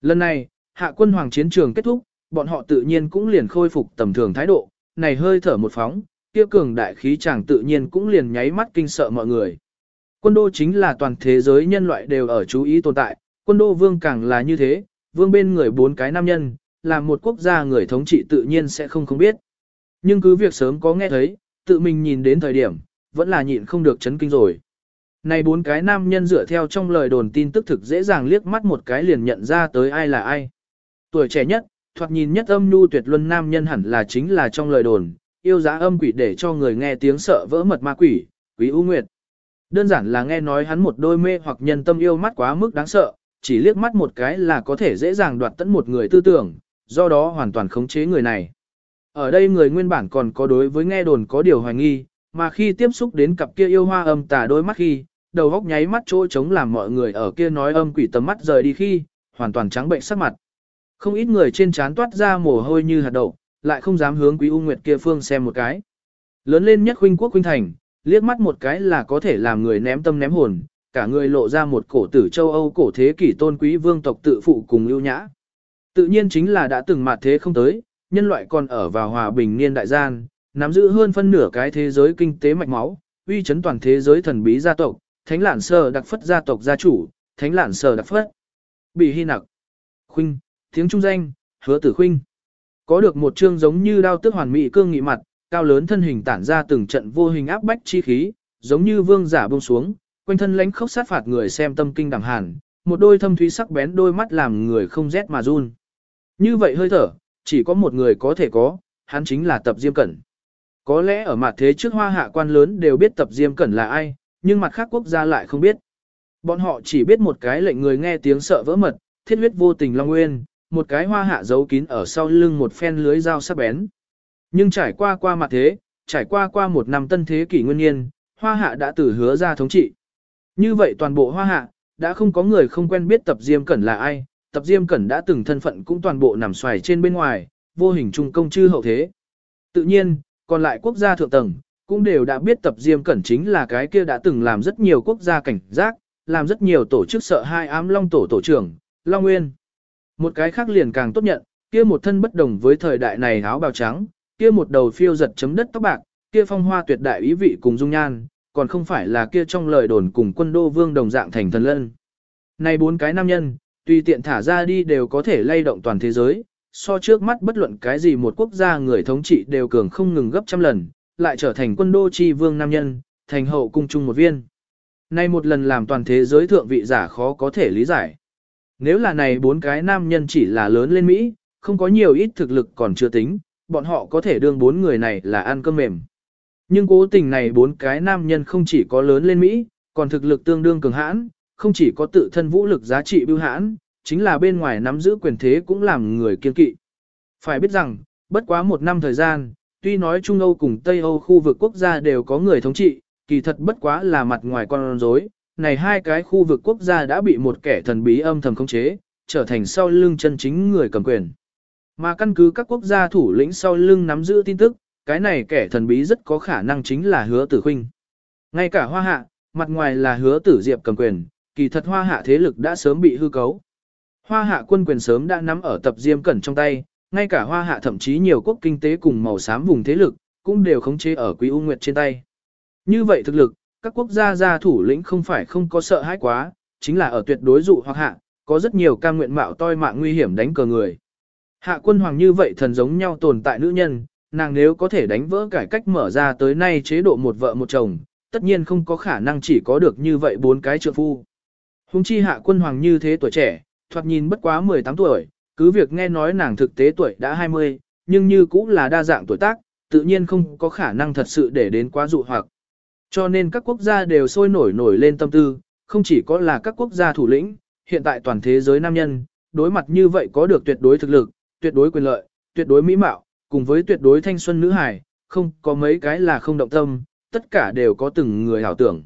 Lần này, hạ quân hoàng chiến trường kết thúc, bọn họ tự nhiên cũng liền khôi phục tầm thường thái độ, này hơi thở một phóng, kia cường đại khí chàng tự nhiên cũng liền nháy mắt kinh sợ mọi người. Quân đô chính là toàn thế giới nhân loại đều ở chú ý tồn tại, quân đô vương càng là như thế, vương bên người bốn cái nam nhân, là một quốc gia người thống trị tự nhiên sẽ không không biết. Nhưng cứ việc sớm có nghe thấy, tự mình nhìn đến thời điểm, vẫn là nhịn không được chấn kinh rồi. Này bốn cái nam nhân dựa theo trong lời đồn tin tức thực dễ dàng liếc mắt một cái liền nhận ra tới ai là ai. Tuổi trẻ nhất, thoạt nhìn nhất âm nhu tuyệt luân nam nhân hẳn là chính là trong lời đồn, yêu giá âm quỷ để cho người nghe tiếng sợ vỡ mật ma quỷ, quý u nguyệt. Đơn giản là nghe nói hắn một đôi mê hoặc nhân tâm yêu mắt quá mức đáng sợ, chỉ liếc mắt một cái là có thể dễ dàng đoạt tận một người tư tưởng, do đó hoàn toàn khống chế người này. Ở đây người nguyên bản còn có đối với nghe đồn có điều hoài nghi, mà khi tiếp xúc đến cặp kia yêu hoa âm tà đôi mắt khi, đầu góc nháy mắt chỗ trống làm mọi người ở kia nói âm quỷ tầm mắt rời đi khi, hoàn toàn trắng bệnh sắc mặt. Không ít người trên trán toát ra mồ hôi như hạt đậu, lại không dám hướng Quý U Nguyệt kia phương xem một cái. Lớn lên nhất huynh quốc huynh thành, liếc mắt một cái là có thể làm người ném tâm ném hồn, cả người lộ ra một cổ tử châu Âu cổ thế kỷ tôn quý vương tộc tự phụ cùng lưu nhã. Tự nhiên chính là đã từng mạt thế không tới, nhân loại còn ở vào hòa bình niên đại gian, nắm giữ hơn phân nửa cái thế giới kinh tế mạch máu, uy chấn toàn thế giới thần bí gia tộc, thánh lản sơ đặc phất gia tộc gia chủ, thánh lản sơ đặc phất. Bị hy nặc. Khuynh, tiếng trung danh, hứa tử khuynh. Có được một chương giống như đao tức hoàn mỹ cương nghị mặt, cao lớn thân hình tản ra từng trận vô hình áp bách chi khí, giống như vương giả buông xuống, quanh thân lãnh khốc sát phạt người xem tâm kinh đẳng hàn, một đôi thâm thúy sắc bén đôi mắt làm người không rét mà run. Như vậy hơi thở, chỉ có một người có thể có, hắn chính là tập diêm cẩn. Có lẽ ở mặt thế trước hoa hạ quan lớn đều biết tập diêm cẩn là ai, nhưng mặt khác quốc gia lại không biết. Bọn họ chỉ biết một cái lệnh người nghe tiếng sợ vỡ mật, thiết huyết vô tình long nguyên, một cái hoa hạ giấu kín ở sau lưng một phen lưới dao sắc bén. Nhưng trải qua qua mặt thế, trải qua qua một năm tân thế kỷ nguyên niên, hoa hạ đã từ hứa ra thống trị. Như vậy toàn bộ hoa hạ, đã không có người không quen biết tập diêm cẩn là ai, tập diêm cẩn đã từng thân phận cũng toàn bộ nằm xoài trên bên ngoài, vô hình trung công chư hậu thế. Tự nhiên, còn lại quốc gia thượng tầng, cũng đều đã biết tập diêm cẩn chính là cái kia đã từng làm rất nhiều quốc gia cảnh giác, làm rất nhiều tổ chức sợ hai ám long tổ tổ trưởng, Long Nguyên. Một cái khác liền càng tốt nhận, kia một thân bất đồng với thời đại này áo bào trắng, kia một đầu phiêu giật chấm đất tóc bạc, kia phong hoa tuyệt đại ý vị cùng dung nhan, còn không phải là kia trong lời đồn cùng quân đô vương đồng dạng thành thần lân. Này bốn cái nam nhân, tùy tiện thả ra đi đều có thể lay động toàn thế giới, so trước mắt bất luận cái gì một quốc gia người thống trị đều cường không ngừng gấp trăm lần, lại trở thành quân đô chi vương nam nhân, thành hậu cung chung một viên. Nay một lần làm toàn thế giới thượng vị giả khó có thể lý giải. Nếu là này bốn cái nam nhân chỉ là lớn lên Mỹ, không có nhiều ít thực lực còn chưa tính, bọn họ có thể đương bốn người này là ăn cơm mềm. Nhưng cố tình này bốn cái nam nhân không chỉ có lớn lên Mỹ, còn thực lực tương đương cường hãn, không chỉ có tự thân vũ lực giá trị bưu hãn, chính là bên ngoài nắm giữ quyền thế cũng làm người kiên kỵ. Phải biết rằng, bất quá một năm thời gian, tuy nói Trung Âu cùng Tây Âu khu vực quốc gia đều có người thống trị, kỳ thật bất quá là mặt ngoài con rối. Này hai cái khu vực quốc gia đã bị một kẻ thần bí âm thầm khống chế, trở thành sau lưng chân chính người cầm quyền. Mà căn cứ các quốc gia thủ lĩnh sau lưng nắm giữ tin tức, cái này kẻ thần bí rất có khả năng chính là hứa tử Khinh. Ngay cả hoa hạ, mặt ngoài là hứa tử diệp cầm quyền, kỳ thật hoa hạ thế lực đã sớm bị hư cấu. Hoa hạ quân quyền sớm đã nắm ở tập diêm cẩn trong tay, ngay cả hoa hạ thậm chí nhiều quốc kinh tế cùng màu xám vùng thế lực, cũng đều khống chế ở quý u nguyệt trên tay. Như vậy thực lực, các quốc gia gia thủ lĩnh không phải không có sợ hãi quá, chính là ở tuyệt đối dụ hoặc hạ, có rất nhiều ca nguyện mạo toi mạng nguy hiểm đánh cờ người. Hạ quân hoàng như vậy thần giống nhau tồn tại nữ nhân, nàng nếu có thể đánh vỡ cải cách mở ra tới nay chế độ một vợ một chồng, tất nhiên không có khả năng chỉ có được như vậy bốn cái trượng phu. Hùng chi hạ quân hoàng như thế tuổi trẻ, thoạt nhìn bất quá 18 tuổi, cứ việc nghe nói nàng thực tế tuổi đã 20, nhưng như cũng là đa dạng tuổi tác, tự nhiên không có khả năng thật sự để đến quá dụ hoặc. Cho nên các quốc gia đều sôi nổi nổi lên tâm tư, không chỉ có là các quốc gia thủ lĩnh, hiện tại toàn thế giới nam nhân, đối mặt như vậy có được tuyệt đối thực lực, tuyệt đối quyền lợi, tuyệt đối mỹ mạo, cùng với tuyệt đối thanh xuân nữ hài, không có mấy cái là không động tâm, tất cả đều có từng người hảo tưởng.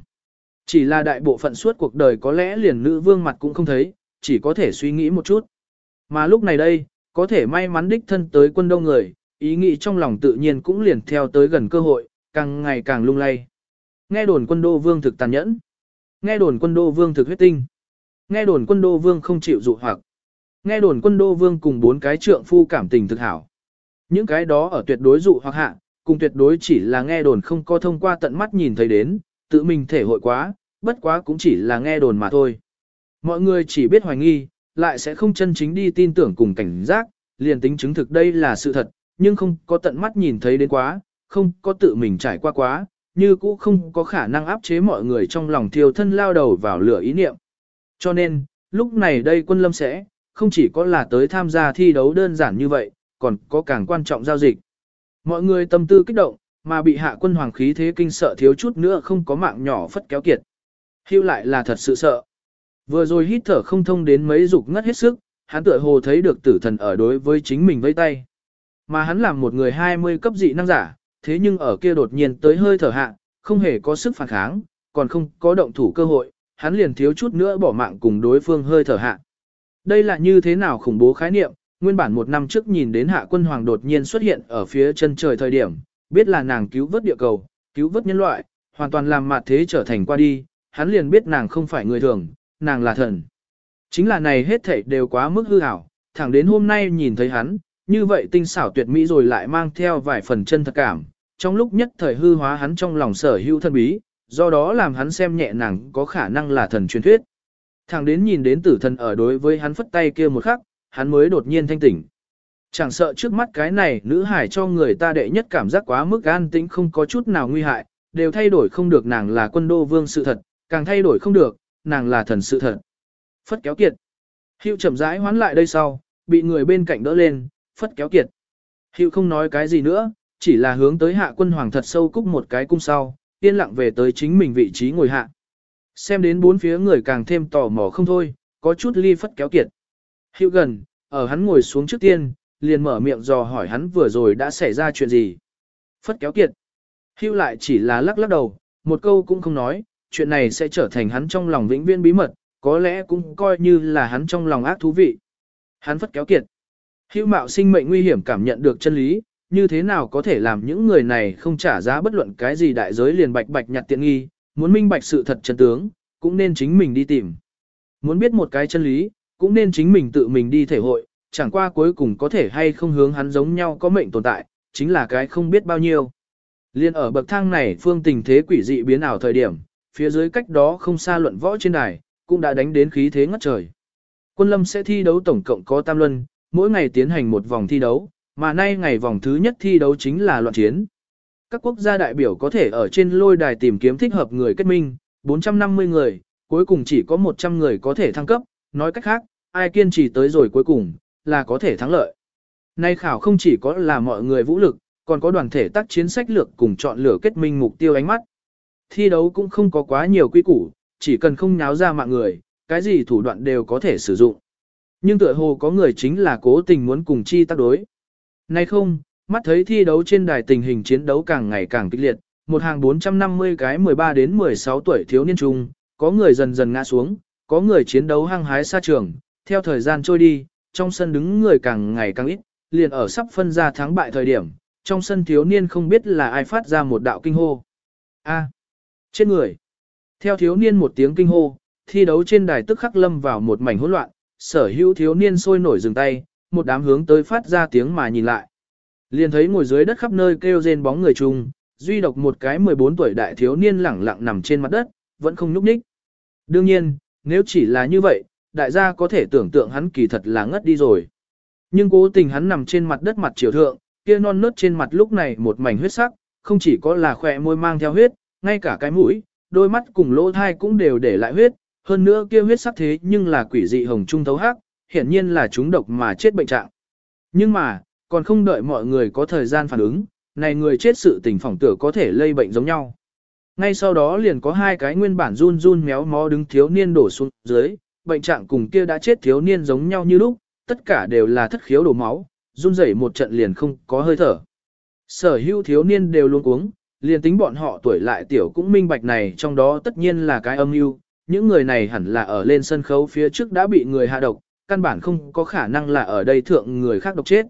Chỉ là đại bộ phận suốt cuộc đời có lẽ liền nữ vương mặt cũng không thấy, chỉ có thể suy nghĩ một chút. Mà lúc này đây, có thể may mắn đích thân tới quân đông người, ý nghĩ trong lòng tự nhiên cũng liền theo tới gần cơ hội, càng ngày càng lung lay. Nghe đồn quân đô vương thực tàn nhẫn. Nghe đồn quân đô vương thực huyết tinh. Nghe đồn quân đô vương không chịu dụ hoặc. Nghe đồn quân đô vương cùng bốn cái trượng phu cảm tình thực hảo. Những cái đó ở tuyệt đối dụ hoặc hạ, cùng tuyệt đối chỉ là nghe đồn không có thông qua tận mắt nhìn thấy đến, tự mình thể hội quá, bất quá cũng chỉ là nghe đồn mà thôi. Mọi người chỉ biết hoài nghi, lại sẽ không chân chính đi tin tưởng cùng cảnh giác, liền tính chứng thực đây là sự thật, nhưng không có tận mắt nhìn thấy đến quá, không có tự mình trải qua quá, như cũ không có khả năng áp chế mọi người trong lòng thiêu thân lao đầu vào lửa ý niệm. Cho nên, lúc này đây quân lâm sẽ, không chỉ có là tới tham gia thi đấu đơn giản như vậy, còn có càng quan trọng giao dịch. Mọi người tâm tư kích động, mà bị hạ quân hoàng khí thế kinh sợ thiếu chút nữa không có mạng nhỏ phất kéo kiệt. Hưu lại là thật sự sợ. Vừa rồi hít thở không thông đến mấy dục ngất hết sức, hắn tựa hồ thấy được tử thần ở đối với chính mình vây tay. Mà hắn làm một người 20 cấp dị năng giả, thế nhưng ở kia đột nhiên tới hơi thở hạ, không hề có sức phản kháng, còn không có động thủ cơ hội, hắn liền thiếu chút nữa bỏ mạng cùng đối phương hơi thở hạ. Đây là như thế nào khủng bố khái niệm, nguyên bản một năm trước nhìn đến hạ quân hoàng đột nhiên xuất hiện ở phía chân trời thời điểm, biết là nàng cứu vớt địa cầu, cứu vớt nhân loại, hoàn toàn làm mặt thế trở thành qua đi, hắn liền biết nàng không phải người thường, nàng là thần. Chính là này hết thảy đều quá mức hư ảo, thẳng đến hôm nay nhìn thấy hắn, như vậy tinh xảo tuyệt mỹ rồi lại mang theo vài phần chân thật cảm, trong lúc nhất thời hư hóa hắn trong lòng sở hữu thân bí, do đó làm hắn xem nhẹ nàng có khả năng là thần truyền thuyết. Thằng đến nhìn đến tử thần ở đối với hắn phất tay kia một khắc, hắn mới đột nhiên thanh tỉnh. Chẳng sợ trước mắt cái này nữ hải cho người ta đệ nhất cảm giác quá mức an tĩnh không có chút nào nguy hại, đều thay đổi không được nàng là quân đô vương sự thật, càng thay đổi không được, nàng là thần sự thật. Phất kéo kiệt. Hiệu chậm rãi hoán lại đây sau, bị người bên cạnh đỡ lên, phất kéo kiệt. Hiệu không nói cái gì nữa, chỉ là hướng tới hạ quân hoàng thật sâu cúc một cái cung sau, yên lặng về tới chính mình vị trí ngồi hạ. Xem đến bốn phía người càng thêm tò mò không thôi, có chút ly phất kéo kiệt. Hiệu gần, ở hắn ngồi xuống trước tiên, liền mở miệng dò hỏi hắn vừa rồi đã xảy ra chuyện gì. Phất kéo kiệt. Hiệu lại chỉ là lắc lắc đầu, một câu cũng không nói, chuyện này sẽ trở thành hắn trong lòng vĩnh viễn bí mật, có lẽ cũng coi như là hắn trong lòng ác thú vị. Hắn phất kéo kiệt. Hữu mạo sinh mệnh nguy hiểm cảm nhận được chân lý, như thế nào có thể làm những người này không trả giá bất luận cái gì đại giới liền bạch bạch nhặt tiện nghi, muốn minh bạch sự thật chân tướng, cũng nên chính mình đi tìm. Muốn biết một cái chân lý, cũng nên chính mình tự mình đi thể hội, chẳng qua cuối cùng có thể hay không hướng hắn giống nhau có mệnh tồn tại, chính là cái không biết bao nhiêu. Liên ở bậc thang này phương tình thế quỷ dị biến ảo thời điểm, phía dưới cách đó không xa luận võ trên đài, cũng đã đánh đến khí thế ngất trời. Quân lâm sẽ thi đấu tổng cộng có tam luân, mỗi ngày tiến hành một vòng thi đấu, mà nay ngày vòng thứ nhất thi đấu chính là loạn chiến. Các quốc gia đại biểu có thể ở trên lôi đài tìm kiếm thích hợp người kết minh, 450 người, cuối cùng chỉ có 100 người có thể thăng cấp, nói cách khác, ai kiên trì tới rồi cuối cùng, là có thể thắng lợi. Nay khảo không chỉ có là mọi người vũ lực, còn có đoàn thể tác chiến sách lược cùng chọn lựa kết minh mục tiêu ánh mắt. Thi đấu cũng không có quá nhiều quy củ, chỉ cần không nháo ra mạng người, cái gì thủ đoạn đều có thể sử dụng. Nhưng tựa hồ có người chính là cố tình muốn cùng chi tác đối. Nay không, mắt thấy thi đấu trên đài tình hình chiến đấu càng ngày càng kịch liệt, một hàng 450 cái 13 đến 16 tuổi thiếu niên trung, có người dần dần ngã xuống, có người chiến đấu hăng hái xa trường, theo thời gian trôi đi, trong sân đứng người càng ngày càng ít, liền ở sắp phân ra thắng bại thời điểm, trong sân thiếu niên không biết là ai phát ra một đạo kinh hô. A. trên người. Theo thiếu niên một tiếng kinh hô, thi đấu trên đài tức khắc lâm vào một mảnh hỗn loạn, sở hữu thiếu niên sôi nổi dừng tay, một đám hướng tới phát ra tiếng mà nhìn lại. Liền thấy ngồi dưới đất khắp nơi kêu rên bóng người chung, duy độc một cái 14 tuổi đại thiếu niên lẳng lặng nằm trên mặt đất, vẫn không nhúc nhích. Đương nhiên, nếu chỉ là như vậy, đại gia có thể tưởng tượng hắn kỳ thật là ngất đi rồi. Nhưng cố tình hắn nằm trên mặt đất mặt chiều thượng, kia non nớt trên mặt lúc này một mảnh huyết sắc, không chỉ có là khỏe môi mang theo huyết, ngay cả cái mũi, đôi mắt cùng lỗ thai cũng đều để lại huyết, hơn nữa kia huyết sắc thế nhưng là quỷ dị hồng trung thấu hắc, hiển nhiên là chúng độc mà chết bệnh trạng. Nhưng mà, còn không đợi mọi người có thời gian phản ứng, này người chết sự tình phỏng tử có thể lây bệnh giống nhau. Ngay sau đó liền có hai cái nguyên bản run run méo mó đứng thiếu niên đổ xuống dưới, bệnh trạng cùng kia đã chết thiếu niên giống nhau như lúc, tất cả đều là thất khiếu đổ máu, run rẩy một trận liền không có hơi thở. Sở hữu thiếu niên đều luôn uống, liền tính bọn họ tuổi lại tiểu cũng minh bạch này trong đó tất nhiên là cái âm mưu. Những người này hẳn là ở lên sân khấu phía trước đã bị người hạ độc, căn bản không có khả năng là ở đây thượng người khác độc chết.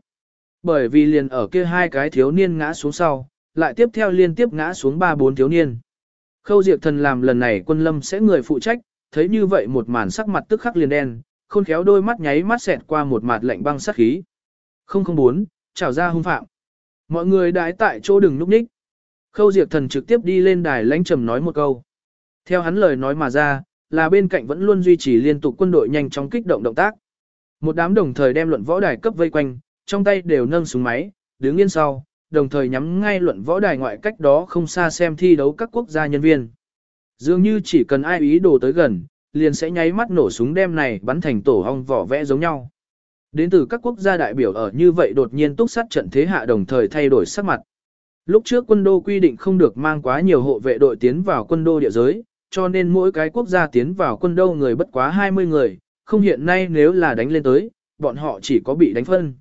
Bởi vì liền ở kia hai cái thiếu niên ngã xuống sau, lại tiếp theo liên tiếp ngã xuống ba bốn thiếu niên. Khâu Diệp Thần làm lần này quân lâm sẽ người phụ trách, thấy như vậy một màn sắc mặt tức khắc liền đen, khôn khéo đôi mắt nháy mắt xẹt qua một mặt lạnh băng sắc khí. 004, chào ra hung phạm. Mọi người đái tại chỗ đừng núp ních. Khâu Diệp Thần trực tiếp đi lên đài lãnh trầm nói một câu. Theo hắn lời nói mà ra, là bên cạnh vẫn luôn duy trì liên tục quân đội nhanh chóng kích động động tác. Một đám đồng thời đem luận võ đài cấp vây quanh, trong tay đều nâng súng máy, đứng yên sau, đồng thời nhắm ngay luận võ đài ngoại cách đó không xa xem thi đấu các quốc gia nhân viên. Dường như chỉ cần ai ý đồ tới gần, liền sẽ nháy mắt nổ súng đem này bắn thành tổ hong vỏ vẽ giống nhau. Đến từ các quốc gia đại biểu ở như vậy đột nhiên túc sát trận thế hạ đồng thời thay đổi sắc mặt. Lúc trước quân đô quy định không được mang quá nhiều hộ vệ đội tiến vào quân đô địa giới, cho nên mỗi cái quốc gia tiến vào quân đô người bất quá 20 người, không hiện nay nếu là đánh lên tới, bọn họ chỉ có bị đánh phân.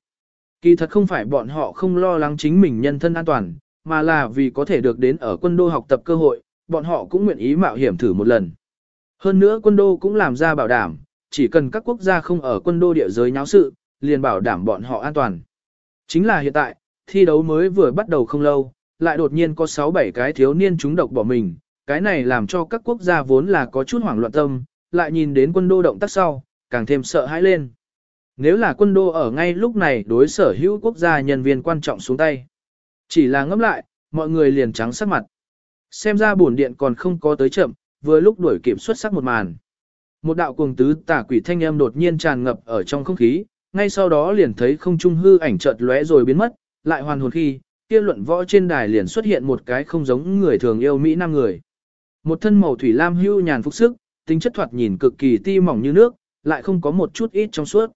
Kỳ thật không phải bọn họ không lo lắng chính mình nhân thân an toàn, mà là vì có thể được đến ở quân đô học tập cơ hội, bọn họ cũng nguyện ý mạo hiểm thử một lần. Hơn nữa quân đô cũng làm ra bảo đảm, chỉ cần các quốc gia không ở quân đô địa giới nháo sự, liền bảo đảm bọn họ an toàn. Chính là hiện tại, thi đấu mới vừa bắt đầu không lâu, lại đột nhiên có 6-7 cái thiếu niên chúng độc bỏ mình, cái này làm cho các quốc gia vốn là có chút hoảng loạn tâm, lại nhìn đến quân đô động tác sau, càng thêm sợ hãi lên. Nếu là quân đô ở ngay lúc này đối sở hữu quốc gia nhân viên quan trọng xuống tay. Chỉ là ngẫm lại, mọi người liền trắng sắc mặt. Xem ra bổn điện còn không có tới chậm, vừa lúc đuổi kịp xuất sắc một màn. Một đạo cuồng tứ tả quỷ thanh âm đột nhiên tràn ngập ở trong không khí, ngay sau đó liền thấy không trung hư ảnh chợt lóe rồi biến mất, lại hoàn hồn khi, kia luận võ trên đài liền xuất hiện một cái không giống người thường yêu Mỹ nam người. Một thân màu thủy lam hưu nhàn phúc sức, tính chất thoạt nhìn cực kỳ ti mỏng như nước, lại không có một chút ít trong suốt.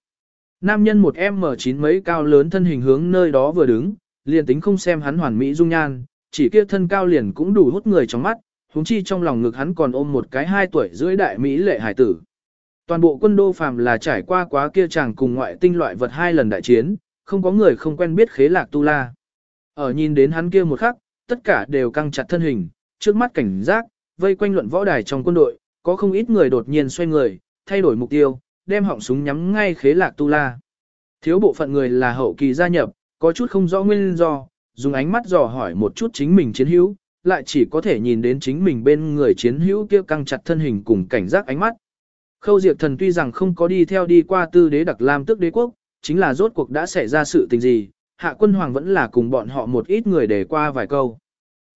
Nam nhân một M9 mấy cao lớn thân hình hướng nơi đó vừa đứng, liền tính không xem hắn hoàn mỹ dung nhan, chỉ kia thân cao liền cũng đủ hút người trong mắt, huống chi trong lòng ngực hắn còn ôm một cái hai tuổi rưỡi đại mỹ lệ hải tử. Toàn bộ quân đô phàm là trải qua quá kia chàng cùng ngoại tinh loại vật hai lần đại chiến, không có người không quen biết khế lạc tu la. Ở nhìn đến hắn kia một khắc, tất cả đều căng chặt thân hình, trước mắt cảnh giác, vây quanh luận võ đài trong quân đội, có không ít người đột nhiên xoay người, thay đổi mục tiêu, đem họng súng nhắm ngay khế lạc tu la. Thiếu bộ phận người là hậu kỳ gia nhập, có chút không rõ nguyên do, dùng ánh mắt dò hỏi một chút chính mình chiến hữu, lại chỉ có thể nhìn đến chính mình bên người chiến hữu kia căng chặt thân hình cùng cảnh giác ánh mắt. Khâu Diệp Thần tuy rằng không có đi theo đi qua tư đế đặc lam tức đế quốc, chính là rốt cuộc đã xảy ra sự tình gì, hạ quân hoàng vẫn là cùng bọn họ một ít người để qua vài câu.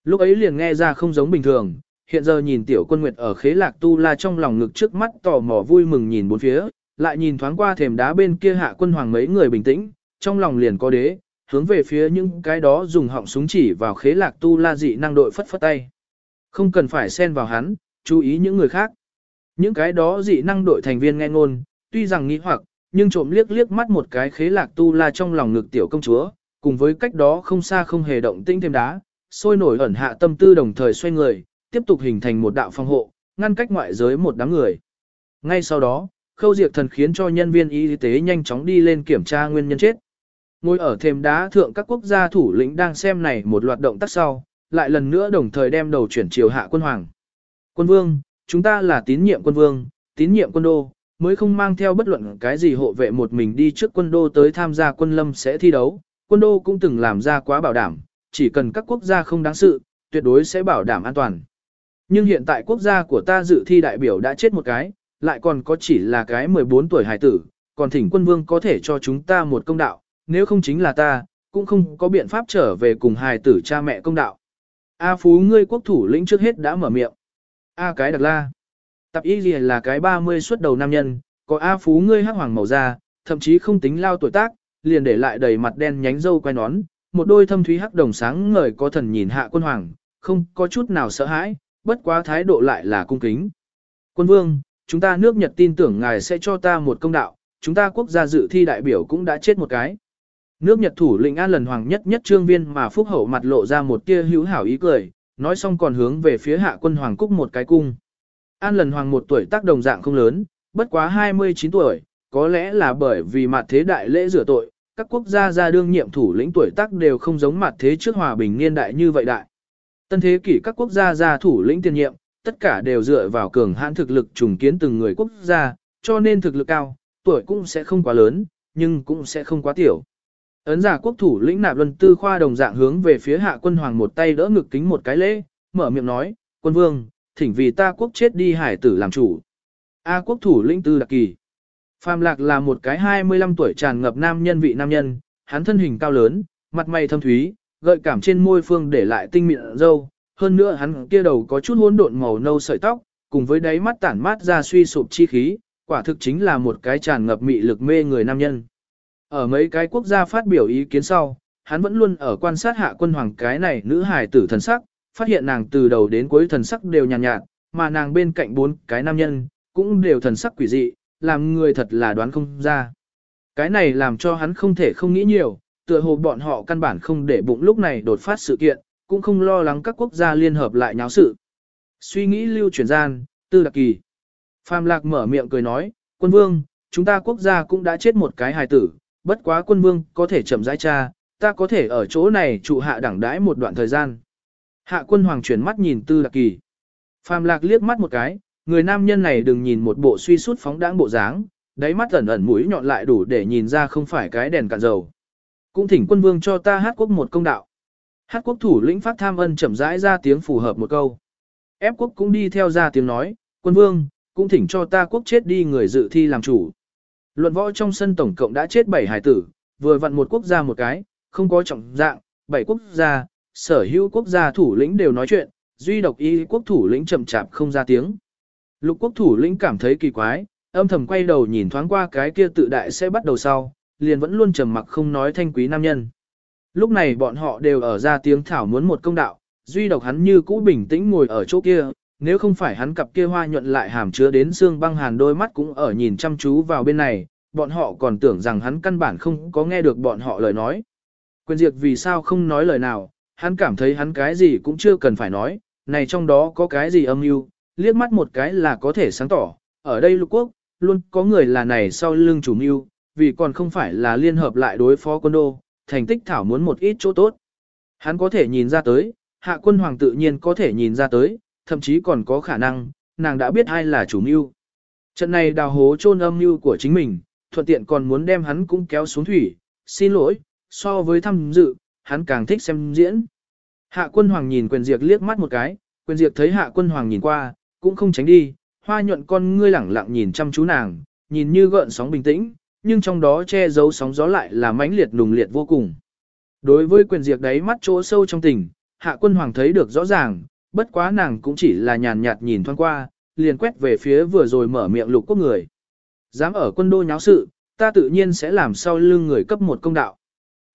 Lúc ấy liền nghe ra không giống bình thường, hiện giờ nhìn tiểu quân nguyệt ở khế lạc tu la trong lòng ngực trước mắt tò mò vui mừng nhìn bốn phía, lại nhìn thoáng qua thềm đá bên kia hạ quân hoàng mấy người bình tĩnh, trong lòng liền có đế, hướng về phía những cái đó dùng họng súng chỉ vào khế lạc tu la dị năng đội phất phất tay. Không cần phải xen vào hắn, chú ý những người khác. Những cái đó dị năng đội thành viên nghe ngôn, tuy rằng nghĩ hoặc, nhưng trộm liếc liếc mắt một cái khế lạc tu la trong lòng ngực tiểu công chúa, cùng với cách đó không xa không hề động tĩnh thêm đá, sôi nổi ẩn hạ tâm tư đồng thời xoay người, tiếp tục hình thành một đạo phòng hộ, ngăn cách ngoại giới một đám người. Ngay sau đó, khâu diệt thần khiến cho nhân viên y tế nhanh chóng đi lên kiểm tra nguyên nhân chết. Ngồi ở thềm đá thượng các quốc gia thủ lĩnh đang xem này một loạt động tác sau, lại lần nữa đồng thời đem đầu chuyển chiều hạ quân hoàng. Quân vương, chúng ta là tín nhiệm quân vương, tín nhiệm quân đô, mới không mang theo bất luận cái gì hộ vệ một mình đi trước quân đô tới tham gia quân lâm sẽ thi đấu. Quân đô cũng từng làm ra quá bảo đảm, chỉ cần các quốc gia không đáng sự, tuyệt đối sẽ bảo đảm an toàn. Nhưng hiện tại quốc gia của ta dự thi đại biểu đã chết một cái, lại còn có chỉ là cái 14 tuổi hải tử, còn thỉnh quân vương có thể cho chúng ta một công đạo, nếu không chính là ta, cũng không có biện pháp trở về cùng hài tử cha mẹ công đạo. A Phú ngươi quốc thủ lĩnh trước hết đã mở miệng. A cái đặc la. Tập y gì là cái 30 xuất đầu nam nhân, có A Phú ngươi hắc hoàng màu da, thậm chí không tính lao tuổi tác, liền để lại đầy mặt đen nhánh dâu quay nón, một đôi thâm thúy hắc đồng sáng ngời có thần nhìn hạ quân hoàng, không có chút nào sợ hãi, bất quá thái độ lại là cung kính. Quân vương, chúng ta nước Nhật tin tưởng ngài sẽ cho ta một công đạo, chúng ta quốc gia dự thi đại biểu cũng đã chết một cái. Nước Nhật thủ lĩnh An lần hoàng nhất nhất trương viên mà phúc hậu mặt lộ ra một tia hữu hảo ý cười, nói xong còn hướng về phía hạ quân hoàng cúc một cái cung. An lần hoàng một tuổi tác đồng dạng không lớn, bất quá 29 tuổi, có lẽ là bởi vì mặt thế đại lễ rửa tội, các quốc gia gia đương nhiệm thủ lĩnh tuổi tác đều không giống mặt thế trước hòa bình niên đại như vậy đại. Tân thế kỷ các quốc gia gia thủ lĩnh tiền nhiệm, tất cả đều dựa vào cường hãn thực lực trùng kiến từng người quốc gia, cho nên thực lực cao, tuổi cũng sẽ không quá lớn, nhưng cũng sẽ không quá tiểu. Ấn giả quốc thủ lĩnh nạp luân tư khoa đồng dạng hướng về phía hạ quân hoàng một tay đỡ ngực kính một cái lễ, mở miệng nói, quân vương, thỉnh vì ta quốc chết đi hải tử làm chủ. A quốc thủ lĩnh tư đặc kỳ. Phạm lạc là một cái 25 tuổi tràn ngập nam nhân vị nam nhân, hắn thân hình cao lớn, mặt mày thâm thúy, gợi cảm trên môi phương để lại tinh mịn râu, hơn nữa hắn kia đầu có chút hỗn độn màu nâu sợi tóc, cùng với đáy mắt tản mát ra suy sụp chi khí, quả thực chính là một cái tràn ngập mị lực mê người nam nhân. Ở mấy cái quốc gia phát biểu ý kiến sau, hắn vẫn luôn ở quan sát hạ quân hoàng cái này nữ hài tử thần sắc, phát hiện nàng từ đầu đến cuối thần sắc đều nhàn nhạt, nhạt, mà nàng bên cạnh bốn cái nam nhân, cũng đều thần sắc quỷ dị, làm người thật là đoán không ra. Cái này làm cho hắn không thể không nghĩ nhiều, tựa hồ bọn họ căn bản không để bụng lúc này đột phát sự kiện, cũng không lo lắng các quốc gia liên hợp lại nháo sự. Suy nghĩ lưu chuyển gian, tư đặc kỳ. Phạm Lạc mở miệng cười nói, quân vương, chúng ta quốc gia cũng đã chết một cái hài tử, bất quá quân vương có thể chậm rãi cha, ta có thể ở chỗ này trụ hạ đẳng đãi một đoạn thời gian. Hạ quân hoàng chuyển mắt nhìn tư đặc kỳ. Phạm Lạc liếc mắt một cái, người nam nhân này đừng nhìn một bộ suy sút phóng đãng bộ dáng, đáy mắt ẩn ẩn mũi nhọn lại đủ để nhìn ra không phải cái đèn cạn dầu. Cũng thỉnh quân vương cho ta hát quốc một công đạo. Hát quốc thủ lĩnh phát tham ân chậm rãi ra tiếng phù hợp một câu. Ép quốc cũng đi theo ra tiếng nói, quân vương, cũng thỉnh cho ta quốc chết đi người dự thi làm chủ. Luận võ trong sân tổng cộng đã chết 7 hải tử, vừa vặn một quốc gia một cái, không có trọng dạng, 7 quốc gia, sở hữu quốc gia thủ lĩnh đều nói chuyện, duy độc y quốc thủ lĩnh chậm chạp không ra tiếng. Lục quốc thủ lĩnh cảm thấy kỳ quái, âm thầm quay đầu nhìn thoáng qua cái kia tự đại sẽ bắt đầu sau, liền vẫn luôn trầm mặc không nói thanh quý nam nhân. Lúc này bọn họ đều ở ra tiếng thảo muốn một công đạo, duy độc hắn như cũ bình tĩnh ngồi ở chỗ kia, nếu không phải hắn cặp kia hoa nhuận lại hàm chứa đến xương băng hàn đôi mắt cũng ở nhìn chăm chú vào bên này, bọn họ còn tưởng rằng hắn căn bản không có nghe được bọn họ lời nói. Quyền diệt vì sao không nói lời nào, hắn cảm thấy hắn cái gì cũng chưa cần phải nói, này trong đó có cái gì âm mưu, liếc mắt một cái là có thể sáng tỏ, ở đây lục quốc, luôn có người là này sau lưng chủ mưu, vì còn không phải là liên hợp lại đối phó quân đô, thành tích thảo muốn một ít chỗ tốt. Hắn có thể nhìn ra tới, hạ quân hoàng tự nhiên có thể nhìn ra tới, thậm chí còn có khả năng, nàng đã biết ai là chủ mưu. Trận này đào hố chôn âm mưu của chính mình, thuận tiện còn muốn đem hắn cũng kéo xuống thủy, xin lỗi, so với tham dự, hắn càng thích xem diễn. Hạ quân hoàng nhìn quyền diệt liếc mắt một cái, quyền diệt thấy hạ quân hoàng nhìn qua, cũng không tránh đi, hoa nhuận con ngươi lẳng lặng nhìn chăm chú nàng, nhìn như gợn sóng bình tĩnh, nhưng trong đó che giấu sóng gió lại là mãnh liệt nùng liệt vô cùng. Đối với quyền diệt đấy mắt chỗ sâu trong tình, hạ quân hoàng thấy được rõ ràng, bất quá nàng cũng chỉ là nhàn nhạt nhìn thoáng qua, liền quét về phía vừa rồi mở miệng lục quốc người. Dám ở quân đô nháo sự, ta tự nhiên sẽ làm sau lưng người cấp một công đạo.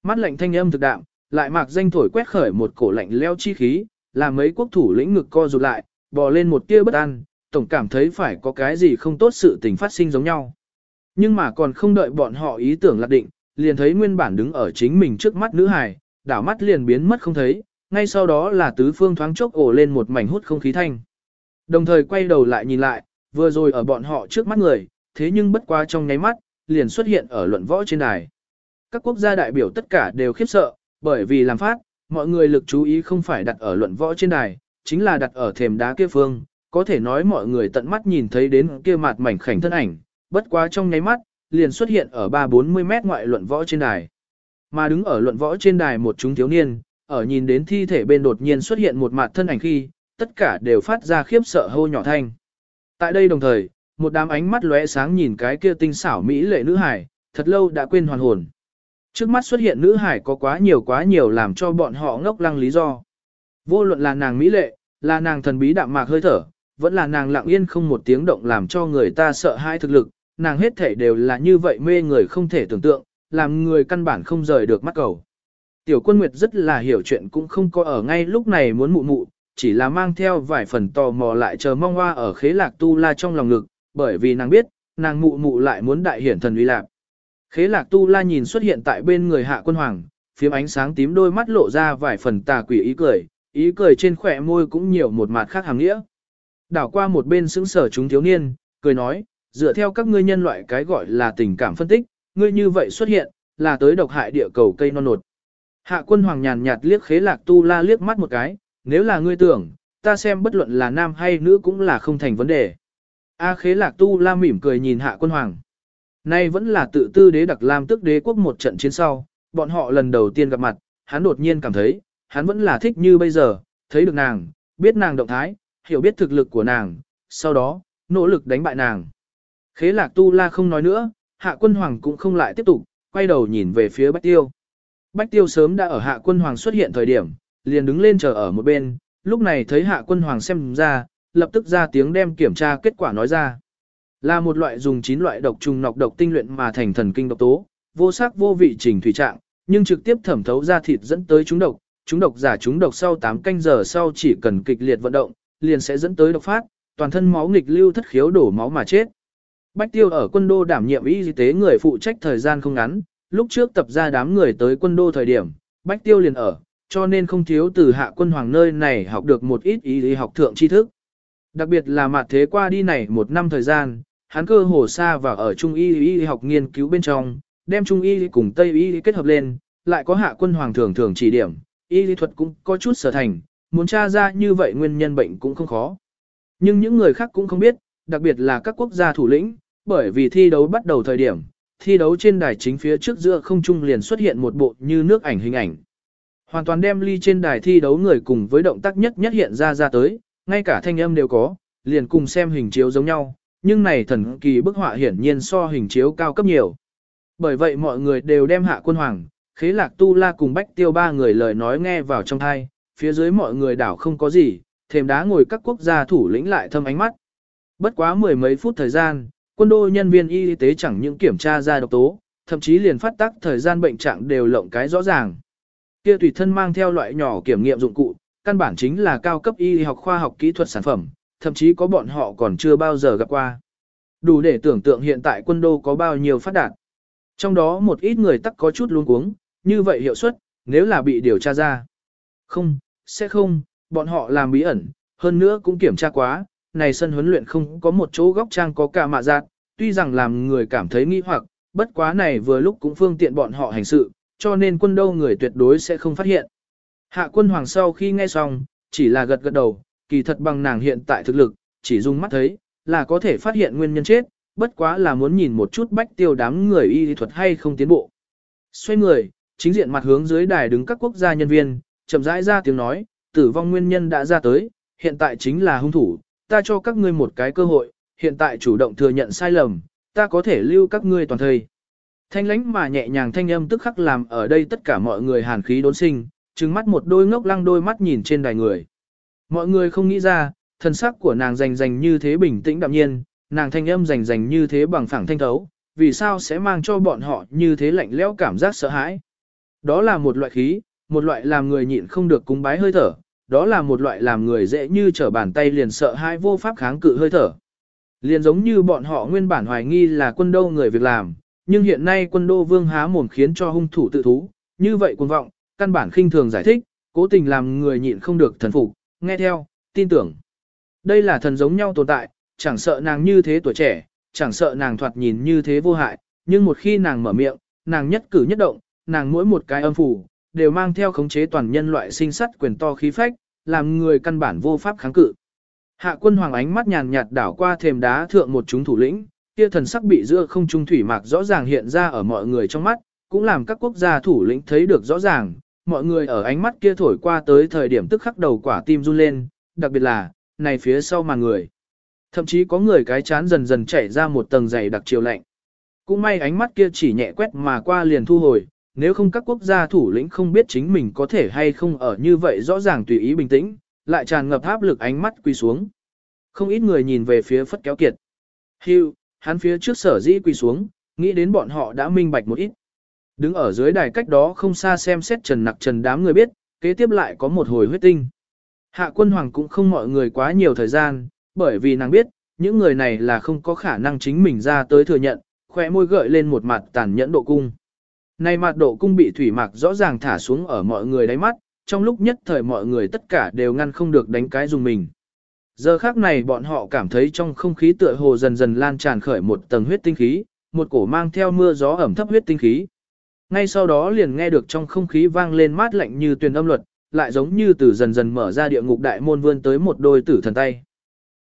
Mắt lạnh thanh âm thực đạm, lại mạc danh thổi quét khởi một cổ lạnh leo chi khí, làm mấy quốc thủ lĩnh ngực co rụt lại, bò lên một tia bất an, tổng cảm thấy phải có cái gì không tốt sự tình phát sinh giống nhau. Nhưng mà còn không đợi bọn họ ý tưởng lạc định, liền thấy nguyên bản đứng ở chính mình trước mắt nữ hài, đảo mắt liền biến mất không thấy, ngay sau đó là tứ phương thoáng chốc ổ lên một mảnh hút không khí thanh. Đồng thời quay đầu lại nhìn lại, vừa rồi ở bọn họ trước mắt người, thế nhưng bất quá trong nháy mắt, liền xuất hiện ở luận võ trên đài. Các quốc gia đại biểu tất cả đều khiếp sợ, bởi vì làm phát, mọi người lực chú ý không phải đặt ở luận võ trên đài, chính là đặt ở thềm đá kia phương, có thể nói mọi người tận mắt nhìn thấy đến kia mặt mảnh khảnh thân ảnh, bất quá trong nháy mắt, liền xuất hiện ở 3-40 mét ngoại luận võ trên đài. Mà đứng ở luận võ trên đài một chúng thiếu niên, ở nhìn đến thi thể bên đột nhiên xuất hiện một mặt thân ảnh khi, tất cả đều phát ra khiếp sợ hô nhỏ thanh. Tại đây đồng thời, một đám ánh mắt lóe sáng nhìn cái kia tinh xảo mỹ lệ nữ hải, thật lâu đã quên hoàn hồn. Trước mắt xuất hiện nữ hải có quá nhiều quá nhiều làm cho bọn họ ngốc lăng lý do. Vô luận là nàng mỹ lệ, là nàng thần bí đạm mạc hơi thở, vẫn là nàng lặng yên không một tiếng động làm cho người ta sợ hãi thực lực, nàng hết thể đều là như vậy mê người không thể tưởng tượng, làm người căn bản không rời được mắt cầu. Tiểu quân Nguyệt rất là hiểu chuyện cũng không có ở ngay lúc này muốn mụ mụ, chỉ là mang theo vài phần tò mò lại chờ mong hoa ở khế lạc tu la trong lòng ngực, bởi vì nàng biết, nàng mụ mụ lại muốn đại hiển thần uy lạc. Khế lạc tu la nhìn xuất hiện tại bên người hạ quân hoàng, phiếm ánh sáng tím đôi mắt lộ ra vài phần tà quỷ ý cười, ý cười trên khỏe môi cũng nhiều một mặt khác hàng nghĩa. Đảo qua một bên sững sở chúng thiếu niên, cười nói, dựa theo các ngươi nhân loại cái gọi là tình cảm phân tích, ngươi như vậy xuất hiện, là tới độc hại địa cầu cây non nột. Hạ quân hoàng nhàn nhạt liếc khế lạc tu la liếc mắt một cái, nếu là ngươi tưởng, ta xem bất luận là nam hay nữ cũng là không thành vấn đề. A khế lạc tu la mỉm cười nhìn hạ quân hoàng. Nay vẫn là tự tư đế đặc lam tức đế quốc một trận chiến sau, bọn họ lần đầu tiên gặp mặt, hắn đột nhiên cảm thấy, hắn vẫn là thích như bây giờ, thấy được nàng, biết nàng động thái, hiểu biết thực lực của nàng, sau đó, nỗ lực đánh bại nàng. Khế lạc tu la không nói nữa, hạ quân hoàng cũng không lại tiếp tục, quay đầu nhìn về phía bách tiêu. Bách tiêu sớm đã ở hạ quân hoàng xuất hiện thời điểm, liền đứng lên chờ ở một bên, lúc này thấy hạ quân hoàng xem ra, lập tức ra tiếng đem kiểm tra kết quả nói ra. Là một loại dùng 9 loại độc trùng nọc độc tinh luyện mà thành thần kinh độc tố, vô sắc vô vị trình thủy trạng, nhưng trực tiếp thẩm thấu ra thịt dẫn tới chúng độc, chúng độc giả chúng độc sau 8 canh giờ sau chỉ cần kịch liệt vận động, liền sẽ dẫn tới độc phát, toàn thân máu nghịch lưu thất khiếu đổ máu mà chết. Bách Tiêu ở quân đô đảm nhiệm y tế người phụ trách thời gian không ngắn, lúc trước tập ra đám người tới quân đô thời điểm, Bách Tiêu liền ở, cho nên không thiếu từ hạ quân hoàng nơi này học được một ít y lý học thượng tri thức. Đặc biệt là mặt thế qua đi này một năm thời gian, hắn cơ hồ xa và ở trung y y học nghiên cứu bên trong, đem trung y cùng tây y kết hợp lên, lại có hạ quân hoàng thường thường chỉ điểm, y lý thuật cũng có chút sở thành, muốn tra ra như vậy nguyên nhân bệnh cũng không khó. Nhưng những người khác cũng không biết, đặc biệt là các quốc gia thủ lĩnh, bởi vì thi đấu bắt đầu thời điểm, thi đấu trên đài chính phía trước giữa không trung liền xuất hiện một bộ như nước ảnh hình ảnh. Hoàn toàn đem ly trên đài thi đấu người cùng với động tác nhất nhất hiện ra ra tới, ngay cả thanh âm đều có, liền cùng xem hình chiếu giống nhau, nhưng này thần kỳ bức họa hiển nhiên so hình chiếu cao cấp nhiều. Bởi vậy mọi người đều đem hạ quân hoàng, khế lạc tu la cùng bách tiêu ba người lời nói nghe vào trong thai, phía dưới mọi người đảo không có gì, thềm đá ngồi các quốc gia thủ lĩnh lại thâm ánh mắt. Bất quá mười mấy phút thời gian, quân đô nhân viên y tế chẳng những kiểm tra ra độc tố, thậm chí liền phát tác thời gian bệnh trạng đều lộng cái rõ ràng. Kia tùy thân mang theo loại nhỏ kiểm nghiệm dụng cụ, căn bản chính là cao cấp y học khoa học kỹ thuật sản phẩm, thậm chí có bọn họ còn chưa bao giờ gặp qua. Đủ để tưởng tượng hiện tại quân đô có bao nhiêu phát đạt. Trong đó một ít người tắc có chút luống cuống, như vậy hiệu suất, nếu là bị điều tra ra. Không, sẽ không, bọn họ làm bí ẩn, hơn nữa cũng kiểm tra quá, này sân huấn luyện không có một chỗ góc trang có cả mạ giạt, tuy rằng làm người cảm thấy nghi hoặc, bất quá này vừa lúc cũng phương tiện bọn họ hành sự, cho nên quân đâu người tuyệt đối sẽ không phát hiện. Hạ quân hoàng sau khi nghe xong, chỉ là gật gật đầu, kỳ thật bằng nàng hiện tại thực lực, chỉ dùng mắt thấy, là có thể phát hiện nguyên nhân chết, bất quá là muốn nhìn một chút bách tiêu đám người y thuật hay không tiến bộ. Xoay người, chính diện mặt hướng dưới đài đứng các quốc gia nhân viên, chậm rãi ra tiếng nói, tử vong nguyên nhân đã ra tới, hiện tại chính là hung thủ, ta cho các ngươi một cái cơ hội, hiện tại chủ động thừa nhận sai lầm, ta có thể lưu các ngươi toàn thời. Thanh lãnh mà nhẹ nhàng thanh âm tức khắc làm ở đây tất cả mọi người hàn khí đốn sinh, trừng mắt một đôi ngốc lăng đôi mắt nhìn trên đài người. Mọi người không nghĩ ra, thần sắc của nàng rành rành như thế bình tĩnh đạm nhiên, nàng thanh âm rành rành như thế bằng phẳng thanh thấu, vì sao sẽ mang cho bọn họ như thế lạnh lẽo cảm giác sợ hãi. Đó là một loại khí, một loại làm người nhịn không được cúng bái hơi thở, đó là một loại làm người dễ như trở bàn tay liền sợ hãi vô pháp kháng cự hơi thở. Liền giống như bọn họ nguyên bản hoài nghi là quân đô người việc làm, nhưng hiện nay quân đô vương há mồm khiến cho hung thủ tự thú, như vậy quân vọng, căn bản khinh thường giải thích, cố tình làm người nhịn không được thần phục, nghe theo, tin tưởng. Đây là thần giống nhau tồn tại, chẳng sợ nàng như thế tuổi trẻ, chẳng sợ nàng thoạt nhìn như thế vô hại, nhưng một khi nàng mở miệng, nàng nhất cử nhất động, nàng mỗi một cái âm phủ, đều mang theo khống chế toàn nhân loại sinh sắt quyền to khí phách, làm người căn bản vô pháp kháng cự. Hạ quân hoàng ánh mắt nhàn nhạt đảo qua thềm đá thượng một chúng thủ lĩnh, kia thần sắc bị giữa không trung thủy mạc rõ ràng hiện ra ở mọi người trong mắt, cũng làm các quốc gia thủ lĩnh thấy được rõ ràng, mọi người ở ánh mắt kia thổi qua tới thời điểm tức khắc đầu quả tim run lên, đặc biệt là, này phía sau mà người. Thậm chí có người cái chán dần dần chảy ra một tầng dày đặc chiều lạnh. Cũng may ánh mắt kia chỉ nhẹ quét mà qua liền thu hồi, nếu không các quốc gia thủ lĩnh không biết chính mình có thể hay không ở như vậy rõ ràng tùy ý bình tĩnh, lại tràn ngập áp lực ánh mắt quỳ xuống. Không ít người nhìn về phía phất kéo kiệt. Hưu, hắn phía trước sở dĩ quỳ xuống, nghĩ đến bọn họ đã minh bạch một ít. Đứng ở dưới đài cách đó không xa xem xét trần nặc trần đám người biết, kế tiếp lại có một hồi huyết tinh. Hạ quân hoàng cũng không mọi người quá nhiều thời gian, bởi vì nàng biết, những người này là không có khả năng chính mình ra tới thừa nhận, khỏe môi gợi lên một mặt tàn nhẫn độ cung. Này mặt độ cung bị thủy mạc rõ ràng thả xuống ở mọi người đáy mắt, trong lúc nhất thời mọi người tất cả đều ngăn không được đánh cái dùng mình. Giờ khác này bọn họ cảm thấy trong không khí tựa hồ dần dần lan tràn khởi một tầng huyết tinh khí, một cổ mang theo mưa gió ẩm thấp huyết tinh khí. Ngay sau đó liền nghe được trong không khí vang lên mát lạnh như tuyền âm luật, lại giống như từ dần dần mở ra địa ngục đại môn vươn tới một đôi tử thần tay.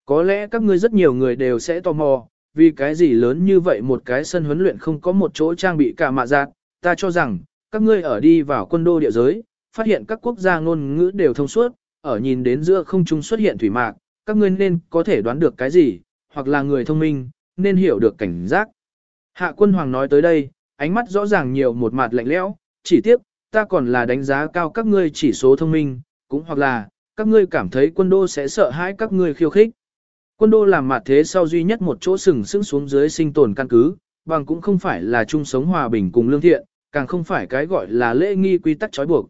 Có lẽ các ngươi rất nhiều người đều sẽ tò mò, vì cái gì lớn như vậy một cái sân huấn luyện không có một chỗ trang bị cả mạ giác, ta cho rằng, các ngươi ở đi vào quân đô địa giới, phát hiện các quốc gia ngôn ngữ đều thông suốt, ở nhìn đến giữa không trung xuất hiện thủy mạc, các ngươi nên có thể đoán được cái gì, hoặc là người thông minh, nên hiểu được cảnh giác. Hạ quân hoàng nói tới đây, ánh mắt rõ ràng nhiều một mặt lạnh lẽo, chỉ tiếp, ta còn là đánh giá cao các ngươi chỉ số thông minh, cũng hoặc là, các ngươi cảm thấy quân đô sẽ sợ hãi các ngươi khiêu khích. Quân đô làm mặt thế sau duy nhất một chỗ sừng sững xuống dưới sinh tồn căn cứ, bằng cũng không phải là chung sống hòa bình cùng lương thiện, càng không phải cái gọi là lễ nghi quy tắc trói buộc.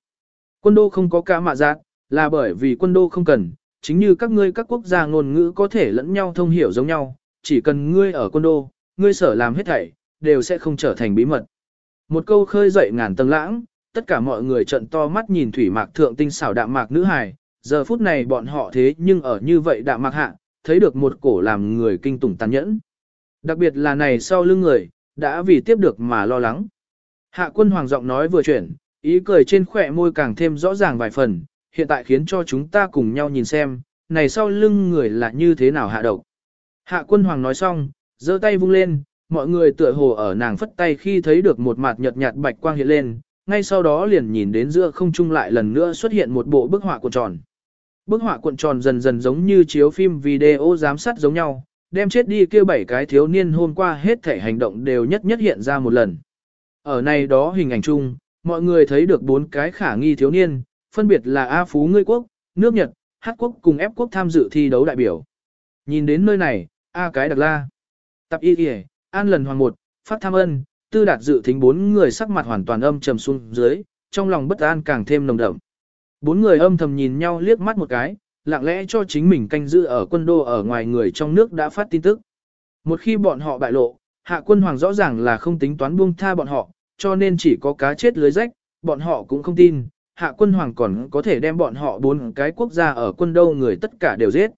Quân đô không có cả mạ giác, là bởi vì quân đô không cần, chính như các ngươi các quốc gia ngôn ngữ có thể lẫn nhau thông hiểu giống nhau, chỉ cần ngươi ở quân đô, ngươi sở làm hết thảy, đều sẽ không trở thành bí mật. Một câu khơi dậy ngàn tầng lãng, tất cả mọi người trận to mắt nhìn thủy mạc thượng tinh xảo đạm mạc nữ hài, giờ phút này bọn họ thế nhưng ở như vậy đạm mạc hạ, thấy được một cổ làm người kinh tủng tàn nhẫn. Đặc biệt là này sau lưng người, đã vì tiếp được mà lo lắng. Hạ quân hoàng giọng nói vừa chuyển, ý cười trên khỏe môi càng thêm rõ ràng vài phần, hiện tại khiến cho chúng ta cùng nhau nhìn xem, này sau lưng người là như thế nào hạ độc. Hạ quân hoàng nói xong, giơ tay vung lên, mọi người tựa hồ ở nàng phất tay khi thấy được một mặt nhợt nhạt bạch quang hiện lên, ngay sau đó liền nhìn đến giữa không trung lại lần nữa xuất hiện một bộ bức họa cuộn tròn. Bức họa cuộn tròn dần dần giống như chiếu phim video giám sát giống nhau, đem chết đi kia bảy cái thiếu niên hôm qua hết thể hành động đều nhất nhất hiện ra một lần. Ở này đó hình ảnh chung, mọi người thấy được bốn cái khả nghi thiếu niên, phân biệt là A Phú Ngươi Quốc, nước Nhật, Hát Quốc cùng ép quốc tham dự thi đấu đại biểu. Nhìn đến nơi này, A cái đặc la. Tập y kìa, An lần hoàng một, phát tham ân, tư đạt dự thính bốn người sắc mặt hoàn toàn âm trầm xuống dưới, trong lòng bất an càng thêm nồng đậm. Bốn người âm thầm nhìn nhau liếc mắt một cái, lặng lẽ cho chính mình canh giữ ở quân đô ở ngoài người trong nước đã phát tin tức. Một khi bọn họ bại lộ, hạ quân hoàng rõ ràng là không tính toán buông tha bọn họ, cho nên chỉ có cá chết lưới rách, bọn họ cũng không tin, hạ quân hoàng còn có thể đem bọn họ bốn cái quốc gia ở quân đâu người tất cả đều giết.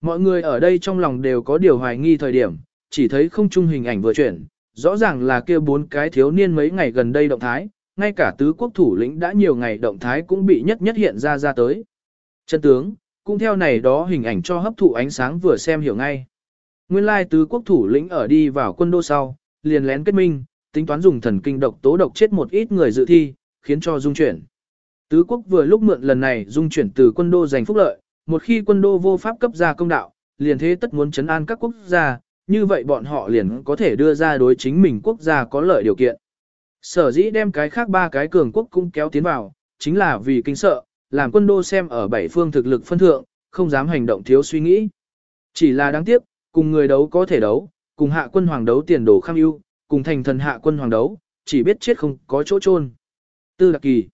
Mọi người ở đây trong lòng đều có điều hoài nghi thời điểm, chỉ thấy không trung hình ảnh vừa chuyển, rõ ràng là kia bốn cái thiếu niên mấy ngày gần đây động thái, ngay cả tứ quốc thủ lĩnh đã nhiều ngày động thái cũng bị nhất nhất hiện ra ra tới. Chân tướng, cũng theo này đó hình ảnh cho hấp thụ ánh sáng vừa xem hiểu ngay. Nguyên lai tứ quốc thủ lĩnh ở đi vào quân đô sau, liền lén kết minh, tính toán dùng thần kinh độc tố độc chết một ít người dự thi, khiến cho dung chuyển. Tứ quốc vừa lúc mượn lần này dung chuyển từ quân đô giành phúc lợi, một khi quân đô vô pháp cấp ra công đạo, liền thế tất muốn chấn an các quốc gia, như vậy bọn họ liền có thể đưa ra đối chính mình quốc gia có lợi điều kiện. Sở dĩ đem cái khác ba cái cường quốc cũng kéo tiến vào, chính là vì kinh sợ, làm quân đô xem ở bảy phương thực lực phân thượng, không dám hành động thiếu suy nghĩ. Chỉ là đáng tiếc, cùng người đấu có thể đấu, cùng hạ quân hoàng đấu tiền đồ kham ưu, cùng thành thần hạ quân hoàng đấu, chỉ biết chết không có chỗ chôn. Tư Đặc Kỳ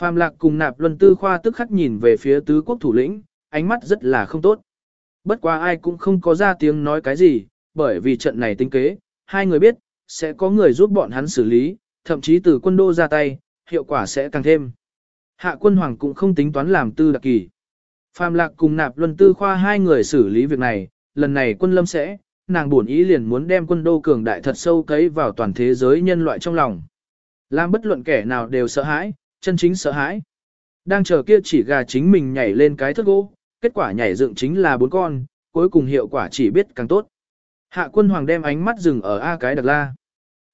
Phạm Lạc cùng nạp luân tư khoa tức khắc nhìn về phía tứ quốc thủ lĩnh, ánh mắt rất là không tốt. Bất quá ai cũng không có ra tiếng nói cái gì, bởi vì trận này tinh kế, hai người biết, sẽ có người giúp bọn hắn xử lý, thậm chí từ quân đô ra tay, hiệu quả sẽ càng thêm. Hạ quân hoàng cũng không tính toán làm tư đặc kỳ. Phạm lạc cùng nạp luân tư khoa hai người xử lý việc này, lần này quân lâm sẽ, nàng buồn ý liền muốn đem quân đô cường đại thật sâu cấy vào toàn thế giới nhân loại trong lòng. Làm bất luận kẻ nào đều sợ hãi, chân chính sợ hãi. Đang chờ kia chỉ gà chính mình nhảy lên cái thất gỗ, kết quả nhảy dựng chính là bốn con, cuối cùng hiệu quả chỉ biết càng tốt. Hạ quân hoàng đem ánh mắt dừng ở A cái đặc la.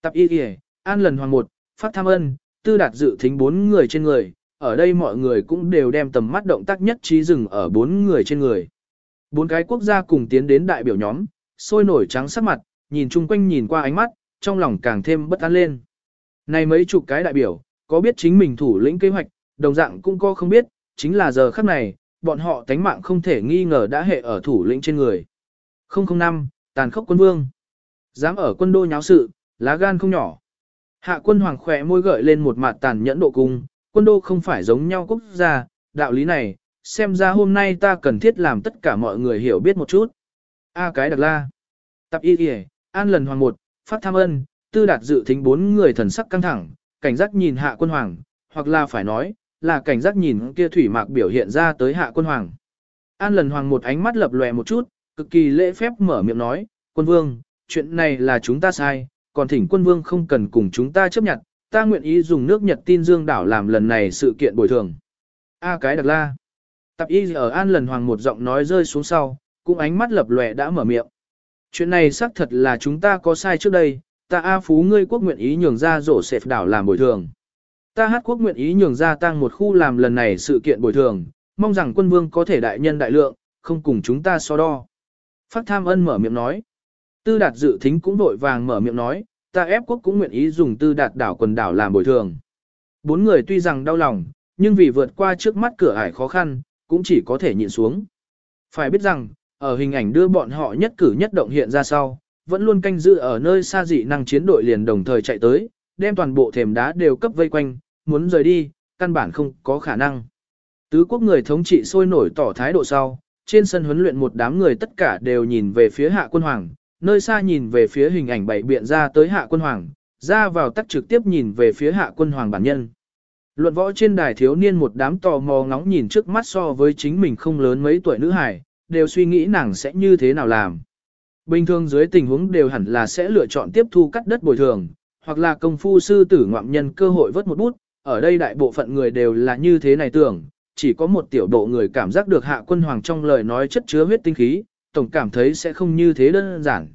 Tập y kìa, an lần hoàng một, phát tham ân, tư đạt dự thính bốn người trên người, ở đây mọi người cũng đều đem tầm mắt động tác nhất trí dừng ở bốn người trên người. Bốn cái quốc gia cùng tiến đến đại biểu nhóm, sôi nổi trắng sắc mặt, nhìn chung quanh nhìn qua ánh mắt, trong lòng càng thêm bất an lên. Này mấy chục cái đại biểu, có biết chính mình thủ lĩnh kế hoạch, đồng dạng cũng có không biết, chính là giờ khắc này, bọn họ tánh mạng không thể nghi ngờ đã hệ ở thủ lĩnh trên người. 005, tàn khốc quân vương. Dám ở quân đô nháo sự, lá gan không nhỏ. Hạ quân hoàng khỏe môi gợi lên một mặt tàn nhẫn độ cung, quân đô không phải giống nhau quốc gia, đạo lý này, xem ra hôm nay ta cần thiết làm tất cả mọi người hiểu biết một chút. A cái đặc la. Tập y kìa, an lần hoàng một, phát tham ân, tư đạt dự thính bốn người thần sắc căng thẳng, cảnh giác nhìn hạ quân hoàng, hoặc là phải nói, là cảnh giác nhìn kia thủy mạc biểu hiện ra tới hạ quân hoàng. An lần hoàng một ánh mắt lập lòe một chút, cực kỳ lễ phép mở miệng nói, quân vương, chuyện này là chúng ta sai, còn thỉnh quân vương không cần cùng chúng ta chấp nhận, ta nguyện ý dùng nước Nhật tin dương đảo làm lần này sự kiện bồi thường. A cái đặc la. Tập y ở an lần hoàng một giọng nói rơi xuống sau, cũng ánh mắt lập lòe đã mở miệng. Chuyện này xác thật là chúng ta có sai trước đây, ta A Phú ngươi quốc nguyện ý nhường ra rổ sệt đảo làm bồi thường. Ta hát quốc nguyện ý nhường ra tăng một khu làm lần này sự kiện bồi thường, mong rằng quân vương có thể đại nhân đại lượng, không cùng chúng ta so đo. Phát tham ân mở miệng nói. Tư đạt dự thính cũng vội vàng mở miệng nói, ta ép quốc cũng nguyện ý dùng tư đạt đảo quần đảo làm bồi thường. Bốn người tuy rằng đau lòng, nhưng vì vượt qua trước mắt cửa ải khó khăn, cũng chỉ có thể nhịn xuống. Phải biết rằng, ở hình ảnh đưa bọn họ nhất cử nhất động hiện ra sau, vẫn luôn canh giữ ở nơi xa dị năng chiến đội liền đồng thời chạy tới, đem toàn bộ thềm đá đều cấp vây quanh, muốn rời đi, căn bản không có khả năng. Tứ quốc người thống trị sôi nổi tỏ thái độ sau, trên sân huấn luyện một đám người tất cả đều nhìn về phía hạ quân hoàng, nơi xa nhìn về phía hình ảnh bảy biện ra tới hạ quân hoàng, ra vào tắt trực tiếp nhìn về phía hạ quân hoàng bản nhân. Luận võ trên đài thiếu niên một đám tò mò ngóng nhìn trước mắt so với chính mình không lớn mấy tuổi nữ hải, đều suy nghĩ nàng sẽ như thế nào làm. Bình thường dưới tình huống đều hẳn là sẽ lựa chọn tiếp thu cắt đất bồi thường, hoặc là công phu sư tử ngoạm nhân cơ hội vớt một bút, ở đây đại bộ phận người đều là như thế này tưởng, chỉ có một tiểu độ người cảm giác được hạ quân hoàng trong lời nói chất chứa huyết tinh khí, tổng cảm thấy sẽ không như thế đơn giản.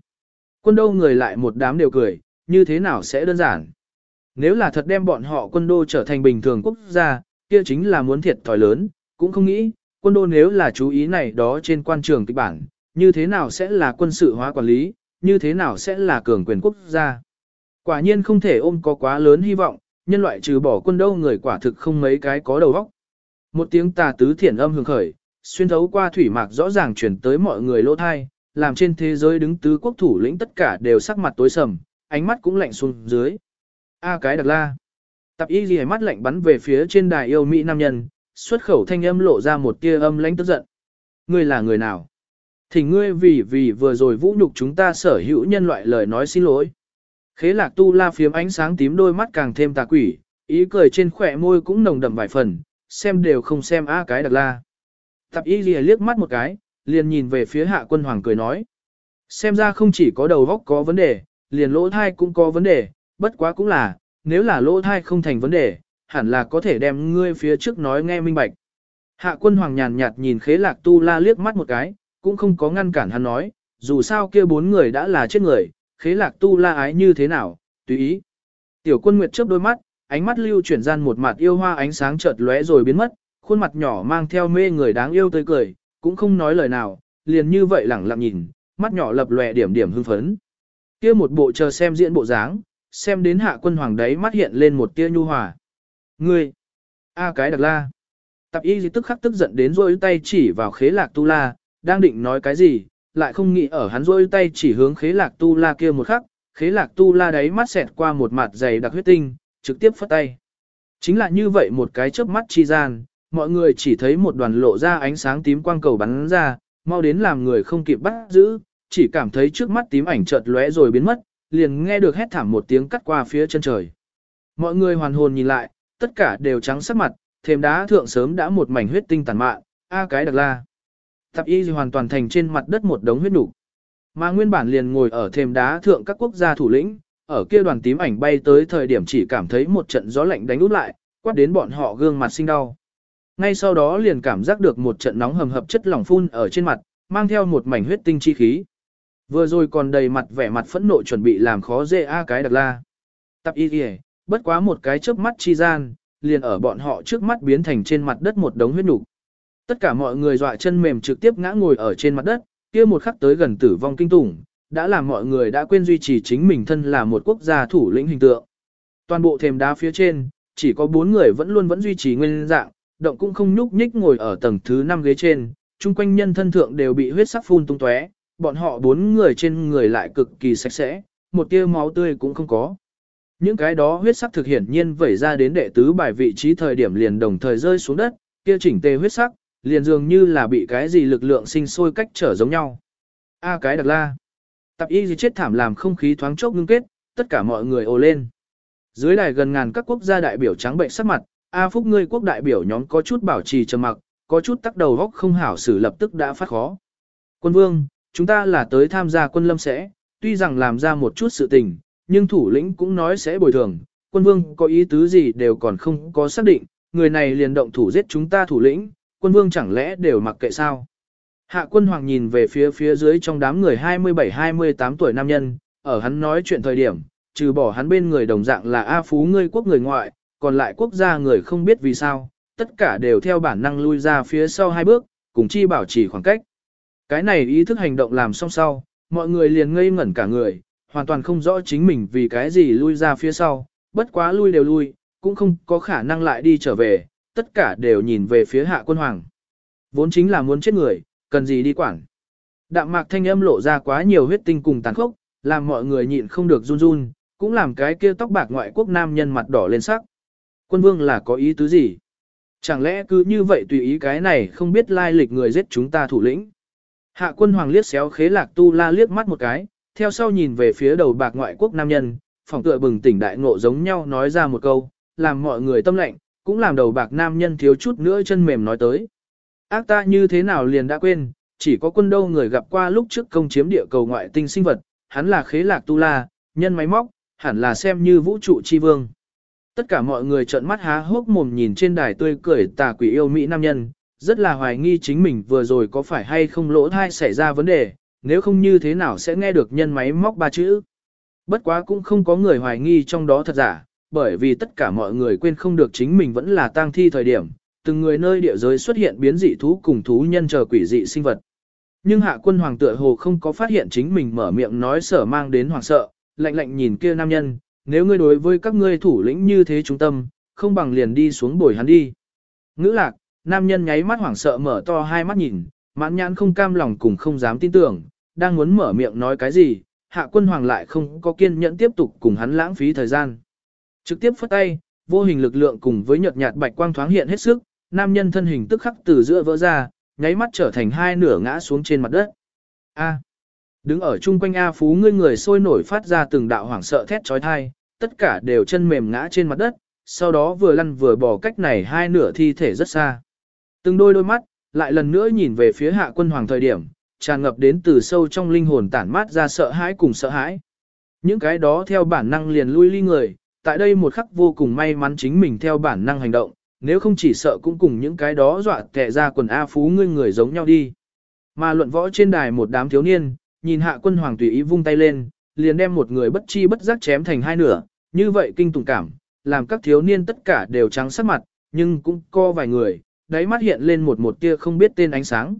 Quân đô người lại một đám đều cười, như thế nào sẽ đơn giản. Nếu là thật đem bọn họ quân đô trở thành bình thường quốc gia, kia chính là muốn thiệt thòi lớn, cũng không nghĩ, quân đô nếu là chú ý này đó trên quan trường kịch bản, như thế nào sẽ là quân sự hóa quản lý, như thế nào sẽ là cường quyền quốc gia. Quả nhiên không thể ôm có quá lớn hy vọng, nhân loại trừ bỏ quân đâu người quả thực không mấy cái có đầu óc. Một tiếng tà tứ thiển âm hưởng khởi, xuyên thấu qua thủy mạc rõ ràng chuyển tới mọi người lỗ thai, làm trên thế giới đứng tứ quốc thủ lĩnh tất cả đều sắc mặt tối sầm, ánh mắt cũng lạnh xuống dưới. A cái đặc la. Tập y ghi mắt lạnh bắn về phía trên đài yêu Mỹ nam nhân, xuất khẩu thanh âm lộ ra một tia âm lãnh tức giận. Ngươi là người nào? Thì ngươi vì vì vừa rồi vũ nhục chúng ta sở hữu nhân loại lời nói xin lỗi. Khế lạc tu la phiếm ánh sáng tím đôi mắt càng thêm tà quỷ, ý cười trên khỏe môi cũng nồng đậm vài phần, xem đều không xem a cái đặc la. Tập y lìa liếc mắt một cái, liền nhìn về phía hạ quân hoàng cười nói. Xem ra không chỉ có đầu góc có vấn đề, liền lỗ thai cũng có vấn đề, bất quá cũng là, nếu là lỗ thai không thành vấn đề, hẳn là có thể đem ngươi phía trước nói nghe minh bạch. Hạ quân hoàng nhàn nhạt nhìn khế lạc tu la liếc mắt một cái, cũng không có ngăn cản hắn nói, dù sao kia bốn người đã là chết người, khế lạc tu la ái như thế nào, tùy ý. Tiểu quân nguyệt chớp đôi mắt, ánh mắt lưu chuyển gian một mặt yêu hoa ánh sáng chợt lóe rồi biến mất, khuôn mặt nhỏ mang theo mê người đáng yêu tươi cười, cũng không nói lời nào, liền như vậy lẳng lặng nhìn, mắt nhỏ lập lòe điểm điểm hưng phấn. Kia một bộ chờ xem diễn bộ dáng, xem đến hạ quân hoàng đấy mắt hiện lên một tia nhu hòa. Ngươi! A cái đặc la! Tập y gì tức khắc tức giận đến rôi tay chỉ vào khế lạc tu la, đang định nói cái gì, lại không nghĩ ở hắn rôi tay chỉ hướng khế lạc tu la kia một khắc, khế lạc tu la đấy mắt xẹt qua một mặt dày đặc huyết tinh, trực tiếp phất tay. Chính là như vậy một cái chớp mắt chi gian, mọi người chỉ thấy một đoàn lộ ra ánh sáng tím quang cầu bắn ra, mau đến làm người không kịp bắt giữ, chỉ cảm thấy trước mắt tím ảnh chợt lóe rồi biến mất, liền nghe được hét thảm một tiếng cắt qua phía chân trời. Mọi người hoàn hồn nhìn lại, tất cả đều trắng sắc mặt, thềm đá thượng sớm đã một mảnh huyết tinh tàn mạn, a cái đặc la. Tạp y hoàn toàn thành trên mặt đất một đống huyết đủ. Mà nguyên bản liền ngồi ở thềm đá thượng các quốc gia thủ lĩnh, ở kia đoàn tím ảnh bay tới thời điểm chỉ cảm thấy một trận gió lạnh đánh út lại, quát đến bọn họ gương mặt sinh đau. Ngay sau đó liền cảm giác được một trận nóng hầm hập chất lỏng phun ở trên mặt, mang theo một mảnh huyết tinh chi khí. Vừa rồi còn đầy mặt vẻ mặt phẫn nộ chuẩn bị làm khó dễ a cái đặc la. Tập y kìa, bất quá một cái chớp mắt chi gian, liền ở bọn họ trước mắt biến thành trên mặt đất một đống huyết nục. Tất cả mọi người dọa chân mềm trực tiếp ngã ngồi ở trên mặt đất, kia một khắc tới gần tử vong kinh tủng, đã làm mọi người đã quên duy trì chính mình thân là một quốc gia thủ lĩnh hình tượng. Toàn bộ thềm đá phía trên, chỉ có bốn người vẫn luôn vẫn duy trì nguyên dạng, động cũng không nhúc nhích ngồi ở tầng thứ 5 ghế trên, chung quanh nhân thân thượng đều bị huyết sắc phun tung tóe, bọn họ bốn người trên người lại cực kỳ sạch sẽ, một tia máu tươi cũng không có. Những cái đó huyết sắc thực hiển nhiên vẩy ra đến đệ tứ bài vị trí thời điểm liền đồng thời rơi xuống đất, kia chỉnh tề huyết sắc, liền dường như là bị cái gì lực lượng sinh sôi cách trở giống nhau. A cái đặc la. Tập y gì chết thảm làm không khí thoáng chốc ngưng kết, tất cả mọi người ồ lên. Dưới đài gần ngàn các quốc gia đại biểu trắng bệnh sắc mặt, A Phúc ngươi quốc đại biểu nhóm có chút bảo trì trầm mặc, có chút tắc đầu góc không hảo xử lập tức đã phát khó. Quân vương, chúng ta là tới tham gia quân lâm sẽ, tuy rằng làm ra một chút sự tình, nhưng thủ lĩnh cũng nói sẽ bồi thường, quân vương có ý tứ gì đều còn không có xác định, người này liền động thủ giết chúng ta thủ lĩnh, quân vương chẳng lẽ đều mặc kệ sao? Hạ quân hoàng nhìn về phía phía dưới trong đám người 27-28 tuổi nam nhân, ở hắn nói chuyện thời điểm, trừ bỏ hắn bên người đồng dạng là A Phú ngươi quốc người ngoại, còn lại quốc gia người không biết vì sao, tất cả đều theo bản năng lui ra phía sau hai bước, cùng chi bảo trì khoảng cách. Cái này ý thức hành động làm xong sau, mọi người liền ngây ngẩn cả người, hoàn toàn không rõ chính mình vì cái gì lui ra phía sau, bất quá lui đều lui, cũng không có khả năng lại đi trở về, tất cả đều nhìn về phía hạ quân hoàng. Vốn chính là muốn chết người, cần gì đi quản. Đạm mạc thanh âm lộ ra quá nhiều huyết tinh cùng tàn khốc, làm mọi người nhịn không được run run, cũng làm cái kia tóc bạc ngoại quốc nam nhân mặt đỏ lên sắc. Quân vương là có ý tứ gì? Chẳng lẽ cứ như vậy tùy ý cái này không biết lai lịch người giết chúng ta thủ lĩnh? Hạ quân hoàng liếc xéo khế lạc tu la liếc mắt một cái, theo sau nhìn về phía đầu bạc ngoại quốc nam nhân, phòng tựa bừng tỉnh đại ngộ giống nhau nói ra một câu, làm mọi người tâm lệnh, cũng làm đầu bạc nam nhân thiếu chút nữa chân mềm nói tới. Ác ta như thế nào liền đã quên, chỉ có quân đâu người gặp qua lúc trước công chiếm địa cầu ngoại tinh sinh vật, hắn là khế lạc tu la, nhân máy móc, hẳn là xem như vũ trụ chi vương. Tất cả mọi người trợn mắt há hốc mồm nhìn trên đài tươi cười tà quỷ yêu Mỹ nam nhân, rất là hoài nghi chính mình vừa rồi có phải hay không lỗ thai xảy ra vấn đề, nếu không như thế nào sẽ nghe được nhân máy móc ba chữ. Bất quá cũng không có người hoài nghi trong đó thật giả, bởi vì tất cả mọi người quên không được chính mình vẫn là tang thi thời điểm, từng người nơi địa giới xuất hiện biến dị thú cùng thú nhân chờ quỷ dị sinh vật. Nhưng hạ quân hoàng tựa hồ không có phát hiện chính mình mở miệng nói sở mang đến hoàng sợ, lạnh lạnh nhìn kia nam nhân, nếu ngươi đối với các ngươi thủ lĩnh như thế trung tâm, không bằng liền đi xuống bồi hắn đi. Ngữ lạc, nam nhân nháy mắt hoảng sợ mở to hai mắt nhìn, mãn nhãn không cam lòng cùng không dám tin tưởng, đang muốn mở miệng nói cái gì, hạ quân hoàng lại không có kiên nhẫn tiếp tục cùng hắn lãng phí thời gian. Trực tiếp phất tay, vô hình lực lượng cùng với nhợt nhạt bạch quang thoáng hiện hết sức, nam nhân thân hình tức khắc từ giữa vỡ ra, nháy mắt trở thành hai nửa ngã xuống trên mặt đất. A. Đứng ở chung quanh A Phú ngươi người sôi nổi phát ra từng đạo hoảng sợ thét trói thai, tất cả đều chân mềm ngã trên mặt đất, sau đó vừa lăn vừa bỏ cách này hai nửa thi thể rất xa. Từng đôi đôi mắt, lại lần nữa nhìn về phía hạ quân hoàng thời điểm, tràn ngập đến từ sâu trong linh hồn tản mát ra sợ hãi cùng sợ hãi. Những cái đó theo bản năng liền lui ly người, tại đây một khắc vô cùng may mắn chính mình theo bản năng hành động, nếu không chỉ sợ cũng cùng những cái đó dọa kẻ ra quần A phú ngươi người giống nhau đi. Mà luận võ trên đài một đám thiếu niên, nhìn hạ quân hoàng tùy ý vung tay lên, liền đem một người bất chi bất giác chém thành hai nửa, như vậy kinh tủng cảm, làm các thiếu niên tất cả đều trắng sắc mặt, nhưng cũng co vài người, đáy mắt hiện lên một một tia không biết tên ánh sáng.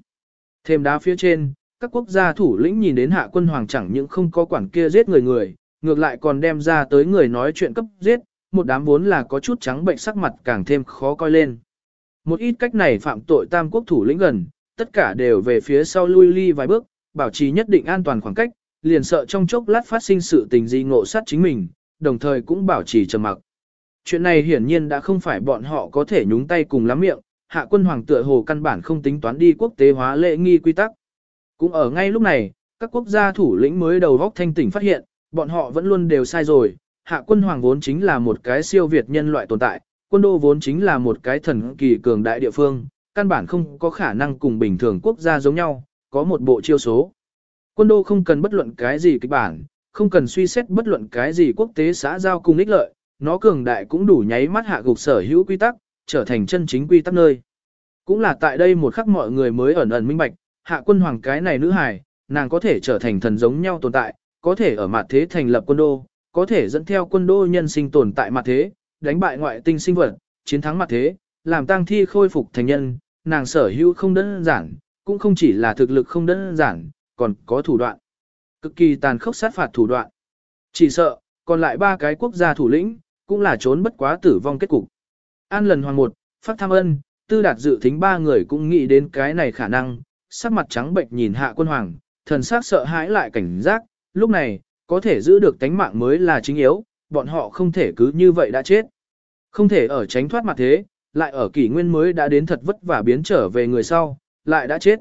Thêm đá phía trên, các quốc gia thủ lĩnh nhìn đến hạ quân hoàng chẳng những không có quản kia giết người người, ngược lại còn đem ra tới người nói chuyện cấp giết, một đám vốn là có chút trắng bệnh sắc mặt càng thêm khó coi lên. Một ít cách này phạm tội tam quốc thủ lĩnh gần, tất cả đều về phía sau lui ly vài bước, bảo trì nhất định an toàn khoảng cách, liền sợ trong chốc lát phát sinh sự tình gì ngộ sát chính mình, đồng thời cũng bảo trì trầm mặc. Chuyện này hiển nhiên đã không phải bọn họ có thể nhúng tay cùng lắm miệng, hạ quân hoàng tựa hồ căn bản không tính toán đi quốc tế hóa lễ nghi quy tắc. Cũng ở ngay lúc này, các quốc gia thủ lĩnh mới đầu góc thanh tỉnh phát hiện, bọn họ vẫn luôn đều sai rồi, hạ quân hoàng vốn chính là một cái siêu việt nhân loại tồn tại, quân đô vốn chính là một cái thần kỳ cường đại địa phương, căn bản không có khả năng cùng bình thường quốc gia giống nhau, có một bộ chiêu số. Quân đô không cần bất luận cái gì kịch bản, không cần suy xét bất luận cái gì quốc tế xã giao cùng ích lợi, nó cường đại cũng đủ nháy mắt hạ gục sở hữu quy tắc, trở thành chân chính quy tắc nơi. Cũng là tại đây một khắc mọi người mới ẩn ẩn minh bạch, hạ quân hoàng cái này nữ hài, nàng có thể trở thành thần giống nhau tồn tại, có thể ở mặt thế thành lập quân đô, có thể dẫn theo quân đô nhân sinh tồn tại mặt thế, đánh bại ngoại tinh sinh vật, chiến thắng mặt thế, làm tang thi khôi phục thành nhân, nàng sở hữu không đơn giản, cũng không chỉ là thực lực không đơn giản, còn có thủ đoạn. Cực kỳ tàn khốc sát phạt thủ đoạn. Chỉ sợ, còn lại ba cái quốc gia thủ lĩnh, cũng là trốn bất quá tử vong kết cục. An lần hoàng một, phát tham ân, tư đạt dự thính ba người cũng nghĩ đến cái này khả năng, sắc mặt trắng bệnh nhìn hạ quân hoàng, thần sắc sợ hãi lại cảnh giác, lúc này, có thể giữ được tánh mạng mới là chính yếu, bọn họ không thể cứ như vậy đã chết. Không thể ở tránh thoát mặt thế, lại ở kỷ nguyên mới đã đến thật vất vả biến trở về người sau, lại đã chết.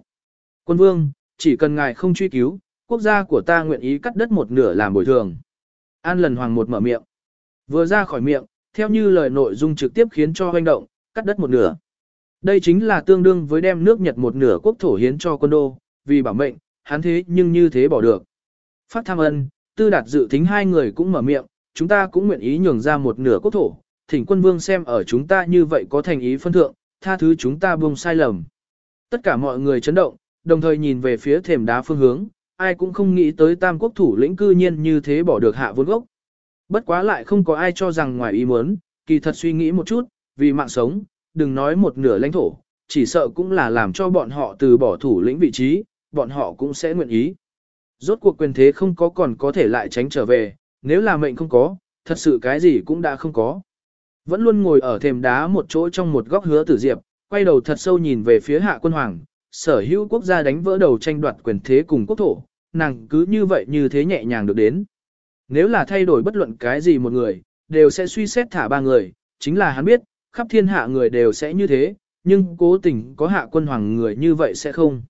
Quân vương, chỉ cần ngài không truy cứu, quốc gia của ta nguyện ý cắt đất một nửa làm bồi thường. An lần hoàng một mở miệng. Vừa ra khỏi miệng, theo như lời nội dung trực tiếp khiến cho hoành động, cắt đất một nửa. Đây chính là tương đương với đem nước Nhật một nửa quốc thổ hiến cho quân đô, vì bảo mệnh, hắn thế nhưng như thế bỏ được. Phát tham ân, tư đạt dự tính hai người cũng mở miệng, chúng ta cũng nguyện ý nhường ra một nửa quốc thổ, thỉnh quân vương xem ở chúng ta như vậy có thành ý phân thượng, tha thứ chúng ta buông sai lầm. Tất cả mọi người chấn động, đồng thời nhìn về phía thềm đá phương hướng, ai cũng không nghĩ tới tam quốc thủ lĩnh cư nhiên như thế bỏ được hạ vốn gốc. Bất quá lại không có ai cho rằng ngoài ý muốn, kỳ thật suy nghĩ một chút, vì mạng sống, đừng nói một nửa lãnh thổ, chỉ sợ cũng là làm cho bọn họ từ bỏ thủ lĩnh vị trí, bọn họ cũng sẽ nguyện ý. Rốt cuộc quyền thế không có còn có thể lại tránh trở về, nếu là mệnh không có, thật sự cái gì cũng đã không có. Vẫn luôn ngồi ở thềm đá một chỗ trong một góc hứa tử diệp, quay đầu thật sâu nhìn về phía hạ quân hoàng, sở hữu quốc gia đánh vỡ đầu tranh đoạt quyền thế cùng quốc thổ, nàng cứ như vậy như thế nhẹ nhàng được đến. Nếu là thay đổi bất luận cái gì một người, đều sẽ suy xét thả ba người, chính là hắn biết, khắp thiên hạ người đều sẽ như thế, nhưng cố tình có hạ quân hoàng người như vậy sẽ không.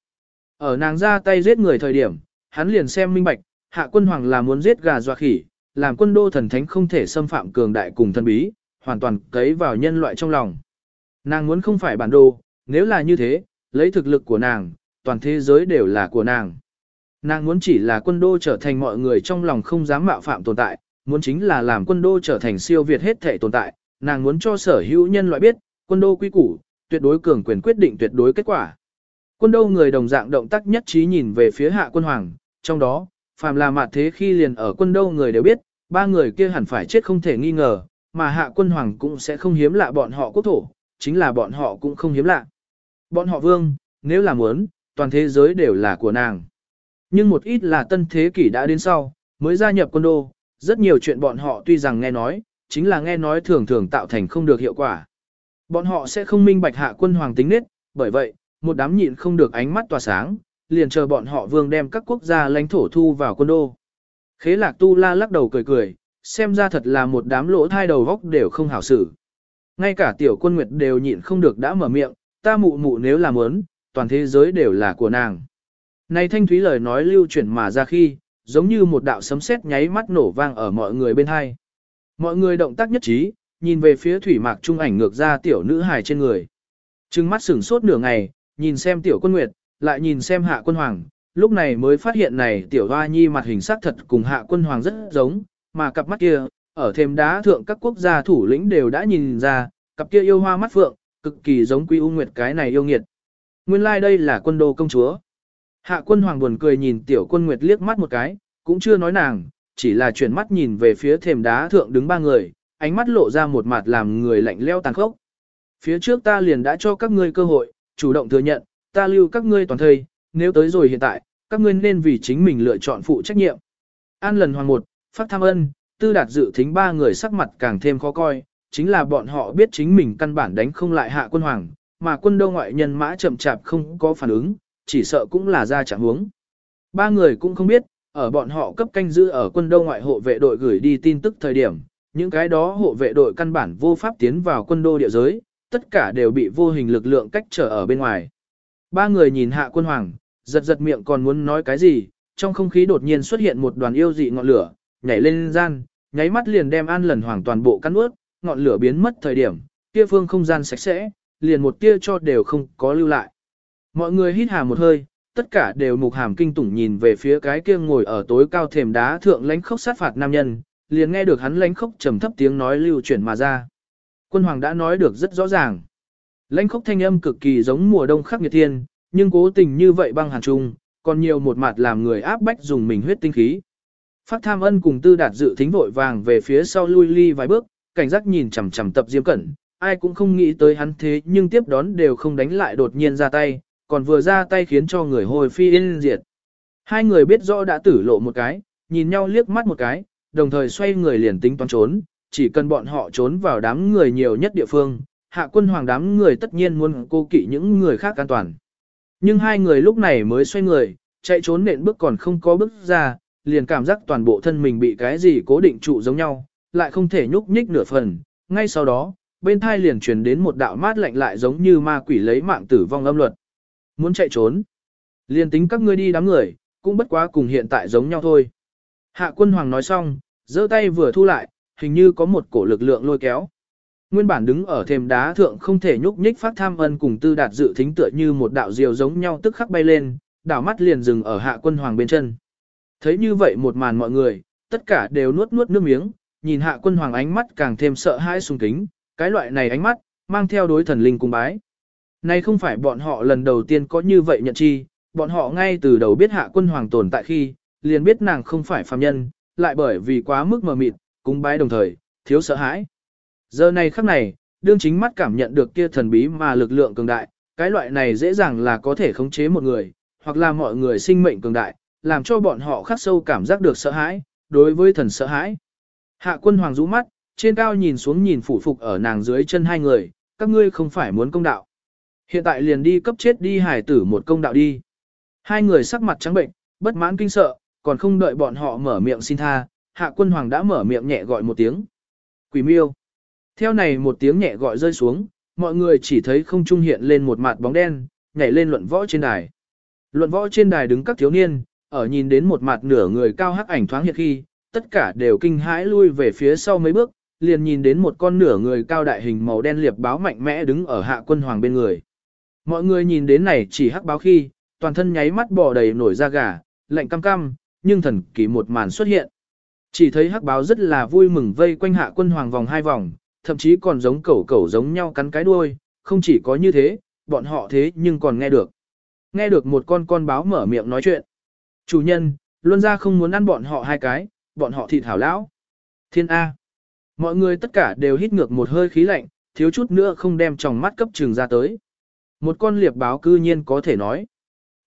Ở nàng ra tay giết người thời điểm, hắn liền xem minh bạch, hạ quân hoàng là muốn giết gà dọa khỉ, làm quân đô thần thánh không thể xâm phạm cường đại cùng thân bí, hoàn toàn cấy vào nhân loại trong lòng. Nàng muốn không phải bản đồ, nếu là như thế, lấy thực lực của nàng, toàn thế giới đều là của nàng. Nàng muốn chỉ là quân đô trở thành mọi người trong lòng không dám mạo phạm tồn tại, muốn chính là làm quân đô trở thành siêu việt hết thể tồn tại, nàng muốn cho sở hữu nhân loại biết, quân đô quy củ, tuyệt đối cường quyền quyết định tuyệt đối kết quả. Quân đô người đồng dạng động tác nhất trí nhìn về phía hạ quân hoàng, trong đó, phàm là mặt thế khi liền ở quân đô người đều biết, ba người kia hẳn phải chết không thể nghi ngờ, mà hạ quân hoàng cũng sẽ không hiếm lạ bọn họ quốc thổ, chính là bọn họ cũng không hiếm lạ. Bọn họ vương, nếu là muốn, toàn thế giới đều là của nàng. Nhưng một ít là tân thế kỷ đã đến sau, mới gia nhập quân đô, rất nhiều chuyện bọn họ tuy rằng nghe nói, chính là nghe nói thường thường tạo thành không được hiệu quả. Bọn họ sẽ không minh bạch hạ quân hoàng tính nết, bởi vậy, một đám nhịn không được ánh mắt tỏa sáng, liền chờ bọn họ vương đem các quốc gia lãnh thổ thu vào quân đô. Khế lạc tu la lắc đầu cười cười, xem ra thật là một đám lỗ thai đầu vóc đều không hảo xử. Ngay cả tiểu quân nguyệt đều nhịn không được đã mở miệng, ta mụ mụ nếu làm muốn, toàn thế giới đều là của nàng. Này thanh thúy lời nói lưu chuyển mà ra khi, giống như một đạo sấm sét nháy mắt nổ vang ở mọi người bên hai. Mọi người động tác nhất trí, nhìn về phía thủy mạc trung ảnh ngược ra tiểu nữ hài trên người. Trừng mắt sửng sốt nửa ngày, nhìn xem tiểu quân nguyệt, lại nhìn xem hạ quân hoàng, lúc này mới phát hiện này tiểu hoa nhi mặt hình sắc thật cùng hạ quân hoàng rất giống, mà cặp mắt kia, ở thêm đá thượng các quốc gia thủ lĩnh đều đã nhìn ra, cặp kia yêu hoa mắt phượng, cực kỳ giống quý u nguyệt cái này yêu nghiệt. Nguyên lai like đây là quân đô công chúa. Hạ quân hoàng buồn cười nhìn tiểu quân nguyệt liếc mắt một cái, cũng chưa nói nàng, chỉ là chuyển mắt nhìn về phía thềm đá thượng đứng ba người, ánh mắt lộ ra một mặt làm người lạnh leo tàn khốc. Phía trước ta liền đã cho các ngươi cơ hội, chủ động thừa nhận, ta lưu các ngươi toàn thời, nếu tới rồi hiện tại, các ngươi nên vì chính mình lựa chọn phụ trách nhiệm. An lần hoàng một, phát tham ân, tư đạt dự thính ba người sắc mặt càng thêm khó coi, chính là bọn họ biết chính mình căn bản đánh không lại hạ quân hoàng, mà quân đô ngoại nhân mã chậm chạp không có phản ứng, chỉ sợ cũng là ra trạng huống. Ba người cũng không biết, ở bọn họ cấp canh giữ ở quân đô ngoại hộ vệ đội gửi đi tin tức thời điểm, những cái đó hộ vệ đội căn bản vô pháp tiến vào quân đô địa giới, tất cả đều bị vô hình lực lượng cách trở ở bên ngoài. Ba người nhìn hạ quân hoàng, giật giật miệng còn muốn nói cái gì, trong không khí đột nhiên xuất hiện một đoàn yêu dị ngọn lửa, nhảy lên gian, nháy mắt liền đem an lần hoàng toàn bộ căn ướt, ngọn lửa biến mất thời điểm, kia phương không gian sạch sẽ, liền một tia cho đều không có lưu lại. Mọi người hít hà một hơi, tất cả đều mục hàm kinh tủng nhìn về phía cái kia ngồi ở tối cao thềm đá thượng lãnh khốc sát phạt nam nhân, liền nghe được hắn lãnh khốc trầm thấp tiếng nói lưu chuyển mà ra. Quân hoàng đã nói được rất rõ ràng. Lãnh khốc thanh âm cực kỳ giống mùa đông khắc nghiệt thiên, nhưng cố tình như vậy băng hàn trung, còn nhiều một mặt làm người áp bách dùng mình huyết tinh khí. Phát tham ân cùng tư đạt dự thính vội vàng về phía sau lui ly vài bước, cảnh giác nhìn chằm chằm tập diêm cẩn, ai cũng không nghĩ tới hắn thế nhưng tiếp đón đều không đánh lại đột nhiên ra tay, còn vừa ra tay khiến cho người hồi phi yên diệt. Hai người biết rõ đã tử lộ một cái, nhìn nhau liếc mắt một cái, đồng thời xoay người liền tính toán trốn, chỉ cần bọn họ trốn vào đám người nhiều nhất địa phương, hạ quân hoàng đám người tất nhiên muốn cô kỵ những người khác an toàn. Nhưng hai người lúc này mới xoay người, chạy trốn nện bước còn không có bước ra, liền cảm giác toàn bộ thân mình bị cái gì cố định trụ giống nhau, lại không thể nhúc nhích nửa phần. Ngay sau đó, bên thai liền truyền đến một đạo mát lạnh lại giống như ma quỷ lấy mạng tử vong âm luật. Muốn chạy trốn. Liền tính các ngươi đi đám người, cũng bất quá cùng hiện tại giống nhau thôi. Hạ quân hoàng nói xong, giơ tay vừa thu lại, hình như có một cổ lực lượng lôi kéo. Nguyên bản đứng ở thềm đá thượng không thể nhúc nhích phát tham ân cùng tư đạt dự thính tựa như một đạo diều giống nhau tức khắc bay lên, đảo mắt liền dừng ở hạ quân hoàng bên chân. Thấy như vậy một màn mọi người, tất cả đều nuốt nuốt nước miếng, nhìn hạ quân hoàng ánh mắt càng thêm sợ hãi sung kính, cái loại này ánh mắt, mang theo đối thần linh cung bái. Này không phải bọn họ lần đầu tiên có như vậy nhận chi, bọn họ ngay từ đầu biết hạ quân hoàng tồn tại khi, liền biết nàng không phải phàm nhân, lại bởi vì quá mức mờ mịt, cung bái đồng thời, thiếu sợ hãi. Giờ này khắc này, đương chính mắt cảm nhận được kia thần bí mà lực lượng cường đại, cái loại này dễ dàng là có thể khống chế một người, hoặc là mọi người sinh mệnh cường đại, làm cho bọn họ khắc sâu cảm giác được sợ hãi, đối với thần sợ hãi. Hạ quân hoàng rũ mắt, trên cao nhìn xuống nhìn phủ phục ở nàng dưới chân hai người, các ngươi không phải muốn công đạo. Hiện tại liền đi cấp chết đi hải tử một công đạo đi. Hai người sắc mặt trắng bệnh, bất mãn kinh sợ, còn không đợi bọn họ mở miệng xin tha, hạ quân hoàng đã mở miệng nhẹ gọi một tiếng. Quỷ miêu. Theo này một tiếng nhẹ gọi rơi xuống, mọi người chỉ thấy không trung hiện lên một mặt bóng đen, nhảy lên luận võ trên đài. Luận võ trên đài đứng các thiếu niên, ở nhìn đến một mặt nửa người cao hắc ảnh thoáng hiện khi, tất cả đều kinh hãi lui về phía sau mấy bước, liền nhìn đến một con nửa người cao đại hình màu đen liệp báo mạnh mẽ đứng ở hạ quân hoàng bên người. Mọi người nhìn đến này chỉ hắc báo khi, toàn thân nháy mắt bò đầy nổi da gà, lạnh cam cam, nhưng thần kỳ một màn xuất hiện. Chỉ thấy hắc báo rất là vui mừng vây quanh hạ quân hoàng vòng hai vòng, thậm chí còn giống cẩu cẩu giống nhau cắn cái đuôi, không chỉ có như thế, bọn họ thế nhưng còn nghe được. Nghe được một con con báo mở miệng nói chuyện. Chủ nhân, luôn ra không muốn ăn bọn họ hai cái, bọn họ thịt hảo lão. Thiên A. Mọi người tất cả đều hít ngược một hơi khí lạnh, thiếu chút nữa không đem tròng mắt cấp trường ra tới. Một con liệp báo cư nhiên có thể nói.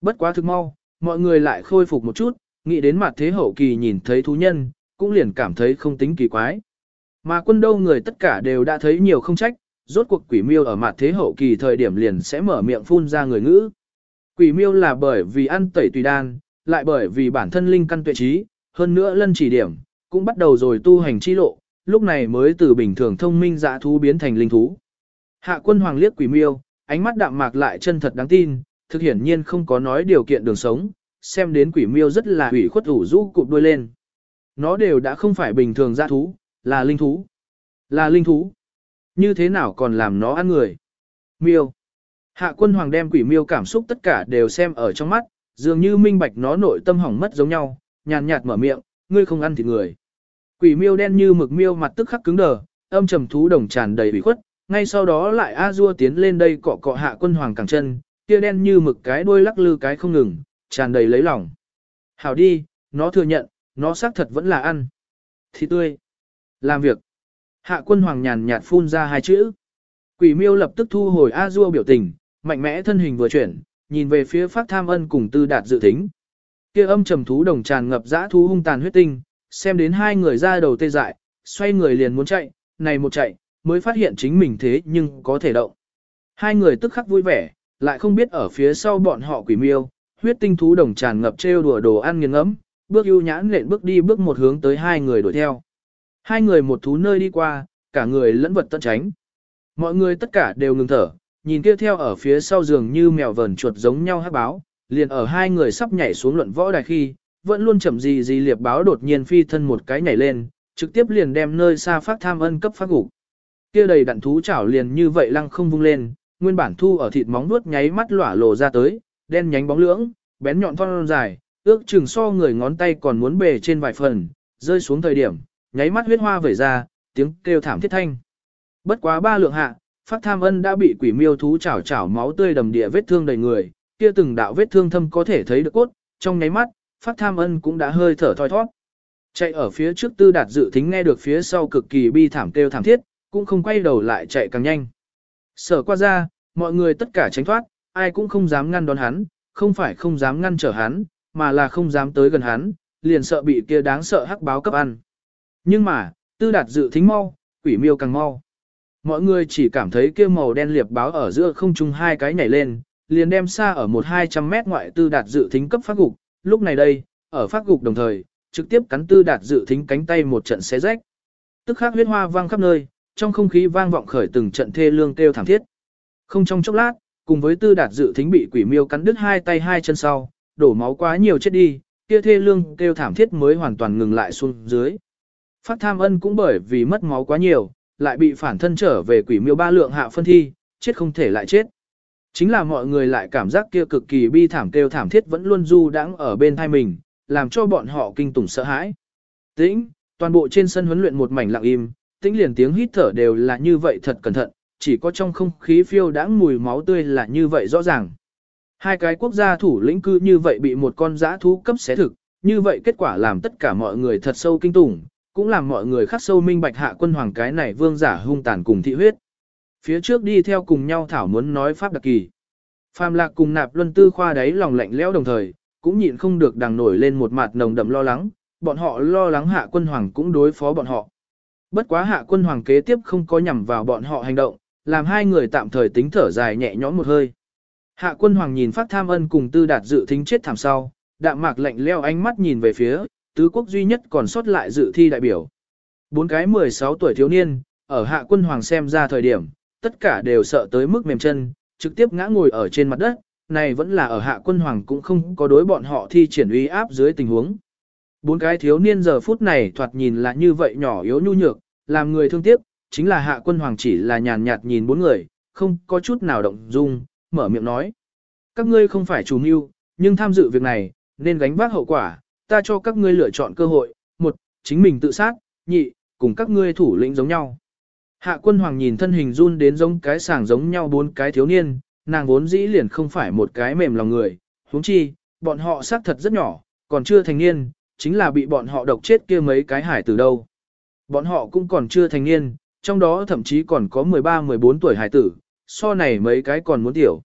Bất quá thực mau, mọi người lại khôi phục một chút, nghĩ đến mặt thế hậu kỳ nhìn thấy thú nhân, cũng liền cảm thấy không tính kỳ quái. Mà quân đâu người tất cả đều đã thấy nhiều không trách, rốt cuộc quỷ miêu ở mặt thế hậu kỳ thời điểm liền sẽ mở miệng phun ra người ngữ. Quỷ miêu là bởi vì ăn tẩy tùy đan, lại bởi vì bản thân linh căn tuệ trí, hơn nữa lân chỉ điểm, cũng bắt đầu rồi tu hành chi lộ, lúc này mới từ bình thường thông minh dã thú biến thành linh thú. Hạ quân hoàng liếc quỷ miêu, ánh mắt đạm mạc lại chân thật đáng tin, thực hiển nhiên không có nói điều kiện đường sống, xem đến quỷ miêu rất là hủy khuất ủ rũ cụp đuôi lên. Nó đều đã không phải bình thường dã thú, là linh thú. Là linh thú. Như thế nào còn làm nó ăn người? Miêu. Hạ quân hoàng đem quỷ miêu cảm xúc tất cả đều xem ở trong mắt, dường như minh bạch nó nội tâm hỏng mất giống nhau, nhàn nhạt mở miệng, ngươi không ăn thịt người. Quỷ miêu đen như mực miêu mặt tức khắc cứng đờ, âm trầm thú đồng tràn đầy ủy khuất, ngay sau đó lại a dua tiến lên đây cọ cọ hạ quân hoàng cẳng chân, kia đen như mực cái đuôi lắc lư cái không ngừng, tràn đầy lấy lòng. Hảo đi, nó thừa nhận, nó xác thật vẫn là ăn. thì tươi. Làm việc. Hạ quân hoàng nhàn nhạt phun ra hai chữ. Quỷ miêu lập tức thu hồi a dua biểu tình, mạnh mẽ thân hình vừa chuyển, nhìn về phía phát tham ân cùng tư đạt dự tính Kia âm trầm thú đồng tràn ngập dã thú hung tàn huyết tinh, xem đến hai người ra đầu tê dại, xoay người liền muốn chạy, này một chạy, mới phát hiện chính mình thế nhưng có thể động. Hai người tức khắc vui vẻ, lại không biết ở phía sau bọn họ quỷ miêu, huyết tinh thú đồng tràn ngập trêu đùa đồ ăn nghiền ngẫm, bước ưu nhãn lện bước đi bước một hướng tới hai người đuổi theo. Hai người một thú nơi đi qua, cả người lẫn vật tận tránh. Mọi người tất cả đều ngừng thở, nhìn kia theo ở phía sau giường như mèo vờn chuột giống nhau hát báo, liền ở hai người sắp nhảy xuống luận võ đài khi, vẫn luôn chậm gì gì liệp báo đột nhiên phi thân một cái nhảy lên, trực tiếp liền đem nơi xa phát tham ân cấp phát gục. Kia đầy đặn thú chảo liền như vậy lăng không vung lên, nguyên bản thu ở thịt móng nuốt nháy mắt lỏa lộ ra tới, đen nhánh bóng lưỡng, bén nhọn thon dài, ước chừng so người ngón tay còn muốn bề trên vài phần, rơi xuống thời điểm, nháy mắt huyết hoa vẩy ra, tiếng kêu thảm thiết thanh. Bất quá ba lượng hạ, Phát Tham Ân đã bị quỷ miêu thú chảo chảo máu tươi đầm địa vết thương đầy người, kia từng đạo vết thương thâm có thể thấy được cốt, trong nháy mắt, Phát Tham Ân cũng đã hơi thở thoi thoát. Chạy ở phía trước Tư Đạt dự thính nghe được phía sau cực kỳ bi thảm kêu thảm thiết, cũng không quay đầu lại chạy càng nhanh. Sở qua ra, mọi người tất cả tránh thoát, ai cũng không dám ngăn đón hắn, không phải không dám ngăn trở hắn, mà là không dám tới gần hắn, liền sợ bị kia đáng sợ hắc báo cấp ăn. Nhưng mà, Tư Đạt dự thính mau, quỷ miêu càng mau. Mọi người chỉ cảm thấy kia màu đen liệp báo ở giữa không trung hai cái nhảy lên, liền đem xa ở một hai trăm mét ngoại tư đạt dự thính cấp phát gục. Lúc này đây, ở phát gục đồng thời, trực tiếp cắn tư đạt dự thính cánh tay một trận xé rách. Tức khắc huyết hoa vang khắp nơi, trong không khí vang vọng khởi từng trận thê lương kêu thảm thiết. Không trong chốc lát, cùng với tư đạt dự thính bị quỷ miêu cắn đứt hai tay hai chân sau, đổ máu quá nhiều chết đi, kia thê lương kêu thảm thiết mới hoàn toàn ngừng lại xuống dưới. Phát tham ân cũng bởi vì mất máu quá nhiều, lại bị phản thân trở về quỷ miêu ba lượng hạ phân thi, chết không thể lại chết. Chính là mọi người lại cảm giác kia cực kỳ bi thảm kêu thảm thiết vẫn luôn du đãng ở bên thai mình, làm cho bọn họ kinh tủng sợ hãi. Tĩnh, toàn bộ trên sân huấn luyện một mảnh lặng im, tĩnh liền tiếng hít thở đều là như vậy thật cẩn thận, chỉ có trong không khí phiêu đãng mùi máu tươi là như vậy rõ ràng. Hai cái quốc gia thủ lĩnh cư như vậy bị một con giã thú cấp xé thực, như vậy kết quả làm tất cả mọi người thật sâu kinh tủng, cũng làm mọi người khắc sâu minh bạch hạ quân hoàng cái này vương giả hung tàn cùng thị huyết. Phía trước đi theo cùng nhau thảo muốn nói pháp đặc kỳ. Phạm lạc cùng nạp luân tư khoa đáy lòng lạnh lẽo đồng thời, cũng nhịn không được đằng nổi lên một mặt nồng đậm lo lắng, bọn họ lo lắng hạ quân hoàng cũng đối phó bọn họ. Bất quá hạ quân hoàng kế tiếp không có nhằm vào bọn họ hành động, làm hai người tạm thời tính thở dài nhẹ nhõm một hơi. Hạ quân hoàng nhìn phát tham ân cùng tư đạt dự thính chết thảm sau, đạm mạc lạnh leo ánh mắt nhìn về phía, tứ quốc duy nhất còn sót lại dự thi đại biểu. Bốn cái 16 tuổi thiếu niên, ở hạ quân hoàng xem ra thời điểm, tất cả đều sợ tới mức mềm chân, trực tiếp ngã ngồi ở trên mặt đất, này vẫn là ở hạ quân hoàng cũng không có đối bọn họ thi triển uy áp dưới tình huống. Bốn cái thiếu niên giờ phút này thoạt nhìn là như vậy nhỏ yếu nhu nhược, làm người thương tiếc, chính là hạ quân hoàng chỉ là nhàn nhạt nhìn bốn người, không có chút nào động dung, mở miệng nói. Các ngươi không phải chủ mưu, nhưng tham dự việc này, nên gánh vác hậu quả, ta cho các ngươi lựa chọn cơ hội, một, chính mình tự sát, nhị, cùng các ngươi thủ lĩnh giống nhau. Hạ quân hoàng nhìn thân hình run đến giống cái sàng giống nhau bốn cái thiếu niên, nàng vốn dĩ liền không phải một cái mềm lòng người, huống chi, bọn họ xác thật rất nhỏ, còn chưa thành niên, chính là bị bọn họ độc chết kia mấy cái hải tử đâu. Bọn họ cũng còn chưa thành niên, trong đó thậm chí còn có 13-14 tuổi hải tử, so này mấy cái còn muốn tiểu.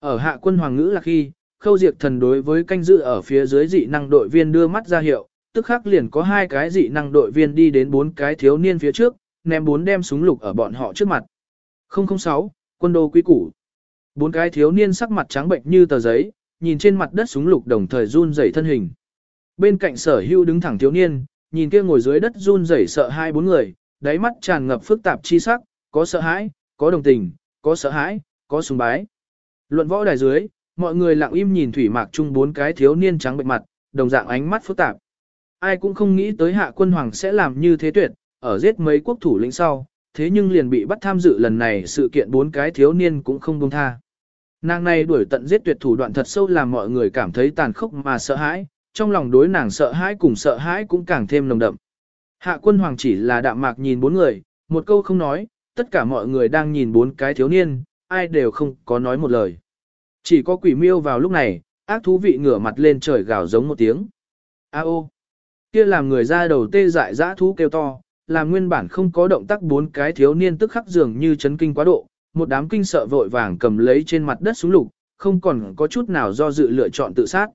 Ở hạ quân hoàng ngữ là khi, khâu diệt thần đối với canh dự ở phía dưới dị năng đội viên đưa mắt ra hiệu, tức khắc liền có hai cái dị năng đội viên đi đến bốn cái thiếu niên phía trước, ném bốn đem súng lục ở bọn họ trước mặt. 006, quân đô quý củ. Bốn cái thiếu niên sắc mặt trắng bệnh như tờ giấy, nhìn trên mặt đất súng lục đồng thời run rẩy thân hình. Bên cạnh sở hưu đứng thẳng thiếu niên, nhìn kia ngồi dưới đất run rẩy sợ hai bốn người, đáy mắt tràn ngập phức tạp chi sắc, có sợ hãi, có đồng tình, có sợ hãi, có sùng bái. Luận võ đài dưới, mọi người lặng im nhìn thủy mạc chung bốn cái thiếu niên trắng bệnh mặt, đồng dạng ánh mắt phức tạp. Ai cũng không nghĩ tới hạ quân hoàng sẽ làm như thế tuyệt, ở giết mấy quốc thủ lĩnh sau, thế nhưng liền bị bắt tham dự lần này sự kiện bốn cái thiếu niên cũng không buông tha. Nàng này đuổi tận giết tuyệt thủ đoạn thật sâu làm mọi người cảm thấy tàn khốc mà sợ hãi, trong lòng đối nàng sợ hãi cùng sợ hãi cũng càng thêm nồng đậm. Hạ quân hoàng chỉ là đạm mạc nhìn bốn người, một câu không nói, tất cả mọi người đang nhìn bốn cái thiếu niên, ai đều không có nói một lời. Chỉ có quỷ miêu vào lúc này, ác thú vị ngửa mặt lên trời gào giống một tiếng. A ô! Kia làm người ra đầu tê dại dã thú kêu to, làm nguyên bản không có động tác bốn cái thiếu niên tức khắc dường như chấn kinh quá độ, một đám kinh sợ vội vàng cầm lấy trên mặt đất súng lục, không còn có chút nào do dự lựa chọn tự sát.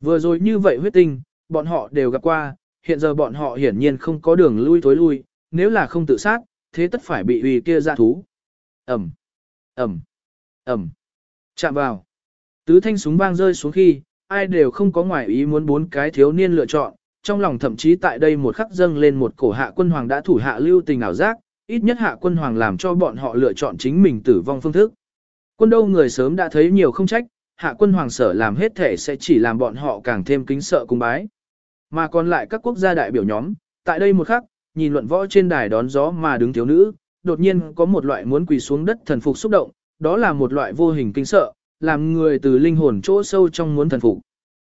Vừa rồi như vậy huyết tinh, bọn họ đều gặp qua, hiện giờ bọn họ hiển nhiên không có đường lui thối lui, nếu là không tự sát, thế tất phải bị uy kia ra thú. Ẩm, Ẩm, Ẩm, chạm vào. Tứ thanh súng vang rơi xuống khi, ai đều không có ngoại ý muốn bốn cái thiếu niên lựa chọn, trong lòng thậm chí tại đây một khắc dâng lên một cổ hạ quân hoàng đã thủ hạ lưu tình ảo giác, ít nhất hạ quân hoàng làm cho bọn họ lựa chọn chính mình tử vong phương thức. Quân đâu người sớm đã thấy nhiều không trách, hạ quân hoàng sở làm hết thể sẽ chỉ làm bọn họ càng thêm kính sợ cung bái. Mà còn lại các quốc gia đại biểu nhóm, tại đây một khắc, nhìn luận võ trên đài đón gió mà đứng thiếu nữ, đột nhiên có một loại muốn quỳ xuống đất thần phục xúc động, đó là một loại vô hình kinh sợ, làm người từ linh hồn chỗ sâu trong muốn thần phục.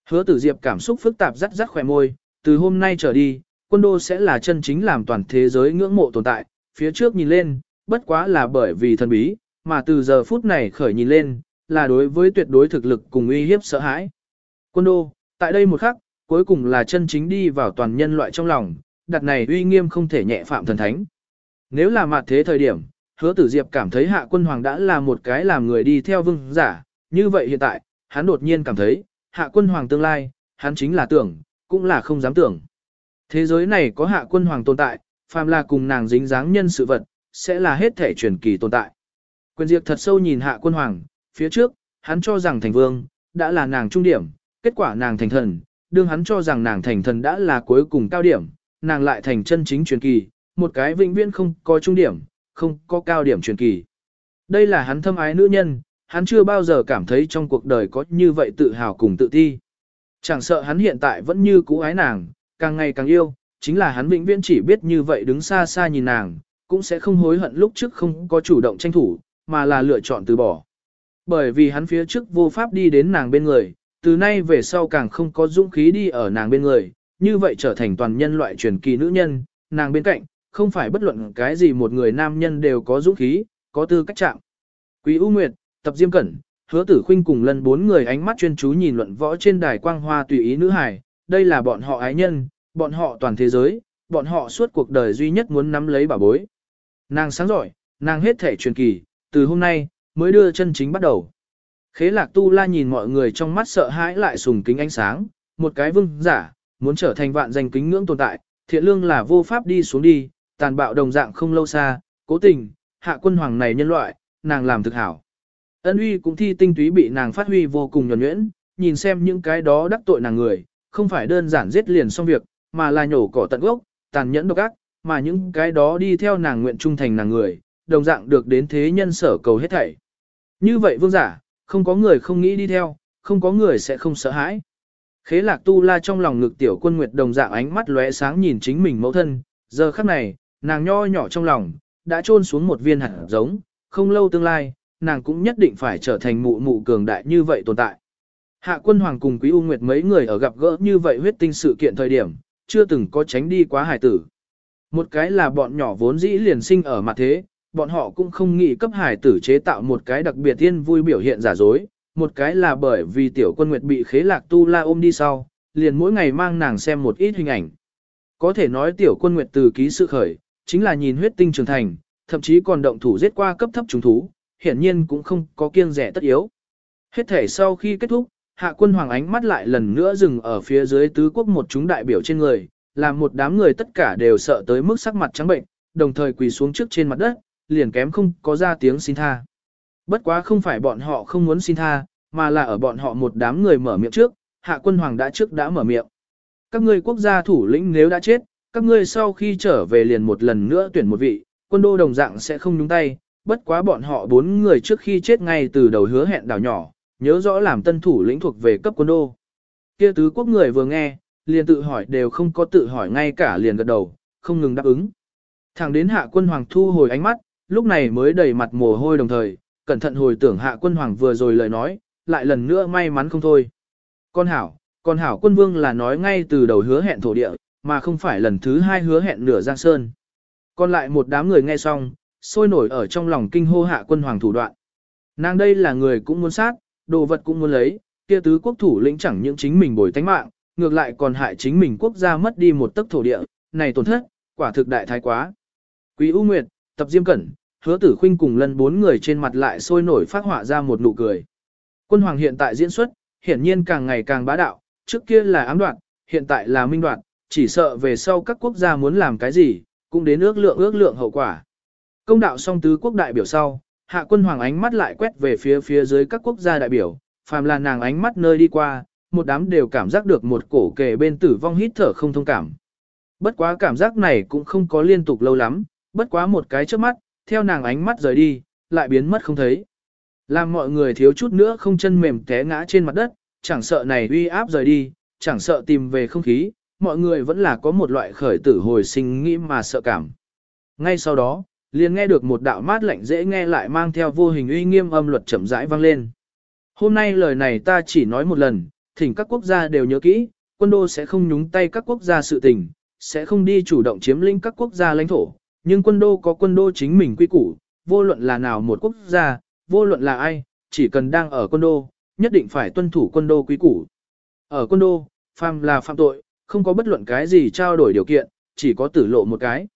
Hứa tử diệp cảm xúc phức tạp rắc rắc khỏe môi, từ hôm nay trở đi, quân đô sẽ là chân chính làm toàn thế giới ngưỡng mộ tồn tại, phía trước nhìn lên, bất quá là bởi vì thần bí, mà từ giờ phút này khởi nhìn lên, là đối với tuyệt đối thực lực cùng uy hiếp sợ hãi. Quân đô, tại đây một khắc, cuối cùng là chân chính đi vào toàn nhân loại trong lòng, đặt này uy nghiêm không thể nhẹ phạm thần thánh. Nếu là mặt thế thời điểm, hứa tử diệp cảm thấy hạ quân hoàng đã là một cái làm người đi theo vương giả, như vậy hiện tại, hắn đột nhiên cảm thấy, hạ quân hoàng tương lai, hắn chính là tưởng, cũng là không dám tưởng. Thế giới này có hạ quân hoàng tồn tại, phàm là cùng nàng dính dáng nhân sự vật, sẽ là hết thể truyền kỳ tồn tại. Quyền diệt thật sâu nhìn hạ quân hoàng, phía trước, hắn cho rằng thành vương, đã là nàng trung điểm, kết quả nàng thành thần, đương hắn cho rằng nàng thành thần đã là cuối cùng cao điểm, nàng lại thành chân chính truyền kỳ, một cái vĩnh viễn không có trung điểm, không có cao điểm truyền kỳ. Đây là hắn thâm ái nữ nhân, hắn chưa bao giờ cảm thấy trong cuộc đời có như vậy tự hào cùng tự ti. Chẳng sợ hắn hiện tại vẫn như cũ ái nàng, càng ngày càng yêu, chính là hắn vĩnh viễn chỉ biết như vậy đứng xa xa nhìn nàng, cũng sẽ không hối hận lúc trước không có chủ động tranh thủ, mà là lựa chọn từ bỏ. Bởi vì hắn phía trước vô pháp đi đến nàng bên người, từ nay về sau càng không có dũng khí đi ở nàng bên người, như vậy trở thành toàn nhân loại truyền kỳ nữ nhân, nàng bên cạnh, không phải bất luận cái gì một người nam nhân đều có dũng khí, có tư cách chạm. Quý U Nguyệt, Tập Diêm Cẩn, Hứa Tử Khuynh cùng lần bốn người ánh mắt chuyên chú nhìn luận võ trên đài quang hoa tùy ý nữ hài, đây là bọn họ ái nhân, bọn họ toàn thế giới, bọn họ suốt cuộc đời duy nhất muốn nắm lấy bảo bối. Nàng sáng giỏi, nàng hết thể truyền kỳ, từ hôm nay, mới đưa chân chính bắt đầu. Khế lạc tu la nhìn mọi người trong mắt sợ hãi lại sùng kính ánh sáng, một cái vương giả, muốn trở thành vạn danh kính ngưỡng tồn tại, thiện lương là vô pháp đi xuống đi, tàn bạo đồng dạng không lâu xa, cố tình, hạ quân hoàng này nhân loại, nàng làm thực hảo. Ân uy cũng thi tinh túy bị nàng phát huy vô cùng nhuẩn nhuyễn, nhìn xem những cái đó đắc tội nàng người, không phải đơn giản giết liền xong việc, mà là nhổ cỏ tận gốc, tàn nhẫn độc ác, mà những cái đó đi theo nàng nguyện trung thành nàng người, đồng dạng được đến thế nhân sở cầu hết thảy. Như vậy vương giả, không có người không nghĩ đi theo, không có người sẽ không sợ hãi. Khế lạc tu la trong lòng ngực tiểu quân nguyệt đồng dạng ánh mắt lóe sáng nhìn chính mình mẫu thân, giờ khắc này, nàng nho nhỏ trong lòng, đã trôn xuống một viên hạt giống, không lâu tương lai, nàng cũng nhất định phải trở thành mụ mụ cường đại như vậy tồn tại. Hạ quân hoàng cùng quý U Nguyệt mấy người ở gặp gỡ như vậy huyết tinh sự kiện thời điểm, chưa từng có tránh đi quá hải tử. Một cái là bọn nhỏ vốn dĩ liền sinh ở mặt thế, bọn họ cũng không nghĩ cấp hải tử chế tạo một cái đặc biệt tiên vui biểu hiện giả dối, một cái là bởi vì tiểu quân nguyệt bị khế lạc tu la ôm đi sau, liền mỗi ngày mang nàng xem một ít hình ảnh. Có thể nói tiểu quân nguyệt từ ký sự khởi, chính là nhìn huyết tinh trưởng thành, thậm chí còn động thủ giết qua cấp thấp trùng thú, hiển nhiên cũng không có kiêng rẻ tất yếu. Hết thể sau khi kết thúc, hạ quân hoàng ánh mắt lại lần nữa dừng ở phía dưới tứ quốc một chúng đại biểu trên người, làm một đám người tất cả đều sợ tới mức sắc mặt trắng bệnh, đồng thời quỳ xuống trước trên mặt đất, liền kém không có ra tiếng xin tha. Bất quá không phải bọn họ không muốn xin tha, mà là ở bọn họ một đám người mở miệng trước, hạ quân hoàng đã trước đã mở miệng. Các ngươi quốc gia thủ lĩnh nếu đã chết, các ngươi sau khi trở về liền một lần nữa tuyển một vị, quân đô đồng dạng sẽ không nhúng tay, bất quá bọn họ bốn người trước khi chết ngay từ đầu hứa hẹn đảo nhỏ, nhớ rõ làm tân thủ lĩnh thuộc về cấp quân đô. Kia tứ quốc người vừa nghe, liền tự hỏi đều không có tự hỏi ngay cả liền gật đầu, không ngừng đáp ứng. Thẳng đến hạ quân hoàng thu hồi ánh mắt, lúc này mới đầy mặt mồ hôi đồng thời, cẩn thận hồi tưởng hạ quân hoàng vừa rồi lời nói, lại lần nữa may mắn không thôi. Con hảo, con hảo quân vương là nói ngay từ đầu hứa hẹn thổ địa, mà không phải lần thứ hai hứa hẹn nửa giang sơn. Còn lại một đám người nghe xong, sôi nổi ở trong lòng kinh hô hạ quân hoàng thủ đoạn. Nàng đây là người cũng muốn sát, đồ vật cũng muốn lấy, kia tứ quốc thủ lĩnh chẳng những chính mình bồi tánh mạng, ngược lại còn hại chính mình quốc gia mất đi một tấc thổ địa, này tổn thất, quả thực đại thái quá. Quý U Nguyệt, Tập Diêm Cẩn, Hứa Tử Khuynh cùng lần bốn người trên mặt lại sôi nổi phát họa ra một nụ cười. Quân hoàng hiện tại diễn xuất, hiển nhiên càng ngày càng bá đạo, trước kia là ám đoạn, hiện tại là minh đoạn, chỉ sợ về sau các quốc gia muốn làm cái gì, cũng đến ước lượng ước lượng hậu quả. Công đạo song tứ quốc đại biểu sau, hạ quân hoàng ánh mắt lại quét về phía phía dưới các quốc gia đại biểu, phàm là nàng ánh mắt nơi đi qua, một đám đều cảm giác được một cổ kề bên tử vong hít thở không thông cảm. Bất quá cảm giác này cũng không có liên tục lâu lắm, bất quá một cái trước mắt, theo nàng ánh mắt rời đi, lại biến mất không thấy. Làm mọi người thiếu chút nữa không chân mềm té ngã trên mặt đất, chẳng sợ này uy áp rời đi, chẳng sợ tìm về không khí, mọi người vẫn là có một loại khởi tử hồi sinh nghĩ mà sợ cảm. Ngay sau đó, liền nghe được một đạo mát lạnh dễ nghe lại mang theo vô hình uy nghiêm âm luật chậm rãi vang lên. Hôm nay lời này ta chỉ nói một lần, thỉnh các quốc gia đều nhớ kỹ, quân đô sẽ không nhúng tay các quốc gia sự tình, sẽ không đi chủ động chiếm lĩnh các quốc gia lãnh thổ, nhưng quân đô có quân đô chính mình quy củ, vô luận là nào một quốc gia, vô luận là ai, chỉ cần đang ở quân đô, nhất định phải tuân thủ quân đô quy củ. Ở quân đô, phàm là phạm tội, không có bất luận cái gì trao đổi điều kiện, chỉ có tử lộ một cái.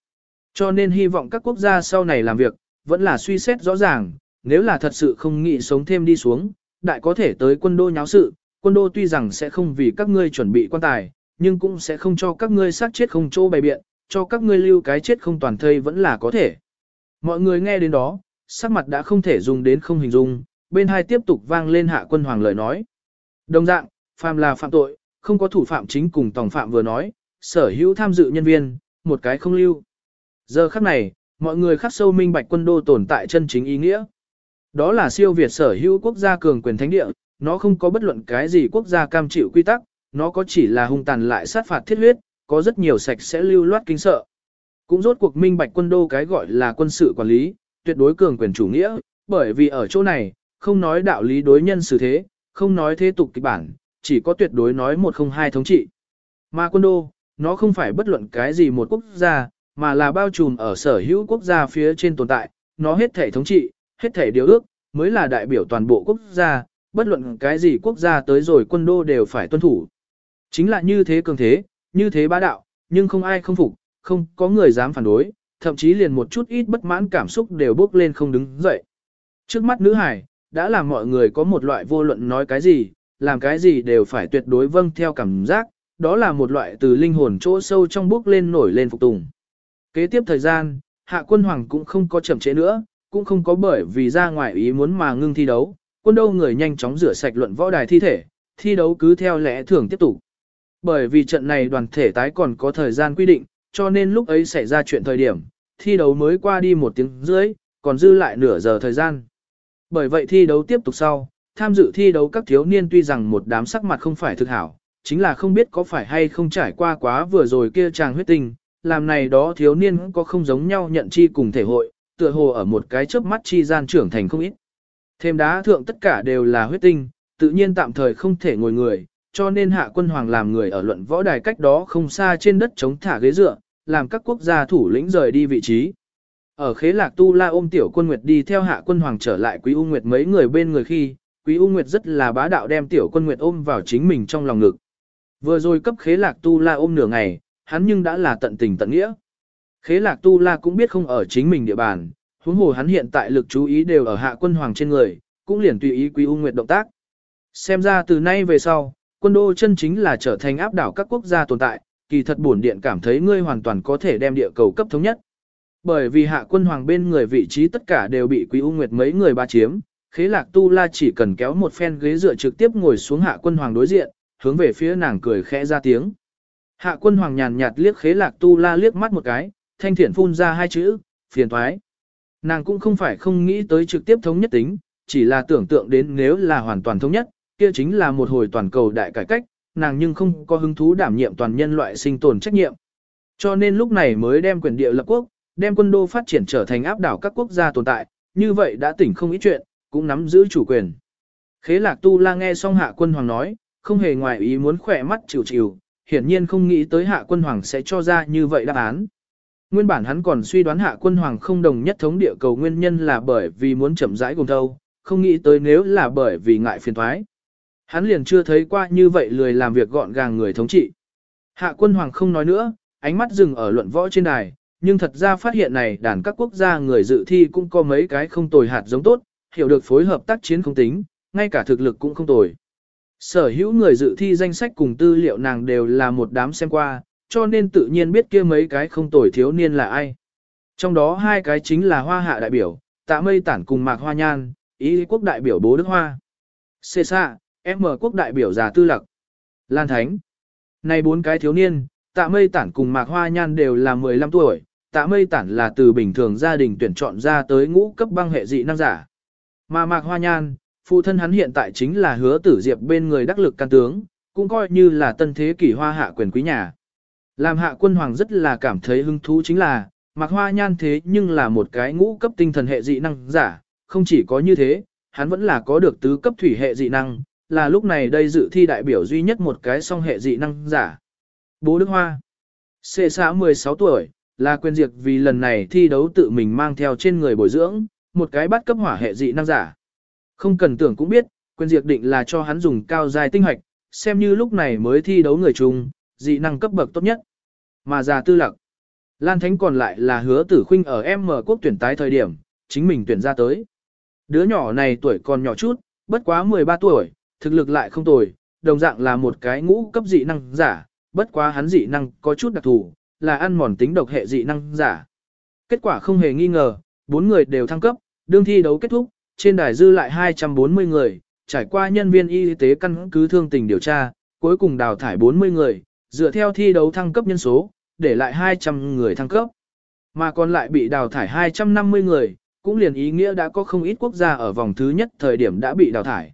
Cho nên hy vọng các quốc gia sau này làm việc, vẫn là suy xét rõ ràng, nếu là thật sự không nghĩ sống thêm đi xuống, đại có thể tới quân đô nháo sự, quân đô tuy rằng sẽ không vì các ngươi chuẩn bị quan tài, nhưng cũng sẽ không cho các ngươi sát chết không chỗ bày biện, cho các ngươi lưu cái chết không toàn thây vẫn là có thể. Mọi người nghe đến đó, sắc mặt đã không thể dùng đến không hình dung, bên hai tiếp tục vang lên hạ quân hoàng lời nói. Đồng dạng, phàm là phạm tội, không có thủ phạm chính cùng tổng phạm vừa nói, sở hữu tham dự nhân viên, một cái không lưu. Giờ khắc này, mọi người khắc sâu minh bạch quân đô tồn tại chân chính ý nghĩa. Đó là siêu việt sở hữu quốc gia cường quyền thánh địa, nó không có bất luận cái gì quốc gia cam chịu quy tắc, nó có chỉ là hung tàn lại sát phạt thiết huyết, có rất nhiều sạch sẽ lưu loát kinh sợ. Cũng rốt cuộc minh bạch quân đô cái gọi là quân sự quản lý, tuyệt đối cường quyền chủ nghĩa, bởi vì ở chỗ này, không nói đạo lý đối nhân xử thế, không nói thế tục kịch bản, chỉ có tuyệt đối nói một không hai thống trị. Mà quân đô, nó không phải bất luận cái gì một quốc gia, mà là bao trùm ở sở hữu quốc gia phía trên tồn tại, nó hết thể thống trị, hết thể điều ước, mới là đại biểu toàn bộ quốc gia, bất luận cái gì quốc gia tới rồi quân đô đều phải tuân thủ. Chính là như thế cường thế, như thế bá đạo, nhưng không ai không phục, không có người dám phản đối, thậm chí liền một chút ít bất mãn cảm xúc đều bốc lên không đứng dậy. Trước mắt nữ hải, đã làm mọi người có một loại vô luận nói cái gì, làm cái gì đều phải tuyệt đối vâng theo cảm giác, đó là một loại từ linh hồn chỗ sâu trong bước lên nổi lên phục tùng. Kế tiếp thời gian, hạ quân hoàng cũng không có chậm trễ nữa, cũng không có bởi vì ra ngoài ý muốn mà ngưng thi đấu, quân đâu người nhanh chóng rửa sạch luận võ đài thi thể, thi đấu cứ theo lẽ thường tiếp tục. Bởi vì trận này đoàn thể tái còn có thời gian quy định, cho nên lúc ấy xảy ra chuyện thời điểm, thi đấu mới qua đi một tiếng rưỡi, còn dư lại nửa giờ thời gian. Bởi vậy thi đấu tiếp tục sau, tham dự thi đấu các thiếu niên tuy rằng một đám sắc mặt không phải thực hảo, chính là không biết có phải hay không trải qua quá vừa rồi kia chàng huyết tình, làm này đó thiếu niên có không giống nhau nhận chi cùng thể hội, tựa hồ ở một cái chớp mắt chi gian trưởng thành không ít. Thêm đá thượng tất cả đều là huyết tinh, tự nhiên tạm thời không thể ngồi người, cho nên hạ quân hoàng làm người ở luận võ đài cách đó không xa trên đất chống thả ghế dựa, làm các quốc gia thủ lĩnh rời đi vị trí. Ở khế lạc tu la ôm tiểu quân nguyệt đi theo hạ quân hoàng trở lại quý u nguyệt mấy người bên người khi, quý u nguyệt rất là bá đạo đem tiểu quân nguyệt ôm vào chính mình trong lòng ngực. Vừa rồi cấp khế lạc tu la ôm nửa ngày, hắn nhưng đã là tận tình tận nghĩa. Khế lạc tu la cũng biết không ở chính mình địa bàn, huống hồ hắn hiện tại lực chú ý đều ở hạ quân hoàng trên người, cũng liền tùy ý quý u nguyệt động tác. Xem ra từ nay về sau, quân đô chân chính là trở thành áp đảo các quốc gia tồn tại, kỳ thật bổn điện cảm thấy ngươi hoàn toàn có thể đem địa cầu cấp thống nhất. Bởi vì hạ quân hoàng bên người vị trí tất cả đều bị quý u nguyệt mấy người ba chiếm, khế lạc tu la chỉ cần kéo một phen ghế dựa trực tiếp ngồi xuống hạ quân hoàng đối diện, hướng về phía nàng cười khẽ ra tiếng. Hạ quân hoàng nhàn nhạt liếc khế lạc tu la liếc mắt một cái, thanh thiện phun ra hai chữ, phiền thoái. Nàng cũng không phải không nghĩ tới trực tiếp thống nhất tính, chỉ là tưởng tượng đến nếu là hoàn toàn thống nhất, kia chính là một hồi toàn cầu đại cải cách, nàng nhưng không có hứng thú đảm nhiệm toàn nhân loại sinh tồn trách nhiệm. Cho nên lúc này mới đem quyền địa lập quốc, đem quân đô phát triển trở thành áp đảo các quốc gia tồn tại, như vậy đã tỉnh không ít chuyện, cũng nắm giữ chủ quyền. Khế lạc tu la nghe xong hạ quân hoàng nói, không hề ngoài ý muốn khỏe mắt chịu chịu, hiển nhiên không nghĩ tới hạ quân hoàng sẽ cho ra như vậy đáp án. Nguyên bản hắn còn suy đoán hạ quân hoàng không đồng nhất thống địa cầu nguyên nhân là bởi vì muốn chậm rãi cùng thâu, không nghĩ tới nếu là bởi vì ngại phiền thoái. Hắn liền chưa thấy qua như vậy lười làm việc gọn gàng người thống trị. Hạ quân hoàng không nói nữa, ánh mắt dừng ở luận võ trên đài, nhưng thật ra phát hiện này đàn các quốc gia người dự thi cũng có mấy cái không tồi hạt giống tốt, hiểu được phối hợp tác chiến không tính, ngay cả thực lực cũng không tồi. Sở hữu người dự thi danh sách cùng tư liệu nàng đều là một đám xem qua, cho nên tự nhiên biết kia mấy cái không tồi thiếu niên là ai. Trong đó hai cái chính là hoa hạ đại biểu, tạ mây tản cùng mạc hoa nhan, ý quốc đại biểu bố đức hoa. Xê xạ, M quốc đại biểu già tư lặc. Lan Thánh. Này bốn cái thiếu niên, tạ mây tản cùng mạc hoa nhan đều là 15 tuổi, tạ mây tản là từ bình thường gia đình tuyển chọn ra tới ngũ cấp băng hệ dị năng giả. Mà mạc hoa nhan, phụ thân hắn hiện tại chính là hứa tử diệp bên người đắc lực can tướng, cũng coi như là tân thế kỷ hoa hạ quyền quý nhà. Làm hạ quân hoàng rất là cảm thấy hứng thú chính là, mạc hoa nhan thế nhưng là một cái ngũ cấp tinh thần hệ dị năng giả, không chỉ có như thế, hắn vẫn là có được tứ cấp thủy hệ dị năng, là lúc này đây dự thi đại biểu duy nhất một cái song hệ dị năng giả. Bố Đức Hoa Xê xã 16 tuổi, là quyền diệt vì lần này thi đấu tự mình mang theo trên người bồi dưỡng, một cái bắt cấp hỏa hệ dị năng giả. Không cần tưởng cũng biết, quyền diệt định là cho hắn dùng cao dài tinh hoạch, xem như lúc này mới thi đấu người chung, dị năng cấp bậc tốt nhất. Mà già tư lặc. Lan Thánh còn lại là hứa tử Khinh ở M quốc tuyển tái thời điểm, chính mình tuyển ra tới. Đứa nhỏ này tuổi còn nhỏ chút, bất quá 13 tuổi, thực lực lại không tồi, đồng dạng là một cái ngũ cấp dị năng giả, bất quá hắn dị năng có chút đặc thù, là ăn mòn tính độc hệ dị năng giả. Kết quả không hề nghi ngờ, bốn người đều thăng cấp, đương thi đấu kết thúc, trên đài dư lại 240 người, trải qua nhân viên y tế căn cứ thương tình điều tra, cuối cùng đào thải 40 người, dựa theo thi đấu thăng cấp nhân số, để lại 200 người thăng cấp. Mà còn lại bị đào thải 250 người, cũng liền ý nghĩa đã có không ít quốc gia ở vòng thứ nhất thời điểm đã bị đào thải.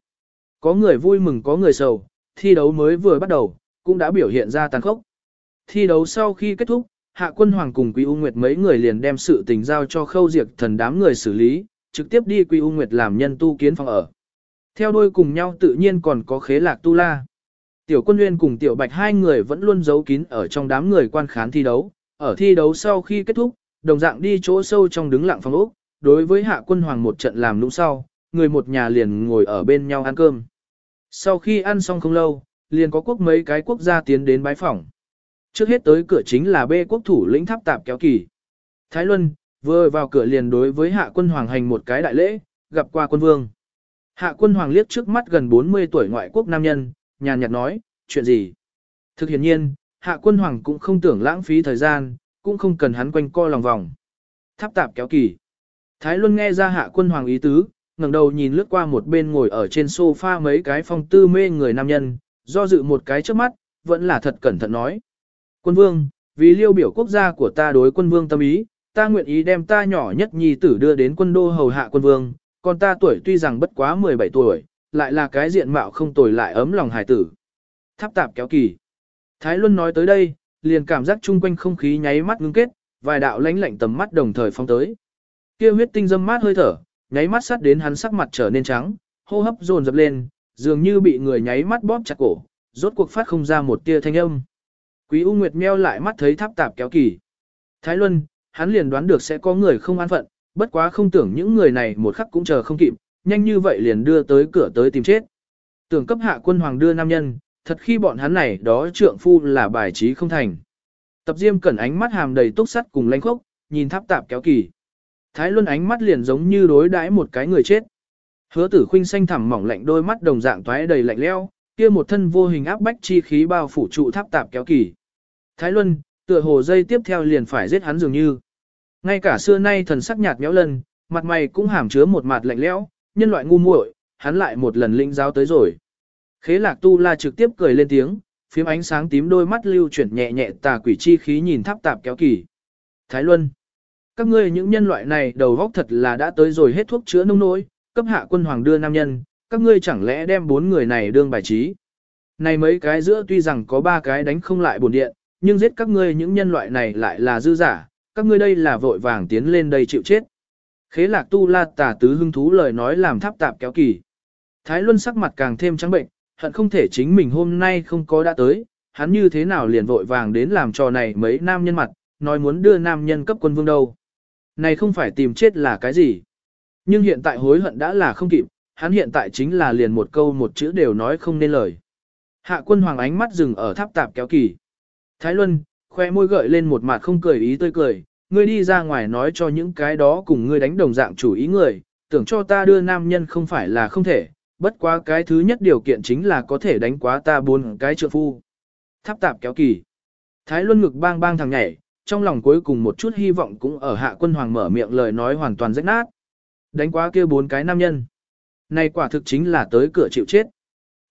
Có người vui mừng có người sầu, thi đấu mới vừa bắt đầu, cũng đã biểu hiện ra tàn khốc. Thi đấu sau khi kết thúc, Hạ Quân Hoàng cùng Quý U Nguyệt mấy người liền đem sự tình giao cho khâu diệt thần đám người xử lý, trực tiếp đi Quý U Nguyệt làm nhân tu kiến phòng ở. Theo đôi cùng nhau tự nhiên còn có khế lạc tu la. Tiểu quân nguyên cùng tiểu bạch hai người vẫn luôn giấu kín ở trong đám người quan khán thi đấu, ở thi đấu sau khi kết thúc, đồng dạng đi chỗ sâu trong đứng lặng phòng ốc, đối với hạ quân hoàng một trận làm nũng sau, người một nhà liền ngồi ở bên nhau ăn cơm. Sau khi ăn xong không lâu, liền có quốc mấy cái quốc gia tiến đến bái phỏng. Trước hết tới cửa chính là bê quốc thủ lĩnh tháp tạp kéo kỳ. Thái Luân, vừa vào cửa liền đối với hạ quân hoàng hành một cái đại lễ, gặp qua quân vương. Hạ quân hoàng liếc trước mắt gần 40 tuổi ngoại quốc nam nhân, nhàn nhạt nói, chuyện gì? Thực hiện nhiên, hạ quân hoàng cũng không tưởng lãng phí thời gian, cũng không cần hắn quanh co lòng vòng. Tháp tạp kéo kỳ. Thái Luân nghe ra hạ quân hoàng ý tứ, ngẩng đầu nhìn lướt qua một bên ngồi ở trên sofa mấy cái phong tư mê người nam nhân, do dự một cái trước mắt, vẫn là thật cẩn thận nói. Quân vương, vì liêu biểu quốc gia của ta đối quân vương tâm ý, ta nguyện ý đem ta nhỏ nhất nhi tử đưa đến quân đô hầu hạ quân vương, còn ta tuổi tuy rằng bất quá 17 tuổi, lại là cái diện mạo không tồi lại ấm lòng hài tử. Tháp tạp kéo kỳ. Thái Luân nói tới đây, liền cảm giác chung quanh không khí nháy mắt ngưng kết, vài đạo lánh lạnh tầm mắt đồng thời phong tới. Kia huyết tinh dâm mát hơi thở, nháy mắt sát đến hắn sắc mặt trở nên trắng, hô hấp dồn dập lên, dường như bị người nháy mắt bóp chặt cổ, rốt cuộc phát không ra một tia thanh âm. Quý U Nguyệt meo lại mắt thấy tháp tạp kéo kỳ. Thái Luân, hắn liền đoán được sẽ có người không an phận, bất quá không tưởng những người này một khắc cũng chờ không kịp, nhanh như vậy liền đưa tới cửa tới tìm chết. Tưởng cấp hạ quân hoàng đưa nam nhân, thật khi bọn hắn này đó trượng phu là bài trí không thành. Tập Diêm cẩn ánh mắt hàm đầy túc sắt cùng lanh khốc, nhìn tháp tạp kéo kỳ. Thái Luân ánh mắt liền giống như đối đãi một cái người chết. Hứa tử khuynh xanh thẳm mỏng lạnh đôi mắt đồng dạng toái đầy lạnh leo, kia một thân vô hình áp bách chi khí bao phủ trụ tháp tạp kéo kỳ. Thái Luân, tựa hồ dây tiếp theo liền phải giết hắn dường như. Ngay cả xưa nay thần sắc nhạt méo lần, mặt mày cũng hàm chứa một mặt lạnh lẽo, nhân loại ngu muội, hắn lại một lần linh giáo tới rồi. Khế lạc tu la trực tiếp cười lên tiếng, phím ánh sáng tím đôi mắt lưu chuyển nhẹ nhẹ tà quỷ chi khí nhìn tháp tạp kéo kỳ. Thái Luân, các ngươi những nhân loại này đầu góc thật là đã tới rồi hết thuốc chữa nông nỗi, cấp hạ quân hoàng đưa nam nhân, các ngươi chẳng lẽ đem bốn người này đương bài trí. Này mấy cái giữa tuy rằng có ba cái đánh không lại bổn điện, nhưng giết các ngươi những nhân loại này lại là dư giả, các ngươi đây là vội vàng tiến lên đây chịu chết. Khế lạc tu la tà tứ hưng thú lời nói làm tháp tạp kéo kỳ. Thái Luân sắc mặt càng thêm trắng bệnh, hận không thể chính mình hôm nay không có đã tới, hắn như thế nào liền vội vàng đến làm trò này mấy nam nhân mặt, nói muốn đưa nam nhân cấp quân vương đâu. Này không phải tìm chết là cái gì. Nhưng hiện tại hối hận đã là không kịp, hắn hiện tại chính là liền một câu một chữ đều nói không nên lời. Hạ quân hoàng ánh mắt dừng ở tháp tạp kéo kỳ. Thái Luân, khoe môi gợi lên một mặt không cười ý tươi cười, ngươi đi ra ngoài nói cho những cái đó cùng ngươi đánh đồng dạng chủ ý người, tưởng cho ta đưa nam nhân không phải là không thể, bất quá cái thứ nhất điều kiện chính là có thể đánh quá ta bốn cái trượng phu. Tháp tạp kéo kỳ. Thái Luân ngực bang bang thằng nhảy, trong lòng cuối cùng một chút hy vọng cũng ở hạ quân hoàng mở miệng lời nói hoàn toàn rách nát. Đánh quá kia bốn cái nam nhân. Này quả thực chính là tới cửa chịu chết.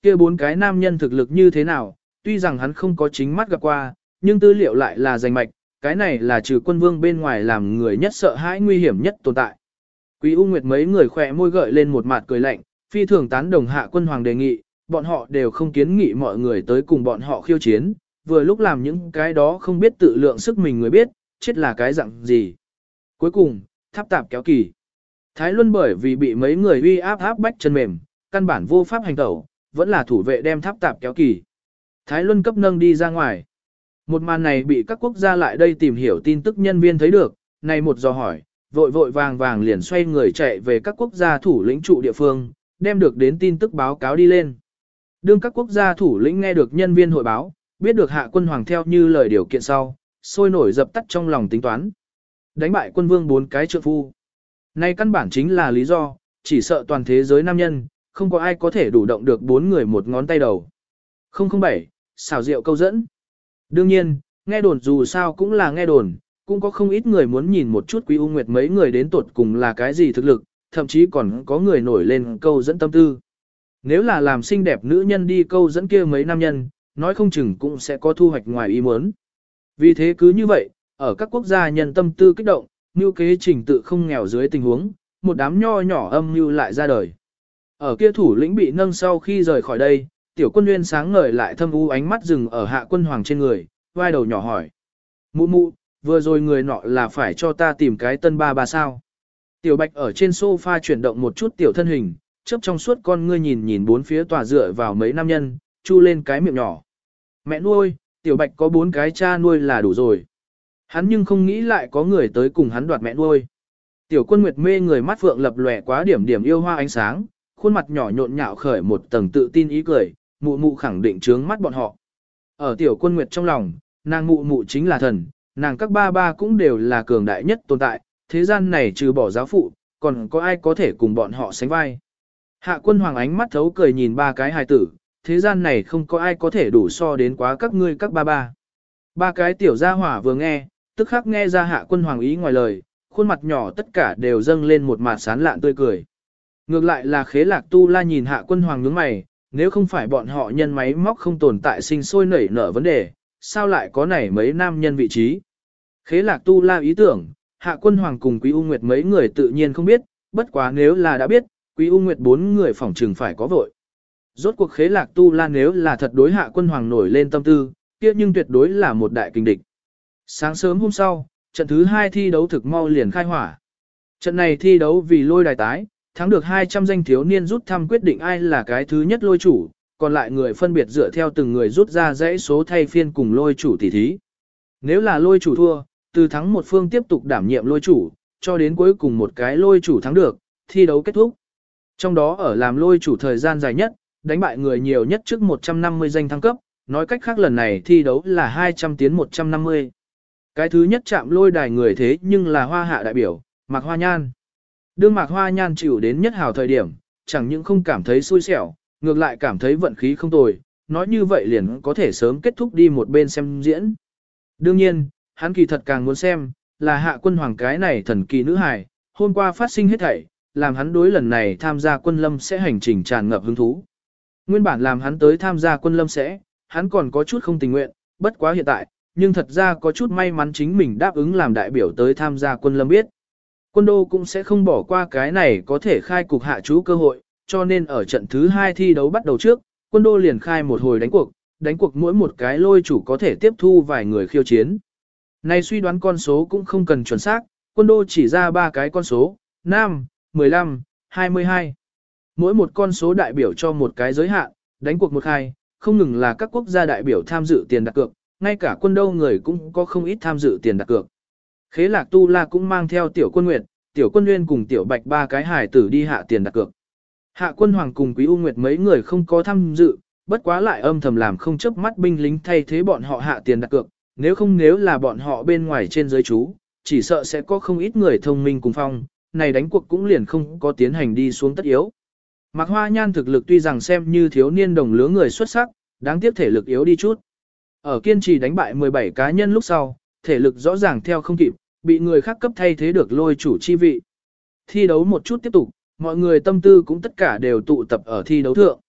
Kia bốn cái nam nhân thực lực như thế nào, tuy rằng hắn không có chính mắt gặp qua, nhưng tư liệu lại là danh mạch, cái này là trừ quân vương bên ngoài làm người nhất sợ hãi nguy hiểm nhất tồn tại. Quý U Nguyệt mấy người khỏe môi gợi lên một mặt cười lạnh, phi thường tán đồng hạ quân hoàng đề nghị, bọn họ đều không kiến nghị mọi người tới cùng bọn họ khiêu chiến, vừa lúc làm những cái đó không biết tự lượng sức mình người biết, chết là cái dạng gì. Cuối cùng, tháp tạp kéo kỳ. Thái Luân bởi vì bị mấy người uy áp áp bách chân mềm, căn bản vô pháp hành tẩu, vẫn là thủ vệ đem tháp tạp kéo kỳ. Thái Luân cấp nâng đi ra ngoài. Một màn này bị các quốc gia lại đây tìm hiểu tin tức nhân viên thấy được, này một dò hỏi, vội vội vàng vàng liền xoay người chạy về các quốc gia thủ lĩnh trụ địa phương, đem được đến tin tức báo cáo đi lên. Đương các quốc gia thủ lĩnh nghe được nhân viên hội báo, biết được hạ quân hoàng theo như lời điều kiện sau, sôi nổi dập tắt trong lòng tính toán. Đánh bại quân vương bốn cái trượng phu. Này căn bản chính là lý do, chỉ sợ toàn thế giới nam nhân, không có ai có thể đủ động được bốn người một ngón tay đầu. 007, xào rượu câu dẫn. Đương nhiên, nghe đồn dù sao cũng là nghe đồn, cũng có không ít người muốn nhìn một chút Quý U Nguyệt mấy người đến tột cùng là cái gì thực lực, thậm chí còn có người nổi lên câu dẫn tâm tư. Nếu là làm xinh đẹp nữ nhân đi câu dẫn kia mấy nam nhân, nói không chừng cũng sẽ có thu hoạch ngoài ý muốn. Vì thế cứ như vậy, ở các quốc gia nhân tâm tư kích động, như kế trình tự không nghèo dưới tình huống, một đám nho nhỏ âm mưu lại ra đời. Ở kia thủ lĩnh bị nâng sau khi rời khỏi đây, tiểu quân nguyên sáng ngời lại thâm u ánh mắt dừng ở hạ quân hoàng trên người, vai đầu nhỏ hỏi. Mụ mụ, vừa rồi người nọ là phải cho ta tìm cái tân ba ba sao. Tiểu bạch ở trên sofa chuyển động một chút tiểu thân hình, chớp trong suốt con ngươi nhìn nhìn bốn phía tòa dựa vào mấy nam nhân, chu lên cái miệng nhỏ. Mẹ nuôi, tiểu bạch có bốn cái cha nuôi là đủ rồi. Hắn nhưng không nghĩ lại có người tới cùng hắn đoạt mẹ nuôi. Tiểu quân nguyệt mê người mắt phượng lập lòe quá điểm điểm yêu hoa ánh sáng, khuôn mặt nhỏ nhộn nhạo khởi một tầng tự tin ý cười, mụ mụ khẳng định trướng mắt bọn họ. Ở tiểu quân nguyệt trong lòng, nàng mụ mụ chính là thần, nàng các ba ba cũng đều là cường đại nhất tồn tại, thế gian này trừ bỏ giáo phụ, còn có ai có thể cùng bọn họ sánh vai. Hạ quân hoàng ánh mắt thấu cười nhìn ba cái hài tử, thế gian này không có ai có thể đủ so đến quá các ngươi các ba ba. Ba cái tiểu gia hỏa vừa nghe, tức khắc nghe ra hạ quân hoàng ý ngoài lời, khuôn mặt nhỏ tất cả đều dâng lên một mặt sán lạn tươi cười. Ngược lại là khế lạc tu la nhìn hạ quân hoàng nhướng mày, nếu không phải bọn họ nhân máy móc không tồn tại sinh sôi nảy nở vấn đề, sao lại có nảy mấy nam nhân vị trí. Khế lạc tu la ý tưởng, hạ quân hoàng cùng quý u nguyệt mấy người tự nhiên không biết, bất quá nếu là đã biết, quý u nguyệt bốn người phỏng trừng phải có vội. Rốt cuộc khế lạc tu la nếu là thật đối hạ quân hoàng nổi lên tâm tư, kia nhưng tuyệt đối là một đại kinh địch. Sáng sớm hôm sau, trận thứ hai thi đấu thực mau liền khai hỏa. Trận này thi đấu vì lôi đài tái, thắng được 200 danh thiếu niên rút thăm quyết định ai là cái thứ nhất lôi chủ, còn lại người phân biệt dựa theo từng người rút ra dãy số thay phiên cùng lôi chủ tỷ thí. Nếu là lôi chủ thua, từ thắng một phương tiếp tục đảm nhiệm lôi chủ, cho đến cuối cùng một cái lôi chủ thắng được, thi đấu kết thúc. Trong đó ở làm lôi chủ thời gian dài nhất, đánh bại người nhiều nhất trước 150 danh thăng cấp, nói cách khác lần này thi đấu là 200 tiến 150. Cái thứ nhất chạm lôi đài người thế nhưng là hoa hạ đại biểu, Mạc Hoa Nhan. Đương Mạc Hoa Nhan chịu đến nhất hào thời điểm, chẳng những không cảm thấy xui xẻo, ngược lại cảm thấy vận khí không tồi, nói như vậy liền có thể sớm kết thúc đi một bên xem diễn. Đương nhiên, hắn kỳ thật càng muốn xem, là hạ quân hoàng cái này thần kỳ nữ hài, hôm qua phát sinh hết thảy, làm hắn đối lần này tham gia quân lâm sẽ hành trình tràn ngập hứng thú. Nguyên bản làm hắn tới tham gia quân lâm sẽ, hắn còn có chút không tình nguyện, bất quá hiện tại, nhưng thật ra có chút may mắn chính mình đáp ứng làm đại biểu tới tham gia quân lâm biết. Quân đô cũng sẽ không bỏ qua cái này có thể khai cục hạ chú cơ hội, cho nên ở trận thứ hai thi đấu bắt đầu trước, quân đô liền khai một hồi đánh cuộc, đánh cuộc mỗi một cái lôi chủ có thể tiếp thu vài người khiêu chiến. Này suy đoán con số cũng không cần chuẩn xác, quân đô chỉ ra ba cái con số, 5, 15, 22. Mỗi một con số đại biểu cho một cái giới hạn, đánh cuộc một hai không ngừng là các quốc gia đại biểu tham dự tiền đặt cược, ngay cả quân đâu người cũng có không ít tham dự tiền đặt cược. Khế lạc tu la cũng mang theo tiểu quân nguyệt, tiểu quân nguyên cùng tiểu bạch ba cái hải tử đi hạ tiền đặt cược. Hạ quân hoàng cùng quý u nguyệt mấy người không có tham dự, bất quá lại âm thầm làm không chấp mắt binh lính thay thế bọn họ hạ tiền đặt cược, nếu không nếu là bọn họ bên ngoài trên giới chú, chỉ sợ sẽ có không ít người thông minh cùng phong, này đánh cuộc cũng liền không có tiến hành đi xuống tất yếu. Mạc Hoa Nhan thực lực tuy rằng xem như thiếu niên đồng lứa người xuất sắc, đáng tiếc thể lực yếu đi chút. Ở kiên trì đánh bại 17 cá nhân lúc sau, thể lực rõ ràng theo không kịp, bị người khác cấp thay thế được lôi chủ chi vị. Thi đấu một chút tiếp tục, mọi người tâm tư cũng tất cả đều tụ tập ở thi đấu thượng.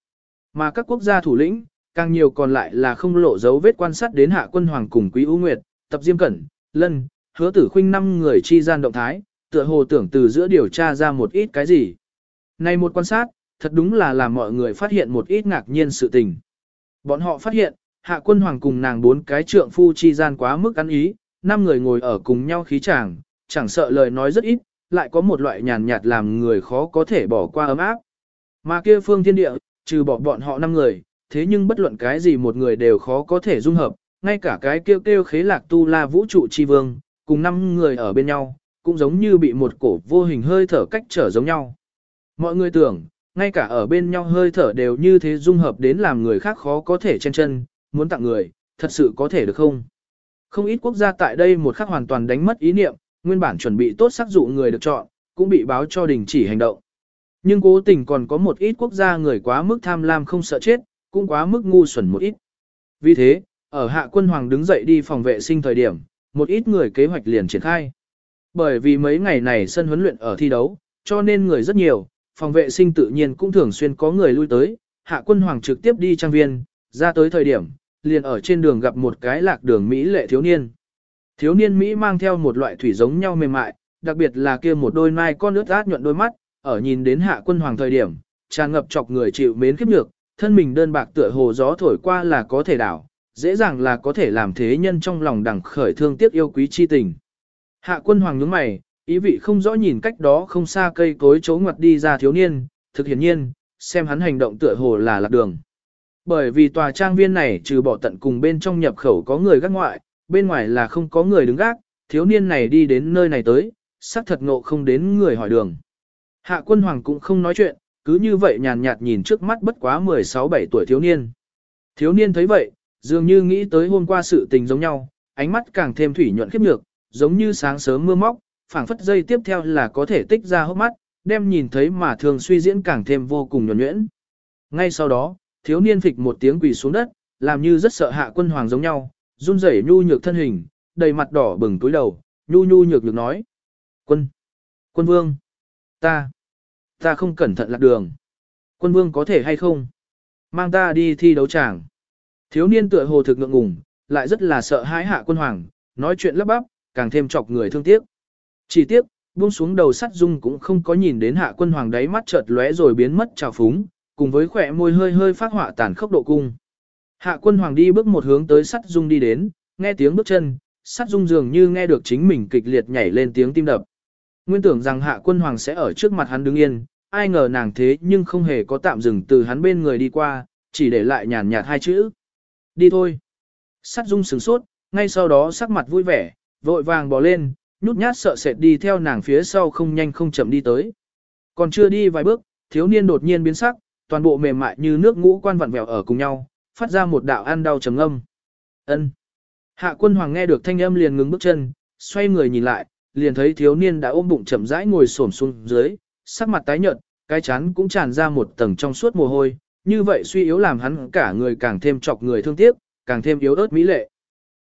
Mà các quốc gia thủ lĩnh, càng nhiều còn lại là không lộ dấu vết quan sát đến hạ quân hoàng cùng quý ưu nguyệt, tập diêm cẩn, lân, hứa tử khuynh năm người chi gian động thái, tựa hồ tưởng từ giữa điều tra ra một ít cái gì. Này một quan sát, thật đúng là làm mọi người phát hiện một ít ngạc nhiên sự tình. Bọn họ phát hiện, hạ quân hoàng cùng nàng bốn cái trượng phu chi gian quá mức ăn ý, năm người ngồi ở cùng nhau khí chàng, chẳng sợ lời nói rất ít, lại có một loại nhàn nhạt làm người khó có thể bỏ qua ấm áp. Mà kia phương thiên địa, trừ bỏ bọn họ năm người, thế nhưng bất luận cái gì một người đều khó có thể dung hợp, ngay cả cái kêu kêu khế lạc tu la vũ trụ chi vương, cùng năm người ở bên nhau, cũng giống như bị một cổ vô hình hơi thở cách trở giống nhau. Mọi người tưởng, ngay cả ở bên nhau hơi thở đều như thế dung hợp đến làm người khác khó có thể chen chân, muốn tặng người, thật sự có thể được không? Không ít quốc gia tại đây một khắc hoàn toàn đánh mất ý niệm, nguyên bản chuẩn bị tốt sắc dụ người được chọn, cũng bị báo cho đình chỉ hành động. Nhưng cố tình còn có một ít quốc gia người quá mức tham lam không sợ chết, cũng quá mức ngu xuẩn một ít. Vì thế, ở hạ quân hoàng đứng dậy đi phòng vệ sinh thời điểm, một ít người kế hoạch liền triển khai. Bởi vì mấy ngày này sân huấn luyện ở thi đấu, cho nên người rất nhiều, phòng vệ sinh tự nhiên cũng thường xuyên có người lui tới, hạ quân hoàng trực tiếp đi trang viên, ra tới thời điểm, liền ở trên đường gặp một cái lạc đường Mỹ lệ thiếu niên. Thiếu niên Mỹ mang theo một loại thủy giống nhau mềm mại, đặc biệt là kia một đôi mai con nước át nhuận đôi mắt, ở nhìn đến hạ quân hoàng thời điểm, tràn ngập chọc người chịu mến khiếp nhược, thân mình đơn bạc tựa hồ gió thổi qua là có thể đảo, dễ dàng là có thể làm thế nhân trong lòng đằng khởi thương tiếc yêu quý chi tình. Hạ quân hoàng nhướng mày, ý vị không rõ nhìn cách đó không xa cây cối chấu ngoặt đi ra thiếu niên, thực hiển nhiên, xem hắn hành động tựa hồ là lạc đường. Bởi vì tòa trang viên này trừ bỏ tận cùng bên trong nhập khẩu có người gác ngoại, bên ngoài là không có người đứng gác, thiếu niên này đi đến nơi này tới, sắc thật ngộ không đến người hỏi đường. Hạ quân hoàng cũng không nói chuyện, cứ như vậy nhàn nhạt nhìn trước mắt bất quá 16-17 tuổi thiếu niên. Thiếu niên thấy vậy, dường như nghĩ tới hôm qua sự tình giống nhau, ánh mắt càng thêm thủy nhuận khiếp nhược, giống như sáng sớm mưa móc, phảng phất dây tiếp theo là có thể tích ra hốc mắt, đem nhìn thấy mà thường suy diễn càng thêm vô cùng nhuẩn nhuyễn. Ngay sau đó, thiếu niên phịch một tiếng quỳ xuống đất, làm như rất sợ hạ quân hoàng giống nhau, run rẩy nhu nhược thân hình, đầy mặt đỏ bừng túi đầu, nhu nhu nhược nhược nói. Quân! Quân vương! Ta! Ta không cẩn thận lạc đường. Quân vương có thể hay không? Mang ta đi thi đấu tràng. Thiếu niên tựa hồ thực ngượng ngùng, lại rất là sợ hãi hạ quân hoàng, nói chuyện lắp bắp, càng thêm chọc người thương tiếc. Chỉ tiếc, buông xuống đầu sắt dung cũng không có nhìn đến hạ quân hoàng đáy mắt chợt lóe rồi biến mất trào phúng, cùng với khỏe môi hơi hơi phát họa tàn khốc độ cung. Hạ quân hoàng đi bước một hướng tới sắt dung đi đến, nghe tiếng bước chân, sắt dung dường như nghe được chính mình kịch liệt nhảy lên tiếng tim đập. Nguyên tưởng rằng hạ quân hoàng sẽ ở trước mặt hắn đứng yên, ai ngờ nàng thế nhưng không hề có tạm dừng từ hắn bên người đi qua, chỉ để lại nhàn nhạt hai chữ. Đi thôi. Sắt dung sửng sốt, ngay sau đó sắc mặt vui vẻ, vội vàng bỏ lên, nhút nhát sợ sệt đi theo nàng phía sau không nhanh không chậm đi tới. Còn chưa đi vài bước, thiếu niên đột nhiên biến sắc, toàn bộ mềm mại như nước ngũ quan vặn vẹo ở cùng nhau, phát ra một đạo ăn đau trầm âm. Ân. Hạ quân hoàng nghe được thanh âm liền ngừng bước chân, xoay người nhìn lại, liền thấy thiếu niên đã ôm bụng chậm rãi ngồi xổm xuống dưới, sắc mặt tái nhợt, cái chán cũng tràn ra một tầng trong suốt mồ hôi, như vậy suy yếu làm hắn cả người càng thêm chọc người thương tiếc, càng thêm yếu ớt mỹ lệ.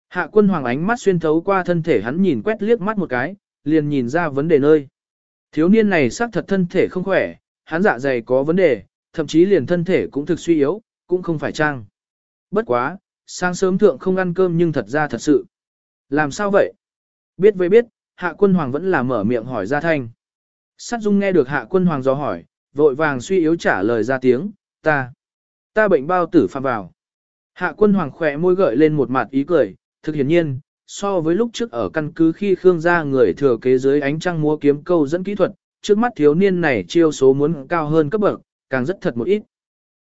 Hạ quân hoàng ánh mắt xuyên thấu qua thân thể hắn nhìn quét liếc mắt một cái, liền nhìn ra vấn đề nơi. Thiếu niên này xác thật thân thể không khỏe, hắn dạ dày có vấn đề, thậm chí liền thân thể cũng thực suy yếu, cũng không phải trang. Bất quá, sáng sớm thượng không ăn cơm nhưng thật ra thật sự. Làm sao vậy? Biết với biết, hạ quân hoàng vẫn là mở miệng hỏi ra thanh. Sát dung nghe được hạ quân hoàng do hỏi, vội vàng suy yếu trả lời ra tiếng, ta, ta bệnh bao tử phạm vào. Hạ quân hoàng khỏe môi gợi lên một mặt ý cười, thực hiện nhiên, so với lúc trước ở căn cứ khi Khương gia người thừa kế dưới ánh trăng múa kiếm câu dẫn kỹ thuật, trước mắt thiếu niên này chiêu số muốn cao hơn cấp bậc, càng rất thật một ít.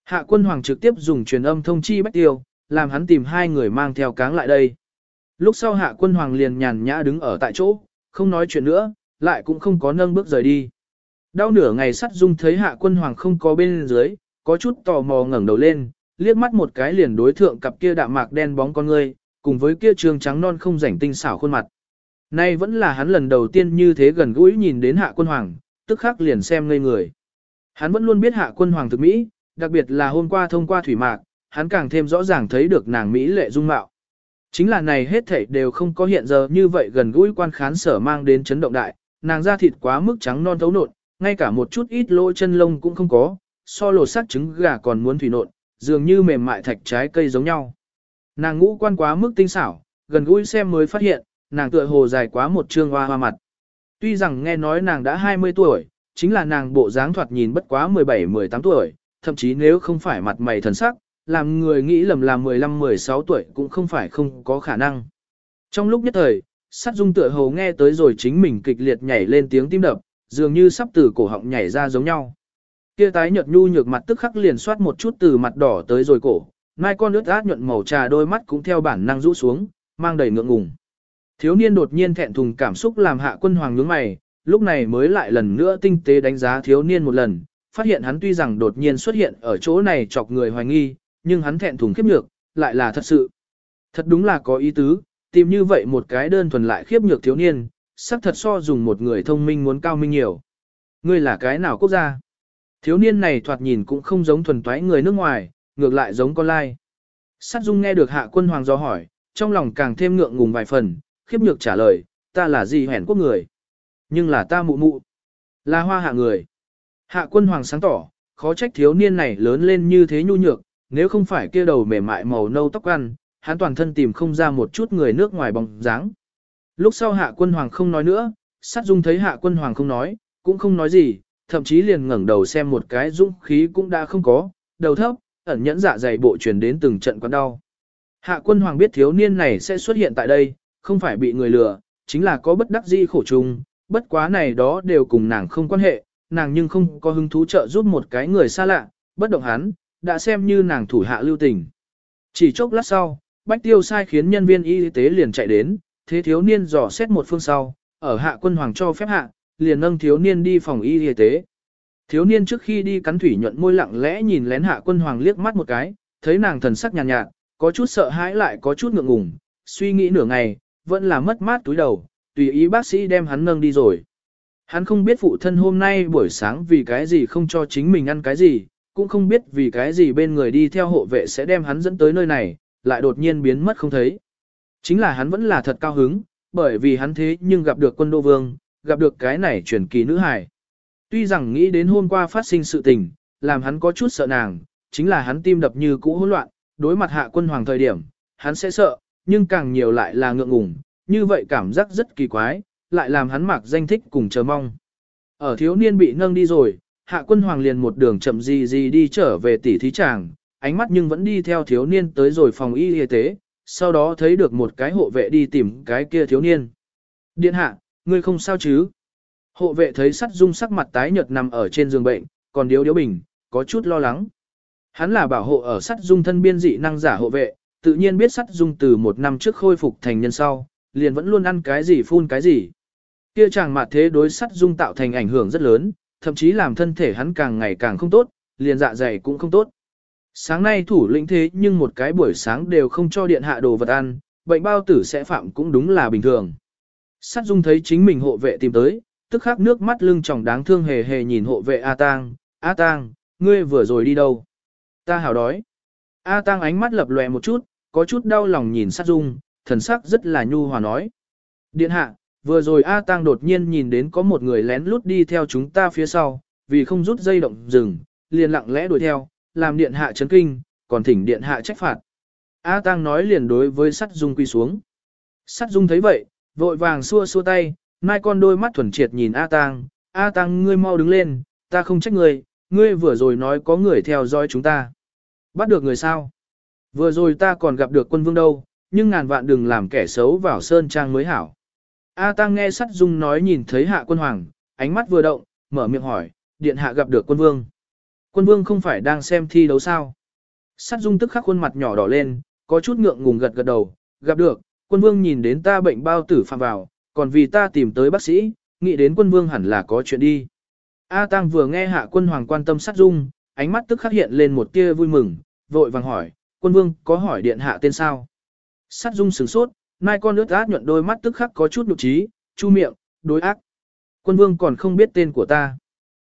Hạ quân hoàng trực tiếp dùng truyền âm thông chi bách tiêu, làm hắn tìm hai người mang theo cáng lại đây. Lúc sau hạ quân hoàng liền nhàn nhã đứng ở tại chỗ, không nói chuyện nữa, lại cũng không có nâng bước rời đi. Đau nửa ngày sắt dung thấy hạ quân hoàng không có bên dưới, có chút tò mò ngẩng đầu lên, liếc mắt một cái liền đối thượng cặp kia đạm mạc đen bóng con ngươi, cùng với kia trương trắng non không rảnh tinh xảo khuôn mặt. Nay vẫn là hắn lần đầu tiên như thế gần gũi nhìn đến hạ quân hoàng, tức khắc liền xem ngây người. Hắn vẫn luôn biết hạ quân hoàng thực Mỹ, đặc biệt là hôm qua thông qua thủy mạc, hắn càng thêm rõ ràng thấy được nàng Mỹ lệ dung mạo. Chính là này hết thảy đều không có hiện giờ như vậy gần gũi quan khán sở mang đến chấn động đại, nàng da thịt quá mức trắng non thấu nộn, ngay cả một chút ít lỗ chân lông cũng không có, so lột sắc trứng gà còn muốn thủy nộn, dường như mềm mại thạch trái cây giống nhau. Nàng ngũ quan quá mức tinh xảo, gần gũi xem mới phát hiện, nàng tựa hồ dài quá một trương hoa hoa mặt. Tuy rằng nghe nói nàng đã 20 tuổi, chính là nàng bộ dáng thoạt nhìn bất quá 17-18 tuổi, thậm chí nếu không phải mặt mày thần sắc, làm người nghĩ lầm là 15-16 tuổi cũng không phải không có khả năng. Trong lúc nhất thời, sát dung tựa hồ nghe tới rồi chính mình kịch liệt nhảy lên tiếng tim đập, dường như sắp từ cổ họng nhảy ra giống nhau. Kia tái nhợt nhu nhược mặt tức khắc liền soát một chút từ mặt đỏ tới rồi cổ, mai con nước át nhuận màu trà đôi mắt cũng theo bản năng rũ xuống, mang đầy ngượng ngùng. Thiếu niên đột nhiên thẹn thùng cảm xúc làm hạ quân hoàng nhướng mày, lúc này mới lại lần nữa tinh tế đánh giá thiếu niên một lần, phát hiện hắn tuy rằng đột nhiên xuất hiện ở chỗ này chọc người hoài nghi, nhưng hắn thẹn thùng khiếp nhược, lại là thật sự. Thật đúng là có ý tứ, tìm như vậy một cái đơn thuần lại khiếp nhược thiếu niên, sắc thật so dùng một người thông minh muốn cao minh nhiều. Ngươi là cái nào quốc gia? Thiếu niên này thoạt nhìn cũng không giống thuần toái người nước ngoài, ngược lại giống con lai. Sát dung nghe được hạ quân hoàng do hỏi, trong lòng càng thêm ngượng ngùng vài phần, khiếp nhược trả lời, ta là gì hẻn quốc người. Nhưng là ta mụ mụ, là hoa hạ người. Hạ quân hoàng sáng tỏ, khó trách thiếu niên này lớn lên như thế nhu nhược, nếu không phải kia đầu mềm mại màu nâu tóc ăn, hắn toàn thân tìm không ra một chút người nước ngoài bóng dáng. Lúc sau hạ quân hoàng không nói nữa, sát dung thấy hạ quân hoàng không nói, cũng không nói gì, thậm chí liền ngẩng đầu xem một cái dũng khí cũng đã không có, đầu thấp, ẩn nhẫn dạ dày bộ truyền đến từng trận quán đau. Hạ quân hoàng biết thiếu niên này sẽ xuất hiện tại đây, không phải bị người lừa, chính là có bất đắc dĩ khổ chung, bất quá này đó đều cùng nàng không quan hệ, nàng nhưng không có hứng thú trợ giúp một cái người xa lạ, bất động hắn, đã xem như nàng thủ hạ lưu tình. Chỉ chốc lát sau, Bách Tiêu sai khiến nhân viên y tế liền chạy đến, thế thiếu niên dò xét một phương sau, ở hạ quân hoàng cho phép hạ, liền nâng thiếu niên đi phòng y tế. Thiếu niên trước khi đi cắn thủy nhuận môi lặng lẽ nhìn lén hạ quân hoàng liếc mắt một cái, thấy nàng thần sắc nhàn nhạt, nhạt, có chút sợ hãi lại có chút ngượng ngùng, suy nghĩ nửa ngày, vẫn là mất mát túi đầu, tùy ý bác sĩ đem hắn nâng đi rồi. Hắn không biết phụ thân hôm nay buổi sáng vì cái gì không cho chính mình ăn cái gì, cũng không biết vì cái gì bên người đi theo hộ vệ sẽ đem hắn dẫn tới nơi này, lại đột nhiên biến mất không thấy. Chính là hắn vẫn là thật cao hứng, bởi vì hắn thế nhưng gặp được quân đô vương, gặp được cái này truyền kỳ nữ hài. Tuy rằng nghĩ đến hôm qua phát sinh sự tình, làm hắn có chút sợ nàng, chính là hắn tim đập như cũ hỗn loạn, đối mặt hạ quân hoàng thời điểm, hắn sẽ sợ, nhưng càng nhiều lại là ngượng ngùng, như vậy cảm giác rất kỳ quái, lại làm hắn mặc danh thích cùng chờ mong. Ở thiếu niên bị nâng đi rồi, hạ quân hoàng liền một đường chậm gì gì đi trở về tỉ thí tràng, ánh mắt nhưng vẫn đi theo thiếu niên tới rồi phòng y y tế, sau đó thấy được một cái hộ vệ đi tìm cái kia thiếu niên. Điện hạ, ngươi không sao chứ? Hộ vệ thấy sắt dung sắc mặt tái nhợt nằm ở trên giường bệnh, còn điếu điếu bình, có chút lo lắng. Hắn là bảo hộ ở sắt dung thân biên dị năng giả hộ vệ, tự nhiên biết sắt dung từ một năm trước khôi phục thành nhân sau, liền vẫn luôn ăn cái gì phun cái gì. Kia chàng mặt thế đối sắt dung tạo thành ảnh hưởng rất lớn, thậm chí làm thân thể hắn càng ngày càng không tốt, liền dạ dày cũng không tốt. Sáng nay thủ lĩnh thế nhưng một cái buổi sáng đều không cho điện hạ đồ vật ăn, bệnh bao tử sẽ phạm cũng đúng là bình thường. Sát dung thấy chính mình hộ vệ tìm tới, tức khắc nước mắt lưng tròng đáng thương hề hề nhìn hộ vệ A Tang, A Tang, ngươi vừa rồi đi đâu? Ta hào đói. A Tang ánh mắt lập lòe một chút, có chút đau lòng nhìn sát dung, thần sắc rất là nhu hòa nói. Điện hạ, vừa rồi A Tang đột nhiên nhìn đến có một người lén lút đi theo chúng ta phía sau, vì không rút dây động rừng, liền lặng lẽ đuổi theo, làm điện hạ chấn kinh, còn thỉnh điện hạ trách phạt. A Tang nói liền đối với sát dung quy xuống. sát dung thấy vậy, vội vàng xua xua tay, mai con đôi mắt thuần triệt nhìn A Tăng, A Tăng ngươi mau đứng lên, ta không trách ngươi, ngươi vừa rồi nói có người theo dõi chúng ta. Bắt được người sao? Vừa rồi ta còn gặp được quân vương đâu, nhưng ngàn vạn đừng làm kẻ xấu vào sơn trang mới hảo. A Tăng nghe sắt dung nói nhìn thấy hạ quân hoàng, ánh mắt vừa động, mở miệng hỏi, điện hạ gặp được quân vương. Quân vương không phải đang xem thi đấu sao. sắt dung tức khắc khuôn mặt nhỏ đỏ lên, có chút ngượng ngùng gật gật đầu, gặp được, quân vương nhìn đến ta bệnh bao tử phạm vào, còn vì ta tìm tới bác sĩ, nghĩ đến quân vương hẳn là có chuyện đi. A Tăng vừa nghe hạ quân hoàng quan tâm sát dung, ánh mắt tức khắc hiện lên một tia vui mừng, vội vàng hỏi, quân vương có hỏi điện hạ tên sao? Sát dung sửng sốt, mai con nước át nhuận đôi mắt tức khắc có chút nhục trí, chu miệng, đối ác. Quân vương còn không biết tên của ta.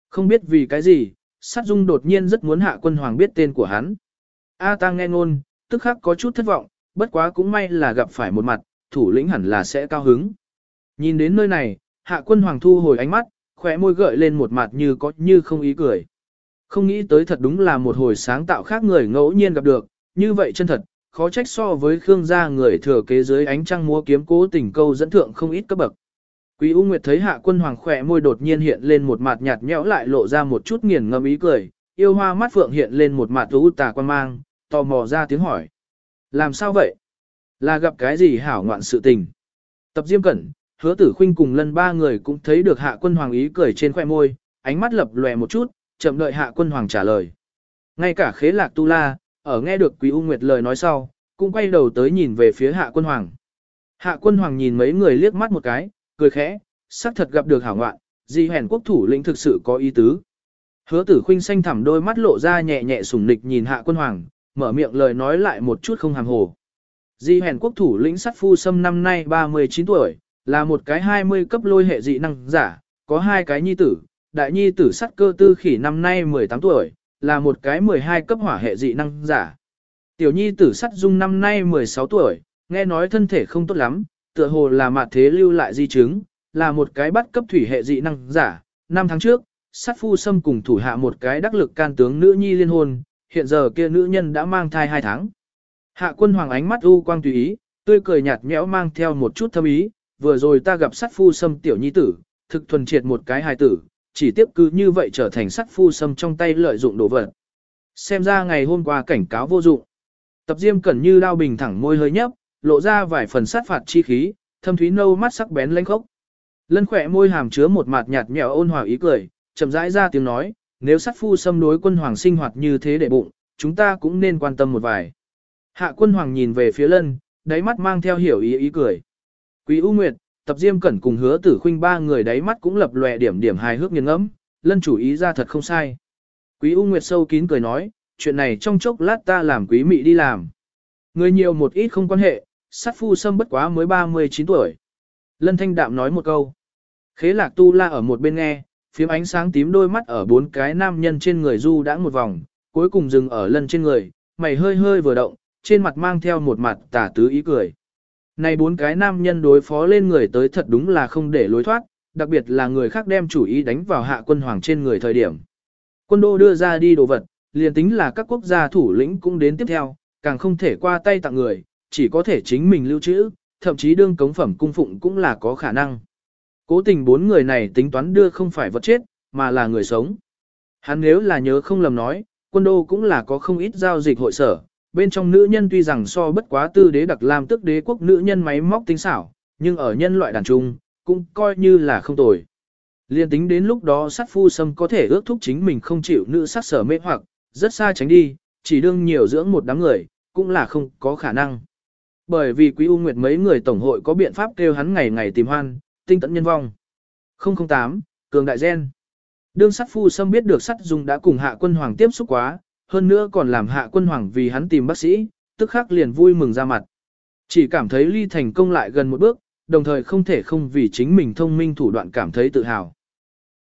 Không biết vì cái gì, sát dung đột nhiên rất muốn hạ quân hoàng biết tên của hắn. A Tăng nghe ngôn, tức khắc có chút thất vọng, bất quá cũng may là gặp phải một mặt, thủ lĩnh hẳn là sẽ cao hứng. Nhìn đến nơi này, hạ quân hoàng thu hồi ánh mắt, khỏe môi gợi lên một mặt như có như không ý cười. Không nghĩ tới thật đúng là một hồi sáng tạo khác người ngẫu nhiên gặp được, như vậy chân thật, khó trách so với Khương gia người thừa kế dưới ánh trăng múa kiếm cố tình câu dẫn thượng không ít cấp bậc. Quý U Nguyệt thấy hạ quân hoàng khỏe môi đột nhiên hiện lên một mặt nhạt nhẽo lại lộ ra một chút nghiền ngâm ý cười, yêu hoa mắt phượng hiện lên một mặt u tà quan mang, tò mò ra tiếng hỏi. Làm sao vậy? Là gặp cái gì hảo ngoạn sự tình? Tập Diêm Cẩn, hứa tử Khinh cùng lân ba người cũng thấy được hạ quân hoàng ý cười trên khoe môi, ánh mắt lập lòe một chút, chậm đợi hạ quân hoàng trả lời. Ngay cả khế lạc tu la, ở nghe được quý U Nguyệt lời nói sau, cũng quay đầu tới nhìn về phía hạ quân hoàng. Hạ quân hoàng nhìn mấy người liếc mắt một cái, cười khẽ, xác thật gặp được hảo ngoạn, di hèn quốc thủ lĩnh thực sự có ý tứ. Hứa tử Khinh xanh thẳm đôi mắt lộ ra nhẹ nhẹ sủng nịch nhìn hạ quân hoàng, mở miệng lời nói lại một chút không hàm hồ. Di hèn quốc thủ lĩnh sắt phu sâm năm nay 39 tuổi, là một cái 20 cấp lôi hệ dị năng giả, có hai cái nhi tử, đại nhi tử sắt cơ tư khỉ năm nay 18 tuổi, là một cái 12 cấp hỏa hệ dị năng giả. Tiểu nhi tử sắt dung năm nay 16 tuổi, nghe nói thân thể không tốt lắm, tựa hồ là mạt thế lưu lại di chứng, là một cái bắt cấp thủy hệ dị năng giả. Năm tháng trước, sát phu xâm cùng thủ hạ một cái đắc lực can tướng nữ nhi liên hôn, hiện giờ kia nữ nhân đã mang thai 2 tháng. Hạ quân hoàng ánh mắt u quang tùy ý, tươi cười nhạt nhẽo mang theo một chút thâm ý, vừa rồi ta gặp sát phu sâm tiểu nhi tử, thực thuần triệt một cái hài tử, chỉ tiếp cứ như vậy trở thành sát phu sâm trong tay lợi dụng đồ vật. Xem ra ngày hôm qua cảnh cáo vô dụng. Tập diêm cẩn như đao bình thẳng môi hơi nhấp, lộ ra vài phần sát phạt chi khí, thâm thúy nâu mắt sắc bén lênh khốc. Lân khỏe môi hàm chứa một mặt nhạt nhẽo ôn hòa ý cười, chậm rãi ra tiếng nói, nếu sát phu xâm đối quân hoàng sinh hoạt như thế để bụng, chúng ta cũng nên quan tâm một vài. Hạ quân hoàng nhìn về phía lân, đáy mắt mang theo hiểu ý ý cười. Quý U Nguyệt, tập diêm cẩn cùng hứa tử khuynh ba người đáy mắt cũng lập lòe điểm điểm hài hước nghiêng ngẫm, lân chủ ý ra thật không sai. Quý U Nguyệt sâu kín cười nói, chuyện này trong chốc lát ta làm quý mị đi làm. Người nhiều một ít không quan hệ, sát phu sâm bất quá mới 39 tuổi. Lân thanh đạm nói một câu. Khế lạc tu la ở một bên nghe, phím ánh sáng tím đôi mắt ở bốn cái nam nhân trên người du đã một vòng, cuối cùng dừng ở lân trên người, mày hơi hơi vừa động, trên mặt mang theo một mặt tà tứ ý cười. Này bốn cái nam nhân đối phó lên người tới thật đúng là không để lối thoát, đặc biệt là người khác đem chủ ý đánh vào hạ quân hoàng trên người thời điểm. Quân đô đưa ra đi đồ vật, liền tính là các quốc gia thủ lĩnh cũng đến tiếp theo, càng không thể qua tay tặng người, chỉ có thể chính mình lưu trữ, thậm chí đương cống phẩm cung phụng cũng là có khả năng. Cố tình bốn người này tính toán đưa không phải vật chết, mà là người sống. Hắn nếu là nhớ không lầm nói, quân đô cũng là có không ít giao dịch hội sở, bên trong nữ nhân tuy rằng so bất quá tư đế đặc lam tức đế quốc nữ nhân máy móc tinh xảo, nhưng ở nhân loại đàn trung, cũng coi như là không tồi. Liên tính đến lúc đó sát phu sâm có thể ước thúc chính mình không chịu nữ sát sở mê hoặc, rất xa tránh đi, chỉ đương nhiều dưỡng một đám người, cũng là không có khả năng. Bởi vì Quý U Nguyệt mấy người tổng hội có biện pháp kêu hắn ngày ngày tìm hoan, tinh tận nhân vong. 008, Cường Đại Gen Đương sát phu sâm biết được sát dung đã cùng hạ quân hoàng tiếp xúc quá, hơn nữa còn làm hạ quân hoàng vì hắn tìm bác sĩ, tức khắc liền vui mừng ra mặt. Chỉ cảm thấy ly thành công lại gần một bước, đồng thời không thể không vì chính mình thông minh thủ đoạn cảm thấy tự hào.